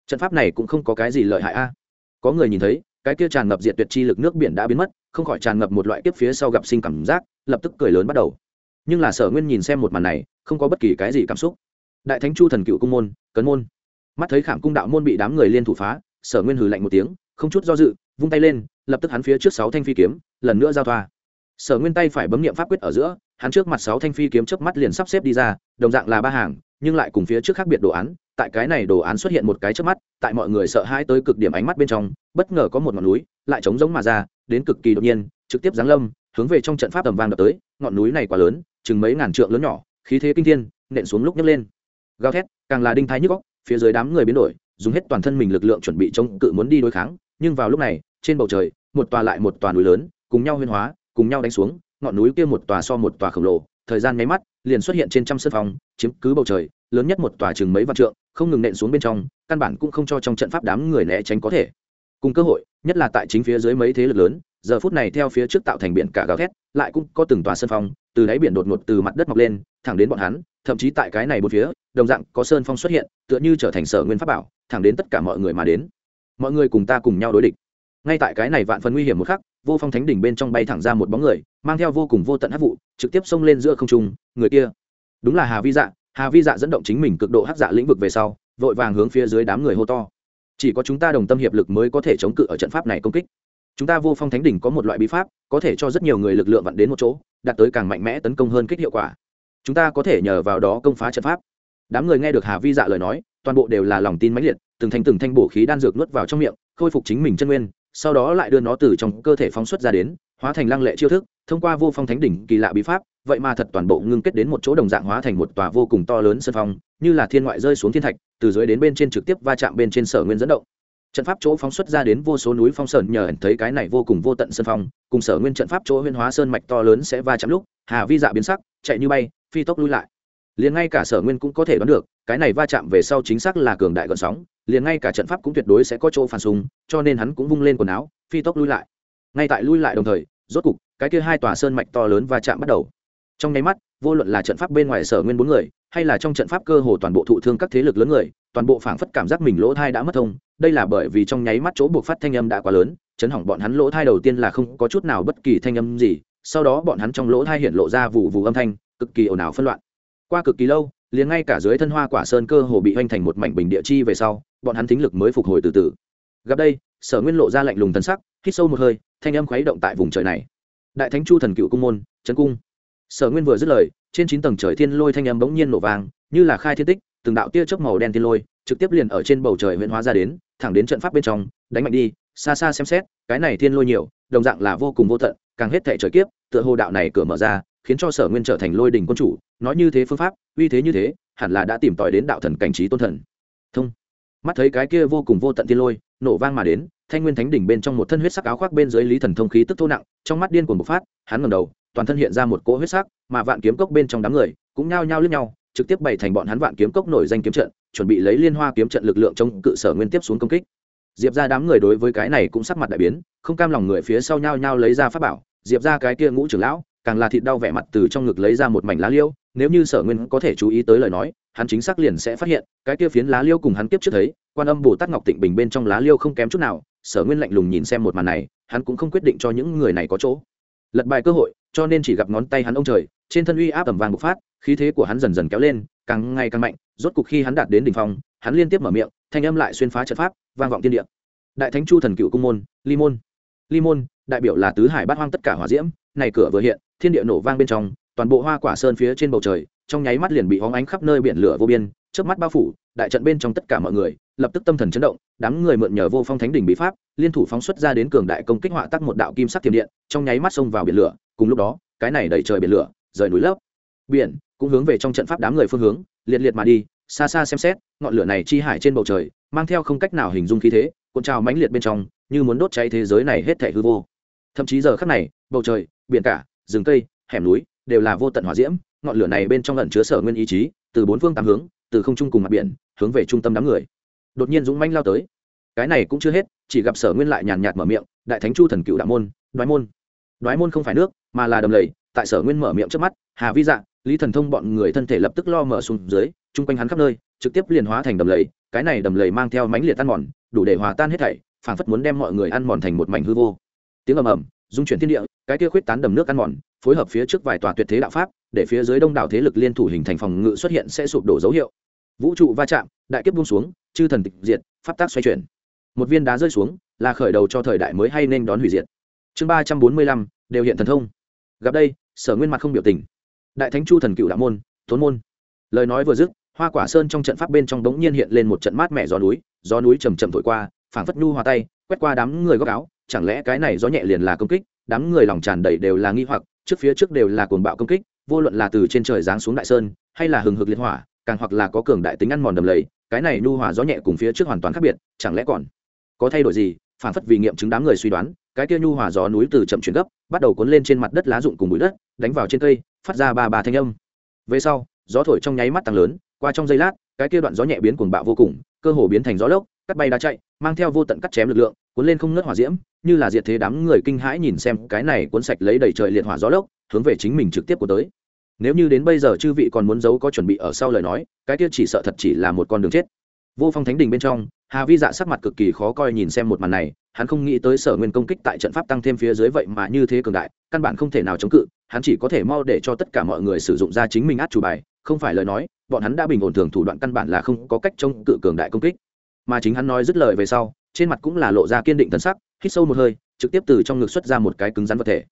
Trận pháp này cũng không có cái gì lợi hại a. Có người nhìn thấy, cái kia tràn ngập diệt tuyệt chi lực nước biển đã biến mất, không khỏi tràn ngập một loại kiếp phía sau gặp sinh cảm giác, lập tức cười lớn bắt đầu. Nhưng là sở nguyên nhìn xem một màn này, không có bất kỳ cái gì cảm xúc. Đại thánh chu thần cựu cung môn, cấn môn. Mắt thấy khảm cung đạo môn bị đám người liên thủ phá, sở nguyên hừ lạnh một tiếng, không chút do dự, vung tay lên, lập tức hắn phía trước sáu thanh phi kiếm, lần nữa giao thoa. Sở nguyên tay phải bấm nghiệm pháp quyết ở giữa hắn trước mặt sáu thanh phi kiếm trước mắt liền sắp xếp đi ra, đồng dạng là ba hàng, nhưng lại cùng phía trước khác biệt đồ án, tại cái này đồ án xuất hiện một cái trước mắt, tại mọi người sợ hãi tới cực điểm ánh mắt bên trong, bất ngờ có một ngọn núi, lại trống giống mà ra, đến cực kỳ đột nhiên, trực tiếp giáng lâm, hướng về trong trận pháp tầm vang đập tới, ngọn núi này quá lớn, chừng mấy ngàn trượng lớn nhỏ, khí thế kinh thiên, nện xuống lúc nhấc lên. Gào thét, càng là đinh thái nhức góc phía dưới đám người biến đổi, dùng hết toàn thân mình lực lượng chuẩn bị chống cự muốn đi đối kháng, nhưng vào lúc này, trên bầu trời, một tòa lại một tòa núi lớn, cùng nhau huyên hóa, cùng nhau đánh xuống ngọn núi kia một tòa so một tòa khổng lồ, thời gian nháy mắt, liền xuất hiện trên trăm sân phòng, chiếm cứ bầu trời, lớn nhất một tòa chừng mấy vạn trượng, không ngừng nện xuống bên trong, căn bản cũng không cho trong trận pháp đám người né tránh có thể. Cùng cơ hội, nhất là tại chính phía dưới mấy thế lực lớn, giờ phút này theo phía trước tạo thành biển cả gào thét, lại cũng có từng tòa sân phong từ đáy biển đột ngột từ mặt đất mọc lên, thẳng đến bọn hắn, thậm chí tại cái này một phía, đồng dạng có sơn phong xuất hiện, tựa như trở thành sở nguyên pháp bảo, thẳng đến tất cả mọi người mà đến. Mọi người cùng ta cùng nhau đối địch. Ngay tại cái này vạn phần nguy hiểm một khắc vô phong thánh đỉnh bên trong bay thẳng ra một bóng người, mang theo vô cùng vô tận hát vụ, trực tiếp xông lên giữa không trung, người kia. Đúng là hà vi dạ hà vi dạ dẫn động chính mình cực độ hát dạ lĩnh vực về sau, vội vàng hướng phía dưới đám người hô to. Chỉ có chúng ta đồng tâm hiệp lực mới có thể chống cự ở trận pháp này công kích. Chúng ta vô phong thánh đỉnh có một loại bí pháp, có thể cho rất nhiều người lực lượng vặn đến một chỗ, đạt tới càng mạnh mẽ tấn công hơn kích hiệu quả. Chúng ta có thể nhờ vào đó công phá trận pháp. Đám người nghe được hà vi dạ lời nói, toàn bộ đều là lòng tin mãnh liệt, từng thanh từng thanh bổ khí đan dược nuốt vào trong miệng, khôi phục chính mình chân nguyên sau đó lại đưa nó từ trong cơ thể phóng xuất ra đến, hóa thành lăng lệ chiêu thức, thông qua vô phong thánh đỉnh kỳ lạ bí pháp, vậy mà thật toàn bộ ngưng kết đến một chỗ đồng dạng hóa thành một tòa vô cùng to lớn sân phong, như là thiên ngoại rơi xuống thiên thạch, từ dưới đến bên trên trực tiếp va chạm bên trên sở nguyên dẫn động. Trận pháp chỗ phóng xuất ra đến vô số núi phong sơn nhờ ẩn thấy cái này vô cùng vô tận sân phong, cùng sở nguyên trận pháp chỗ huyên hóa sơn mạch to lớn sẽ va chạm lúc, hà vi dạ biến sắc, chạy như bay, phi tốc lui lại liền ngay cả sở nguyên cũng có thể đoán được, cái này va chạm về sau chính xác là cường đại gọn sóng, liền ngay cả trận pháp cũng tuyệt đối sẽ có chỗ phản súng cho nên hắn cũng vung lên quần áo, phi tốc lui lại. Ngay tại lui lại đồng thời, rốt cục, cái kia hai tòa sơn mạch to lớn va chạm bắt đầu. Trong nháy mắt, vô luận là trận pháp bên ngoài sở nguyên bốn người, hay là trong trận pháp cơ hồ toàn bộ thụ thương các thế lực lớn người, toàn bộ phảng phất cảm giác mình lỗ thai đã mất thông, đây là bởi vì trong nháy mắt chỗ buộc phát thanh âm đã quá lớn, chấn hỏng bọn hắn lỗ thai đầu tiên là không có chút nào bất kỳ thanh âm gì, sau đó bọn hắn trong lỗ thai hiện lộ ra vụ vụ âm thanh, cực kỳ ồn ào phân loạn qua cực kỳ lâu, liền ngay cả dưới thân hoa quả sơn cơ hồ bị hoành thành một mảnh bình địa chi về sau, bọn hắn thính lực mới phục hồi từ từ. Gặp đây, sở nguyên lộ ra lạnh lùng thần sắc, hít sâu một hơi, thanh âm khuấy động tại vùng trời này. Đại thánh chu thần cựu cung môn trấn cung. Sở nguyên vừa dứt lời, trên chín tầng trời thiên lôi thanh âm bỗng nhiên nổ vàng như là khai thiên tích, từng đạo tia chớp màu đen thiên lôi, trực tiếp liền ở trên bầu trời huyện hóa ra đến, thẳng đến trận pháp bên trong, đánh mạnh đi, xa xa xem xét, cái này thiên lôi nhiều, đồng dạng là vô cùng vô tận, càng hết thệ trời kiếp, tựa hồ đạo này cửa mở ra khiến cho sở nguyên trở thành lôi đình quân chủ, nói như thế phương pháp, uy thế như thế, hẳn là đã tìm tòi đến đạo thần cảnh trí tôn thần. Thông. Mắt thấy cái kia vô cùng vô tận thiên lôi, nổ vang mà đến, thanh nguyên thánh đỉnh bên trong một thân huyết sắc áo khoác bên dưới lý thần thông khí tức thô nặng, trong mắt điên cuồng bộc phát, hắn ngầm đầu, toàn thân hiện ra một cỗ huyết sắc, mà vạn kiếm cốc bên trong đám người cũng nhao nhao lướt nhau, trực tiếp bày thành bọn hắn vạn kiếm cốc nổi danh kiếm trận, chuẩn bị lấy liên hoa kiếm trận lực lượng chống cự sở nguyên tiếp xuống công kích. Diệp ra đám người đối với cái này cũng sắc mặt đại biến, không cam lòng người phía sau nhao nhao lấy ra pháp bảo, diệp ra cái kia ngũ trưởng lão càng là thịt đau vẻ mặt từ trong ngực lấy ra một mảnh lá liêu, nếu như sở nguyên có thể chú ý tới lời nói, hắn chính xác liền sẽ phát hiện, cái kia phiến lá liêu cùng hắn kiếp trước thấy, quan âm bồ tát ngọc tịnh bình bên trong lá liêu không kém chút nào, sở nguyên lạnh lùng nhìn xem một màn này, hắn cũng không quyết định cho những người này có chỗ. Lật bài cơ hội, cho nên chỉ gặp ngón tay hắn ông trời, trên thân uy áp tầm vàng bộc phát, khí thế của hắn dần dần kéo lên, càng ngày càng mạnh, rốt cục khi hắn đạt đến đỉnh phong, hắn liên tiếp mở miệng, thanh âm lại xuyên phá trận pháp, vang vọng thiên địa. Đại thánh chu thần cựu cung môn Li môn Li môn, đại biểu là tứ hải bát hoang tất cả hỏa diễm này cửa vừa hiện, thiên địa nổ vang bên trong, toàn bộ hoa quả sơn phía trên bầu trời, trong nháy mắt liền bị hóng ánh khắp nơi biển lửa vô biên trước mắt bao phủ, đại trận bên trong tất cả mọi người, lập tức tâm thần chấn động, đám người mượn nhờ vô phong thánh đỉnh bí pháp, liên thủ phóng xuất ra đến cường đại công kích họa tắc một đạo kim sắc thiểm điện, trong nháy mắt xông vào biển lửa, cùng lúc đó, cái này đẩy trời biển lửa, rời núi lấp. Biển cũng hướng về trong trận pháp đám người phương hướng, liệt liệt mà đi, xa xa xem xét, ngọn lửa này chi hải trên bầu trời, mang theo không cách nào hình dung khí thế, cuộn trào mãnh liệt bên trong, như muốn đốt cháy thế giới này hết thể hư vô thậm chí giờ khắc này, bầu trời, biển cả, rừng cây, hẻm núi đều là vô tận hỏa diễm, ngọn lửa này bên trong lẩn chứa sở nguyên ý chí, từ bốn phương tám hướng, từ không trung cùng mặt biển, hướng về trung tâm đám người. Đột nhiên dũng manh lao tới. Cái này cũng chưa hết, chỉ gặp sở nguyên lại nhàn nhạt mở miệng, đại thánh chu thần cựu đạo môn, đoái môn. Đoái môn không phải nước, mà là đầm lầy, tại sở nguyên mở miệng trước mắt, hà vi dạ lý thần thông bọn người thân thể lập tức lo mở xuống dưới, chung quanh hắn khắp nơi, trực tiếp liền hóa thành đầm lầy, cái này đầm lầy mang theo mánh liệt tan mòn, đủ để hòa tan hết thảy, phảng phất muốn đem mọi người ăn mòn thành một mảnh hư vô tiếng ầm ầm dung chuyển thiên địa, cái kia khuyết tán đầm nước ăn mòn, phối hợp phía trước vài tòa tuyệt thế đạo pháp, để phía dưới đông đảo thế lực liên thủ hình thành phòng ngự xuất hiện sẽ sụp đổ dấu hiệu. Vũ trụ va chạm, đại kiếp buông xuống, chư thần tịch diệt, pháp tác xoay chuyển. Một viên đá rơi xuống, là khởi đầu cho thời đại mới hay nên đón hủy diệt. Chương ba trăm bốn mươi lăm, đều hiện thần thông. Gặp đây, sở nguyên mặt không biểu tình. Đại thánh chu thần cựu đạo môn thốn môn. Lời nói vừa dứt, hoa quả sơn trong trận pháp bên trong đống nhiên hiện lên một trận mát mẻ gió núi gió núi chầm chầm thổi qua, phảng phất nhu hòa tay, quét qua đám người góc áo chẳng lẽ cái này gió nhẹ liền là công kích, đám người lòng tràn đầy đều là nghi hoặc, trước phía trước đều là cuồng bạo công kích, vô luận là từ trên trời giáng xuống đại sơn, hay là hừng hực liệt hỏa, càng hoặc là có cường đại tính ăn mòn đầm lầy, cái này nhu hòa gió nhẹ cùng phía trước hoàn toàn khác biệt, chẳng lẽ còn có thay đổi gì? Phản phất vì nghiệm chứng đám người suy đoán, cái kia nhu hòa gió núi từ chậm chuyển gấp, bắt đầu cuốn lên trên mặt đất lá rụng cùng bụi đất, đánh vào trên cây, phát ra ba ba thanh âm. Về sau, gió thổi trong nháy mắt tăng lớn, qua trong giây lát, cái kia đoạn gió nhẹ biến cuồng bạo vô cùng, cơ hồ biến thành gió lốc cắt bay đá chạy, mang theo vô tận cắt chém lực lượng, cuốn lên không ngớt hỏa diễm, như là diệt thế đám người kinh hãi nhìn xem cái này cuốn sạch lấy đầy trời liệt hỏa gió lốc, hướng về chính mình trực tiếp của tới. Nếu như đến bây giờ chư vị còn muốn giấu có chuẩn bị ở sau lời nói, cái kia chỉ sợ thật chỉ là một con đường chết. Vô phong thánh đình bên trong, hà vi dạ sắc mặt cực kỳ khó coi nhìn xem một màn này, hắn không nghĩ tới sở nguyên công kích tại trận pháp tăng thêm phía dưới vậy mà như thế cường đại, căn bản không thể nào chống cự, hắn chỉ có thể mau để cho tất cả mọi người sử dụng ra chính mình át chủ bài, không phải lời nói, bọn hắn đã bình ổn thường thủ đoạn căn bản là không có cách chống cự cường đại công kích mà chính hắn nói dứt lời về sau, trên mặt cũng là lộ ra kiên định thần sắc, hít sâu một hơi, trực tiếp từ trong ngực xuất ra một cái cứng rắn vật thể.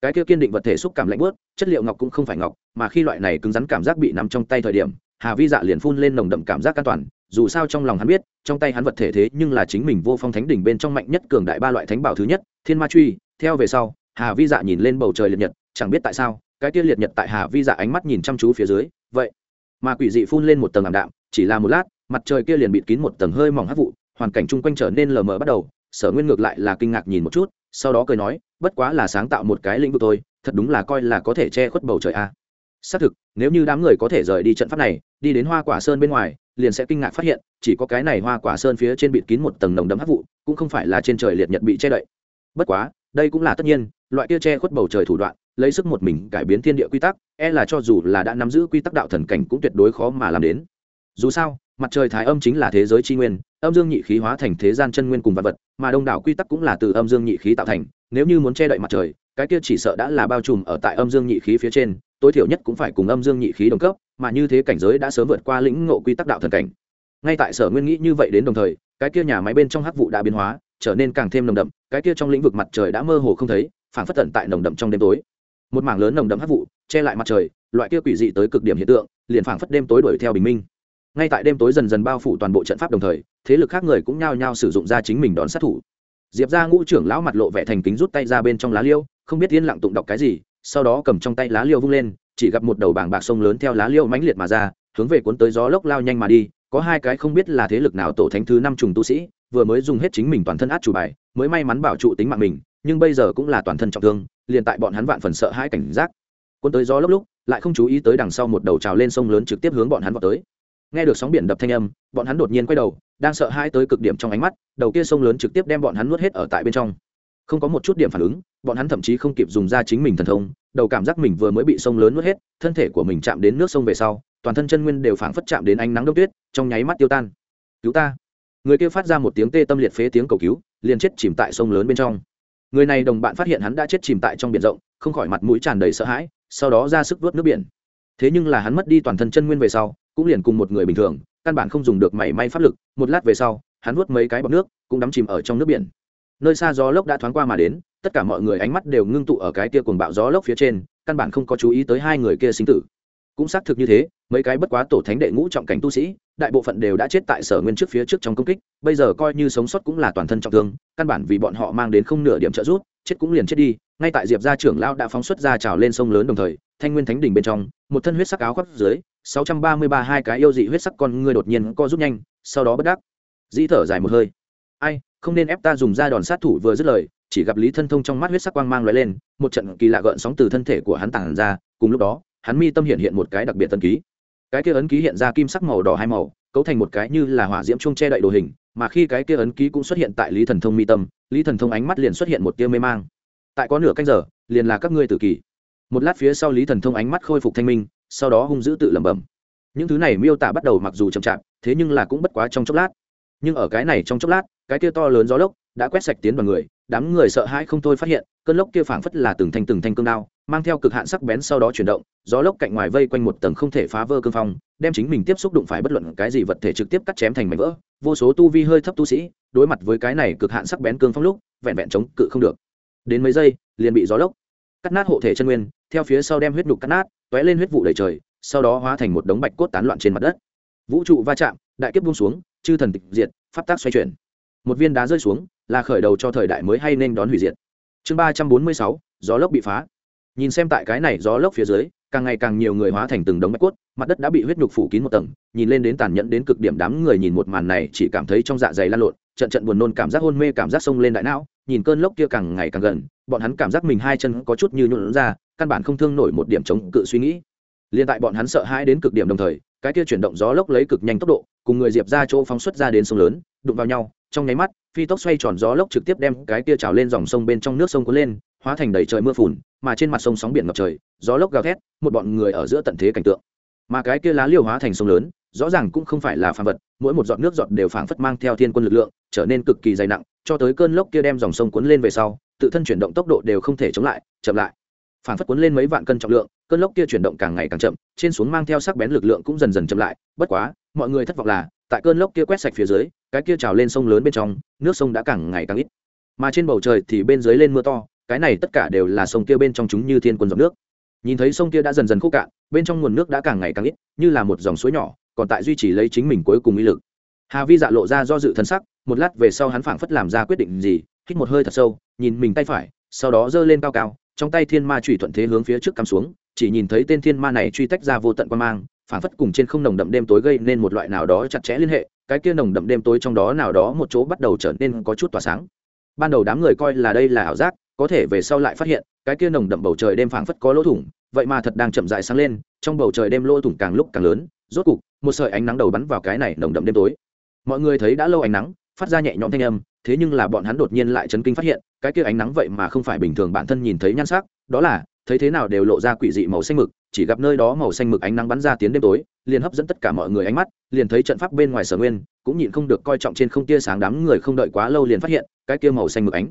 Cái kia kiên định vật thể xúc cảm lạnh bớt chất liệu ngọc cũng không phải ngọc, mà khi loại này cứng rắn cảm giác bị nắm trong tay thời điểm, hà vi dạ liền phun lên nồng đậm cảm giác an toàn, dù sao trong lòng hắn biết, trong tay hắn vật thể thế nhưng là chính mình vô phong thánh đỉnh bên trong mạnh nhất cường đại ba loại thánh bảo thứ nhất, thiên ma truy. Theo về sau, hà vi dạ nhìn lên bầu trời liệt nhật, chẳng biết tại sao, cái kia liệt nhật tại hà vi dạ ánh mắt nhìn chăm chú phía dưới, vậy mà quỷ dị phun lên một tầng ảm đạm, chỉ là một lát mặt trời kia liền bịt kín một tầng hơi mỏng hắc vụ, hoàn cảnh chung quanh trở nên lờ mờ bắt đầu, sở nguyên ngược lại là kinh ngạc nhìn một chút, sau đó cười nói, bất quá là sáng tạo một cái lĩnh vực thôi, thật đúng là coi là có thể che khuất bầu trời a. Xác thực, nếu như đám người có thể rời đi trận pháp này, đi đến hoa quả sơn bên ngoài, liền sẽ kinh ngạc phát hiện, chỉ có cái này hoa quả sơn phía trên bịt kín một tầng nồng đấm hắc vụ, cũng không phải là trên trời liệt nhật bị che đậy. Bất quá, đây cũng là tất nhiên, loại kia che khuất bầu trời thủ đoạn, lấy sức một mình cải biến thiên địa quy tắc e là cho dù là đã nắm giữ quy tắc đạo thần cảnh cũng tuyệt đối khó mà làm đến dù sao, mặt trời thái âm chính là thế giới tri nguyên, âm dương nhị khí hóa thành thế gian chân nguyên cùng vật vật, mà đông đảo quy tắc cũng là từ âm dương nhị khí tạo thành, nếu như muốn che đậy mặt trời, cái kia chỉ sợ đã là bao trùm ở tại âm dương nhị khí phía trên, tối thiểu nhất cũng phải cùng âm dương nhị khí đồng cấp, mà như thế cảnh giới đã sớm vượt qua lĩnh ngộ quy tắc đạo thần cảnh. Ngay tại sở nguyên nghĩ như vậy đến đồng thời, cái kia nhà máy bên trong hắc vụ đã biến hóa, trở nên càng thêm nồng đậm, cái kia trong lĩnh vực mặt trời đã mơ hồ không thấy, phản phất tận tại nồng đậm trong đêm tối. Một mảng lớn nồng đậm hắc vụ che lại mặt trời, loại kia quỷ dị tới cực điểm hiện tượng, liền phảng phất đêm tối đuổi theo bình minh ngay tại đêm tối dần dần bao phủ toàn bộ trận pháp đồng thời, thế lực khác người cũng nhao nhao sử dụng ra chính mình đón sát thủ. Diệp ra ngũ trưởng lão mặt lộ vẻ thành kính rút tay ra bên trong lá liêu, không biết yên lặng tụng đọc cái gì, sau đó cầm trong tay lá liêu vung lên, chỉ gặp một đầu bảng bạc sông lớn theo lá liêu mãnh liệt mà ra, hướng về cuốn tới gió lốc lao nhanh mà đi, có hai cái không biết là thế lực nào tổ thánh thứ năm trùng tu sĩ, vừa mới dùng hết chính mình toàn thân át chủ bài, mới may mắn bảo trụ tính mạng mình, nhưng bây giờ cũng là toàn thân trọng thương, liền tại bọn hắn vạn phần sợ hãi cảnh giác. Cuốn tới gió lốc lúc, lại không chú ý tới đằng sau một đầu trào lên sông lớn trực tiếp hướng bọn hắn vào tới nghe được sóng biển đập thanh âm, bọn hắn đột nhiên quay đầu, đang sợ hãi tới cực điểm trong ánh mắt, đầu kia sông lớn trực tiếp đem bọn hắn nuốt hết ở tại bên trong. Không có một chút điểm phản ứng, bọn hắn thậm chí không kịp dùng ra chính mình thần thông, đầu cảm giác mình vừa mới bị sông lớn nuốt hết, thân thể của mình chạm đến nước sông về sau, toàn thân chân nguyên đều phảng phất chạm đến ánh nắng đông tuyết, trong nháy mắt tiêu tan. Cứu ta! Người kia phát ra một tiếng tê tâm liệt phế tiếng cầu cứu, liền chết chìm tại sông lớn bên trong. Người này đồng bạn phát hiện hắn đã chết chìm tại trong biển rộng, không khỏi mặt mũi tràn đầy sợ hãi, sau đó ra sức vớt nước biển. Thế nhưng là hắn mất đi toàn thân chân nguyên về sau cũng liền cùng một người bình thường, căn bản không dùng được mảy may pháp lực, một lát về sau, hắn nuốt mấy cái bọc nước, cũng đắm chìm ở trong nước biển. Nơi xa gió lốc đã thoáng qua mà đến, tất cả mọi người ánh mắt đều ngưng tụ ở cái kia cuồng bạo gió lốc phía trên, căn bản không có chú ý tới hai người kia sinh tử. Cũng xác thực như thế, mấy cái bất quá tổ thánh đệ ngũ trọng cảnh tu sĩ, đại bộ phận đều đã chết tại sở nguyên trước phía trước trong công kích, bây giờ coi như sống sót cũng là toàn thân trọng thương, căn bản vì bọn họ mang đến không nửa điểm trợ giúp, chết cũng liền chết đi ngay tại diệp gia trưởng lão đã phóng xuất ra trào lên sông lớn đồng thời, thanh nguyên thánh đỉnh bên trong, một thân huyết sắc áo khoác dưới, sáu trăm ba mươi ba hai cái yêu dị huyết sắc con ngươi đột nhiên co rút nhanh, sau đó bất đắc. Dĩ thở dài một hơi. Ai, không nên ép ta dùng ra đòn sát thủ vừa dứt lời, chỉ gặp lý thân thông trong mắt huyết sắc quang mang lóe lên, một trận kỳ lạ gợn sóng từ thân thể của hắn tản ra, cùng lúc đó, hắn mi tâm hiện hiện một cái đặc biệt tân ký. Cái kia ấn ký hiện ra kim sắc màu đỏ hai màu, cấu thành một cái như là hỏa diễm chung che đậy đồ hình, mà khi cái kia ấn ký cũng xuất hiện tại lý thần thông mi tâm, lý thần thông ánh mắt liền xuất hiện một tia mê mang tại có nửa canh giờ, liền là các ngươi tự kỷ một lát phía sau lý thần thông ánh mắt khôi phục thanh minh, sau đó hung dữ tự lẩm bẩm. Những thứ này miêu tả bắt đầu mặc dù chậm chạp, thế nhưng là cũng bất quá trong chốc lát. Nhưng ở cái này trong chốc lát, cái kia to lớn gió lốc đã quét sạch tiến vào người, đám người sợ hãi không thôi phát hiện, cơn lốc kia phảng phất là từng thanh từng thanh cương đao, mang theo cực hạn sắc bén sau đó chuyển động, gió lốc cạnh ngoài vây quanh một tầng không thể phá vỡ cương phong, đem chính mình tiếp xúc đụng phải bất luận cái gì vật thể trực tiếp cắt chém thành mảnh vỡ, vô số tu vi hơi thấp tu sĩ, đối mặt với cái này cực hạn sắc bén cương phong lúc, vẹn vẹn chống cự không được đến mấy giây, liền bị gió lốc cắt nát hộ thể chân nguyên, theo phía sau đem huyết nhục cắt nát t lên huyết vụ đầy trời, sau đó hóa thành một đống bạch cốt tán loạn trên mặt đất. Vũ trụ va chạm, đại kiếp buông xuống, chư thần tịch diệt, pháp tác xoay chuyển. Một viên đá rơi xuống, là khởi đầu cho thời đại mới hay nên đón hủy diệt. Chương ba trăm bốn mươi sáu, gió lốc bị phá. Nhìn xem tại cái này gió lốc phía dưới, càng ngày càng nhiều người hóa thành từng đống bạch cốt, mặt đất đã bị huyết nhục phủ kín một tầng, nhìn lên đến tàn nhẫn đến cực điểm đám người nhìn một màn này chỉ cảm thấy trong dạ dày lan lộn, trận trận buồn nôn cảm giác hôn mê cảm giác sông lên đại não nhìn cơn lốc kia càng ngày càng gần, bọn hắn cảm giác mình hai chân có chút như nhuộn ra, căn bản không thương nổi một điểm chống cự suy nghĩ. Liền tại bọn hắn sợ hãi đến cực điểm đồng thời, cái kia chuyển động gió lốc lấy cực nhanh tốc độ, cùng người diệp ra chỗ phóng xuất ra đến sông lớn, đụng vào nhau, trong nháy mắt, phi tốc xoay tròn gió lốc trực tiếp đem cái kia trào lên dòng sông bên trong nước sông cuốn lên, hóa thành đầy trời mưa phùn, mà trên mặt sông sóng biển ngập trời, gió lốc gào thét, một bọn người ở giữa tận thế cảnh tượng. Mà cái kia lá liều hóa thành sông lớn, rõ ràng cũng không phải là phàm vật, mỗi một giọt nước giọt đều phảng phất mang theo thiên quân lực lượng, trở nên cực kỳ dày nặng cho tới cơn lốc kia đem dòng sông cuốn lên về sau, tự thân chuyển động tốc độ đều không thể chống lại, chậm lại. Phản phất cuốn lên mấy vạn cân trọng lượng, cơn lốc kia chuyển động càng ngày càng chậm, trên xuống mang theo sắc bén lực lượng cũng dần dần chậm lại, bất quá, mọi người thất vọng là, tại cơn lốc kia quét sạch phía dưới, cái kia trào lên sông lớn bên trong, nước sông đã càng ngày càng ít. Mà trên bầu trời thì bên dưới lên mưa to, cái này tất cả đều là sông kia bên trong chúng như thiên quân dòng nước. Nhìn thấy sông kia đã dần dần khô cạn, bên trong nguồn nước đã càng ngày càng ít, như là một dòng suối nhỏ, còn tại duy trì lấy chính mình cuối cùng ý lực. Hà vi dạ lộ ra do dự thân sắc một lát về sau hắn phảng phất làm ra quyết định gì, hít một hơi thật sâu, nhìn mình tay phải, sau đó giơ lên cao cao, trong tay thiên ma trùy thuận thế hướng phía trước cắm xuống, chỉ nhìn thấy tên thiên ma này truy tách ra vô tận quan mang, phảng phất cùng trên không nồng đậm đêm tối gây nên một loại nào đó chặt chẽ liên hệ, cái kia nồng đậm đêm tối trong đó nào đó một chỗ bắt đầu trở nên có chút tỏa sáng. Ban đầu đám người coi là đây là ảo giác, có thể về sau lại phát hiện, cái kia nồng đậm bầu trời đêm phảng phất có lỗ thủng, vậy mà thật đang chậm dại sáng lên, trong bầu trời đêm lỗ thủng càng lúc càng lớn, rốt cục, một sợi ánh nắng đầu bắn vào cái này nồng đậm đêm tối. Mọi người thấy đã lâu ánh nắng phát ra nhẹ nhõm thanh âm, thế nhưng là bọn hắn đột nhiên lại chấn kinh phát hiện, cái kia ánh nắng vậy mà không phải bình thường bản thân nhìn thấy nhan sắc, đó là, thấy thế nào đều lộ ra quỷ dị màu xanh mực, chỉ gặp nơi đó màu xanh mực ánh nắng bắn ra tiến đêm tối, liền hấp dẫn tất cả mọi người ánh mắt, liền thấy trận pháp bên ngoài sở nguyên, cũng nhịn không được coi trọng trên không tia sáng đám người không đợi quá lâu liền phát hiện, cái kia màu xanh mực ánh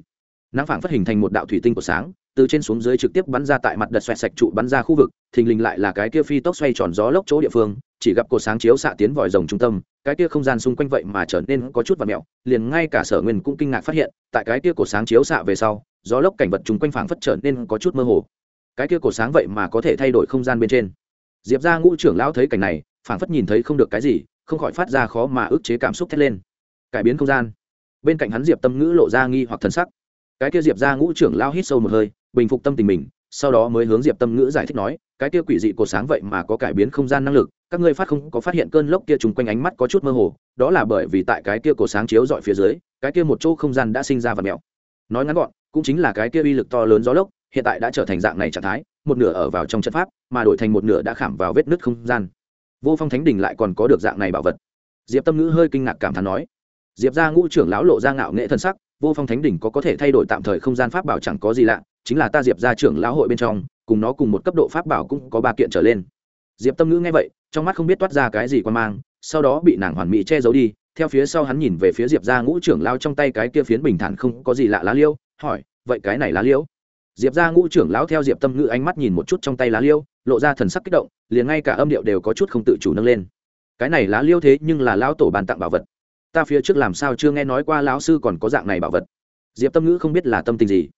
nắng phảng phát hình thành một đạo thủy tinh của sáng, từ trên xuống dưới trực tiếp bắn ra tại mặt đất xoẹt sạch trụ bắn ra khu vực, thình lình lại là cái kia phi tốc xoay tròn gió lốc chỗ địa phương, chỉ gặp cột sáng chiếu xạ tiến vòi rồng trung tâm, cái kia không gian xung quanh vậy mà trở nên có chút và mẹo, liền ngay cả sở nguyên cũng kinh ngạc phát hiện, tại cái kia cột sáng chiếu xạ về sau, gió lốc cảnh vật chung quanh phảng phất trở nên có chút mơ hồ. Cái kia cột sáng vậy mà có thể thay đổi không gian bên trên. Diệp ra ngũ trưởng lão thấy cảnh này, phảng phất nhìn thấy không được cái gì, không khỏi phát ra khó mà ức chế cảm xúc thét lên. Cải biến không gian. Bên cạnh hắn diệp tâm ngữ lộ ra nghi hoặc thân sắc cái kia diệp ra ngũ trưởng lao hít sâu một hơi, bình phục tâm tình mình, sau đó mới hướng diệp tâm ngữ giải thích nói, cái kia quỷ dị cột sáng vậy mà có cải biến không gian năng lực, các ngươi phát không có phát hiện cơn lốc kia trùng quanh ánh mắt có chút mơ hồ, đó là bởi vì tại cái kia cột sáng chiếu dọi phía dưới, cái kia một chỗ không gian đã sinh ra và mèo. Nói ngắn gọn, cũng chính là cái kia uy lực to lớn gió lốc, hiện tại đã trở thành dạng này trạng thái, một nửa ở vào trong trận pháp, mà đổi thành một nửa đã khảm vào vết nứt không gian. Vô phong thánh đình lại còn có được dạng này bảo vật. Diệp tâm ngữ hơi kinh ngạc cảm thán nói, diệp ra ngũ trưởng lão lộ ra ngạo nghệ thân sắc vô phong thánh đỉnh có có thể thay đổi tạm thời không gian pháp bảo chẳng có gì lạ, chính là ta diệp ra trưởng lão hội bên trong, cùng nó cùng một cấp độ pháp bảo cũng có ba kiện trở lên. Diệp tâm ngữ nghe vậy, trong mắt không biết toát ra cái gì quan mang, sau đó bị nàng hoàn mỹ che giấu đi, theo phía sau hắn nhìn về phía diệp ra ngũ trưởng lao trong tay cái kia phiến bình thản không có gì lạ lá liêu, hỏi, vậy cái này lá liêu? Diệp ra ngũ trưởng lão theo diệp tâm ngữ ánh mắt nhìn một chút trong tay lá liêu, lộ ra thần sắc kích động, liền ngay cả âm điệu đều có chút không tự chủ nâng lên. Cái này lá liêu thế nhưng là lão tổ bàn tặng bảo vật ta phía trước làm sao chưa nghe nói qua lão sư còn có dạng này bảo vật? Diệp tâm ngữ không biết là tâm tình gì.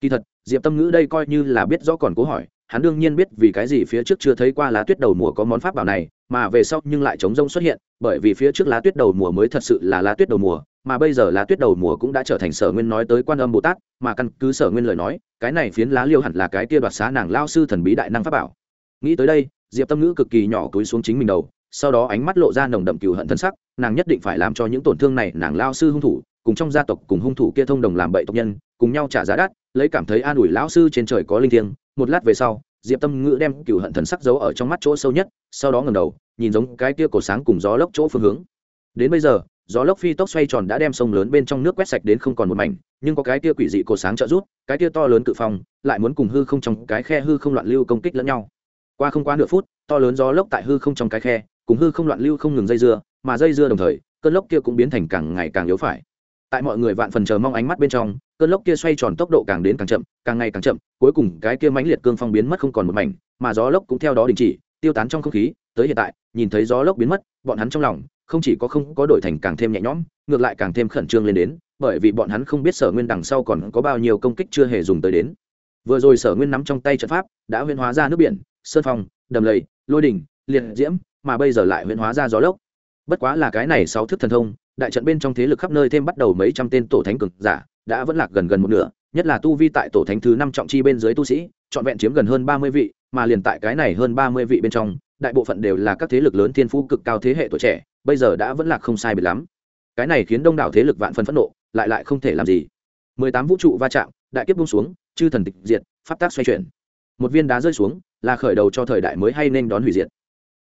Kỳ thật, diệp tâm ngữ đây coi như là biết rõ còn cố hỏi, hắn đương nhiên biết vì cái gì phía trước chưa thấy qua lá tuyết đầu mùa có món pháp bảo này, mà về sau nhưng lại chống rông xuất hiện, bởi vì phía trước lá tuyết đầu mùa mới thật sự là lá tuyết đầu mùa, mà bây giờ lá tuyết đầu mùa cũng đã trở thành sở nguyên nói tới quan âm bồ tát, mà căn cứ sở nguyên lời nói, cái này phiến lá liêu hẳn là cái kia đoạt xá nàng lao sư thần bí đại năng pháp bảo. Nghĩ tới đây, diệp tâm ngữ cực kỳ nhỏ túi xuống chính mình đầu sau đó ánh mắt lộ ra nồng đậm cừu hận thân sắc, nàng nhất định phải làm cho những tổn thương này nàng lao sư hung thủ, cùng trong gia tộc cùng hung thủ kia thông đồng làm bậy tộc nhân, cùng nhau trả giá đắt, lấy cảm thấy an ủi lão sư trên trời có linh thiêng. Một lát về sau, diệp tâm ngữ đem cựu hận thần sắc giấu ở trong mắt chỗ sâu nhất, sau đó ngầm đầu, nhìn giống cái kia cổ sáng cùng gió lốc chỗ phương hướng. Đến bây giờ, gió lốc phi tốc xoay tròn đã đem sông lớn bên trong nước quét sạch đến không còn một mảnh, nhưng có cái kia quỷ dị cổ sáng trợ rút cái kia to lớn cự phong, lại muốn cùng hư không trong cái khe hư không loạn lưu công kích lẫn nhau. Qua không quá nửa phút, to lớn gió lốc tại hư không trong cái khe cùng hư không loạn lưu không ngừng dây dưa mà dây dưa đồng thời cơn lốc kia cũng biến thành càng ngày càng yếu phải. Tại mọi người vạn phần chờ mong ánh mắt bên trong cơn lốc kia xoay tròn tốc độ càng đến càng chậm càng ngày càng chậm cuối cùng cái kia mãnh liệt cương phong biến mất không còn một mảnh mà gió lốc cũng theo đó đình chỉ tiêu tán trong không khí tới hiện tại nhìn thấy gió lốc biến mất bọn hắn trong lòng không chỉ có không có đổi thành càng thêm nhẹ nhõm ngược lại càng thêm khẩn trương lên đến bởi vì bọn hắn không biết sở nguyên đằng sau còn có bao nhiêu công kích chưa hề dùng tới đến. Vừa rồi sở nguyên nắm trong tay trận pháp đã huyên hóa ra nước biển sơn phong đầm lầy lôi đỉnh, liệt diễm mà bây giờ lại huyễn hóa ra gió lốc. Bất quá là cái này sáu thức thần thông, đại trận bên trong thế lực khắp nơi thêm bắt đầu mấy trăm tên tổ thánh cực giả, đã vẫn lạc gần gần một nửa, nhất là tu vi tại tổ thánh thứ năm trọng chi bên dưới tu sĩ, trọn vẹn chiếm gần hơn ba mươi vị, mà liền tại cái này hơn ba mươi vị bên trong, đại bộ phận đều là các thế lực lớn thiên phú cực cao thế hệ tuổi trẻ, bây giờ đã vẫn lạc không sai biệt lắm. Cái này khiến đông đảo thế lực vạn phần phẫn nộ, lại lại không thể làm gì. Mười tám vũ trụ va chạm, đại kiếp bung xuống, chư thần tịch diệt, pháp tác xoay chuyển. Một viên đá rơi xuống, là khởi đầu cho thời đại mới hay nên đón hủy diệt.